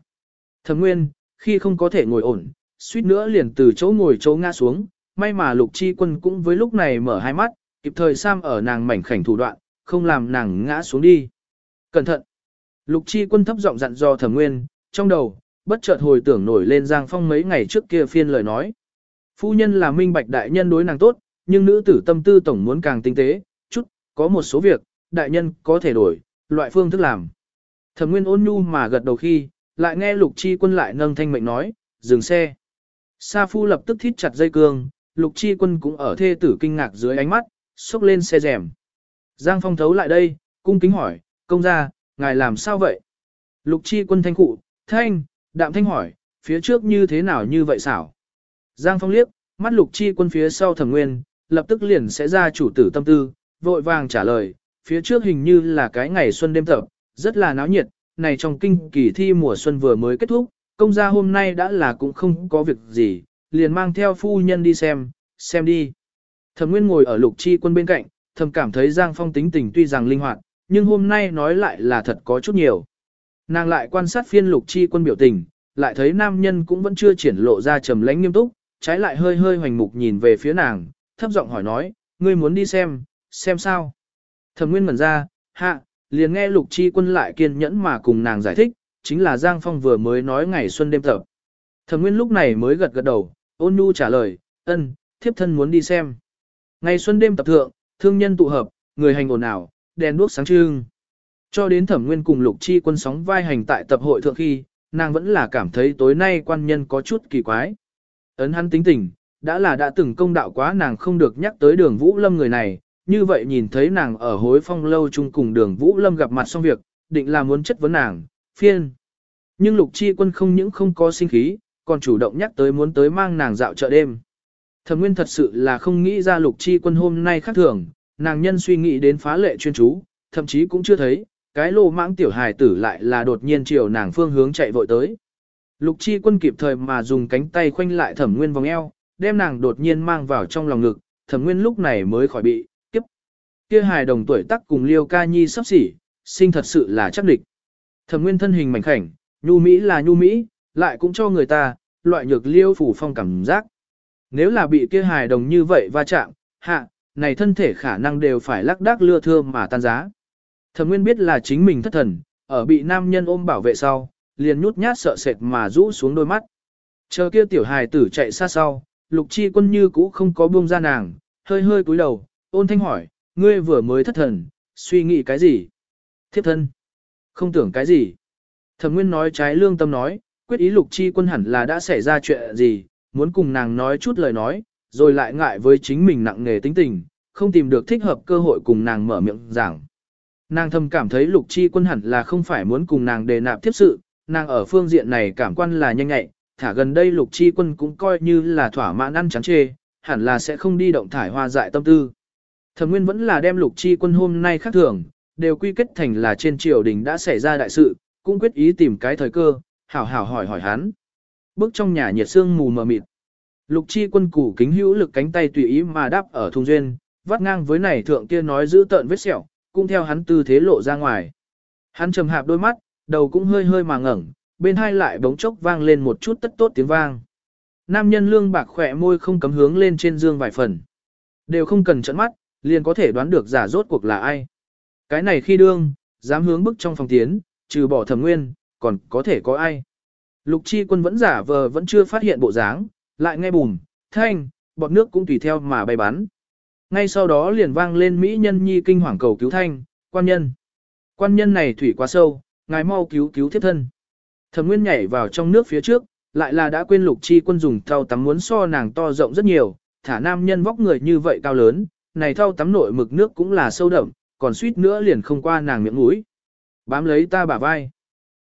Thẩm Nguyên, khi không có thể ngồi ổn, suýt nữa liền từ chỗ ngồi chỗ ngã xuống, may mà Lục Chi Quân cũng với lúc này mở hai mắt, kịp thời sam ở nàng mảnh khảnh thủ đoạn, không làm nàng ngã xuống đi. Cẩn thận! Lục Chi Quân thấp giọng dặn dò Thẩm Nguyên, trong đầu, bất chợt hồi tưởng nổi lên Giang Phong mấy ngày trước kia phiên lời nói. Phu nhân là minh bạch đại nhân đối nàng tốt, nhưng nữ tử tâm tư tổng muốn càng tinh tế, chút, có một số việc, đại nhân có thể đổi, loại phương thức làm. Thẩm Nguyên ôn nhu mà gật đầu khi, lại nghe Lục Chi Quân lại nâng thanh mệnh nói, dừng xe. Sa Phu lập tức thít chặt dây cương, Lục Chi Quân cũng ở thê tử kinh ngạc dưới ánh mắt, xúc lên xe rèm. Giang Phong thấu lại đây, cung kính hỏi, công gia, ngài làm sao vậy? Lục Chi Quân thanh cụ, thanh, đạm thanh hỏi, phía trước như thế nào như vậy xảo. Giang Phong liếc, mắt lục chi quân phía sau thẩm nguyên, lập tức liền sẽ ra chủ tử tâm tư, vội vàng trả lời, phía trước hình như là cái ngày xuân đêm tập, rất là náo nhiệt, này trong kinh kỳ thi mùa xuân vừa mới kết thúc, công gia hôm nay đã là cũng không có việc gì, liền mang theo phu nhân đi xem, xem đi. Thẩm Nguyên ngồi ở lục chi quân bên cạnh, thầm cảm thấy Giang Phong tính tình tuy rằng linh hoạt, nhưng hôm nay nói lại là thật có chút nhiều. Nàng lại quan sát phiên lục chi quân biểu tình, lại thấy nam nhân cũng vẫn chưa triển lộ ra trầm lãnh nghiêm túc, trái lại hơi hơi hoành mục nhìn về phía nàng, thấp giọng hỏi nói, ngươi muốn đi xem, xem sao. Thẩm Nguyên mẩn ra, hạ, liền nghe lục chi quân lại kiên nhẫn mà cùng nàng giải thích, chính là Giang Phong vừa mới nói ngày xuân đêm tập. Thẩm Nguyên lúc này mới gật gật đầu, ôn nhu trả lời, ân, thiếp thân muốn đi xem. Ngày xuân đêm tập thượng, thương nhân tụ hợp, người hành ồn ào, đèn đuốc sáng trưng. Cho đến thẩm nguyên cùng lục chi quân sóng vai hành tại tập hội thượng khi, nàng vẫn là cảm thấy tối nay quan nhân có chút kỳ quái. Ấn hắn tính tình, đã là đã từng công đạo quá nàng không được nhắc tới đường Vũ Lâm người này, như vậy nhìn thấy nàng ở hối phong lâu chung cùng đường Vũ Lâm gặp mặt xong việc, định là muốn chất vấn nàng, phiên. Nhưng lục chi quân không những không có sinh khí, còn chủ động nhắc tới muốn tới mang nàng dạo chợ đêm. Thẩm Nguyên thật sự là không nghĩ ra lục chi quân hôm nay khác thường, nàng nhân suy nghĩ đến phá lệ chuyên chú, thậm chí cũng chưa thấy, cái lô mãng tiểu hài tử lại là đột nhiên chiều nàng phương hướng chạy vội tới. Lục chi quân kịp thời mà dùng cánh tay khoanh lại thẩm nguyên vòng eo, đem nàng đột nhiên mang vào trong lòng ngực, thẩm nguyên lúc này mới khỏi bị, kiếp. Kia hài đồng tuổi tác cùng liêu ca nhi sắp xỉ, sinh thật sự là chắc địch. Thẩm nguyên thân hình mảnh khảnh, nhu mỹ là nhu mỹ, lại cũng cho người ta, loại nhược liêu phủ phong cảm giác. Nếu là bị kia hài đồng như vậy va chạm, hạ, này thân thể khả năng đều phải lắc đắc lưa thưa mà tan giá. Thẩm Nguyên biết là chính mình thất thần, ở bị nam nhân ôm bảo vệ sau, liền nhút nhát sợ sệt mà rũ xuống đôi mắt. Chờ kia tiểu hài tử chạy xa sau, lục chi quân như cũ không có buông ra nàng, hơi hơi cúi đầu, ôn thanh hỏi, ngươi vừa mới thất thần, suy nghĩ cái gì? Thiếp thân. Không tưởng cái gì. Thẩm Nguyên nói trái lương tâm nói, quyết ý lục chi quân hẳn là đã xảy ra chuyện gì, muốn cùng nàng nói chút lời nói, rồi lại ngại với chính mình nặng nghề tính tình, không tìm được thích hợp cơ hội cùng nàng mở miệng giảng. Nàng thầm cảm thấy lục chi quân hẳn là không phải muốn cùng nàng đề nạp tiếp sự, nàng ở phương diện này cảm quan là nhanh nhạy, thả gần đây lục chi quân cũng coi như là thỏa mãn ăn chán chê, hẳn là sẽ không đi động thải hoa dại tâm tư. Thẩm nguyên vẫn là đem lục chi quân hôm nay khác thường, đều quy kết thành là trên triều đình đã xảy ra đại sự, cũng quyết ý tìm cái thời cơ, hảo hảo hỏi hỏi hắn. Bước trong nhà nhiệt sương mù mờ mịt. Lục chi quân củ kính hữu lực cánh tay tùy ý mà đáp ở thùng duyên, vắt ngang với này thượng kia nói giữ tợn vết sẹo, cũng theo hắn tư thế lộ ra ngoài. Hắn trầm hạp đôi mắt, đầu cũng hơi hơi mà ngẩng, bên hai lại bỗng chốc vang lên một chút tất tốt tiếng vang. Nam nhân lương bạc khỏe môi không cấm hướng lên trên dương vài phần. Đều không cần trận mắt, liền có thể đoán được giả rốt cuộc là ai. Cái này khi đương, dám hướng bức trong phòng tiến, trừ bỏ thẩm nguyên, còn có thể có ai. Lục chi quân vẫn giả vờ vẫn chưa phát hiện bộ dáng, lại nghe bùm, thanh, bọt nước cũng tùy theo mà bay bắn. Ngay sau đó liền vang lên Mỹ nhân nhi kinh hoàng cầu cứu thanh, quan nhân. Quan nhân này thủy quá sâu, ngài mau cứu cứu thiếp thân. Thẩm Nguyên nhảy vào trong nước phía trước, lại là đã quên lục chi quân dùng thau tắm muốn so nàng to rộng rất nhiều, thả nam nhân vóc người như vậy cao lớn, này thau tắm nội mực nước cũng là sâu đậm, còn suýt nữa liền không qua nàng miệng mũi. Bám lấy ta bả vai.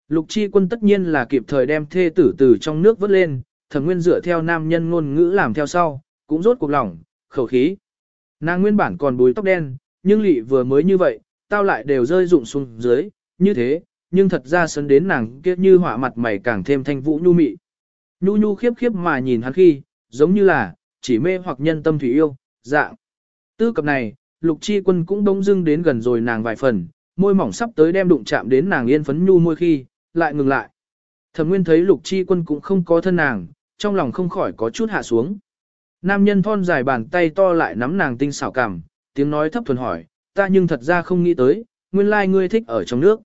Lục chi quân tất nhiên là kịp thời đem thê tử từ trong nước vớt lên, thẩm nguyên dựa theo nam nhân ngôn ngữ làm theo sau, cũng rốt cuộc lòng, khẩu khí. Nàng nguyên bản còn bùi tóc đen, nhưng lị vừa mới như vậy, tao lại đều rơi rụng xuống dưới, như thế, nhưng thật ra sấn đến nàng kia như họa mặt mày càng thêm thanh vũ nhu mị. Nhu nhu khiếp khiếp mà nhìn hắn khi, giống như là, chỉ mê hoặc nhân tâm thủy yêu, dạng. Tư cập này, lục chi quân cũng đông dưng đến gần rồi nàng vài phần, môi mỏng sắp tới đem đụng chạm đến nàng yên phấn nhu môi khi, lại ngừng lại. Thẩm nguyên thấy lục chi quân cũng không có thân nàng, trong lòng không khỏi có chút hạ xuống. Nam nhân thon dài bàn tay to lại nắm nàng tinh xảo cảm, tiếng nói thấp thuần hỏi, ta nhưng thật ra không nghĩ tới, nguyên lai ngươi thích ở trong nước.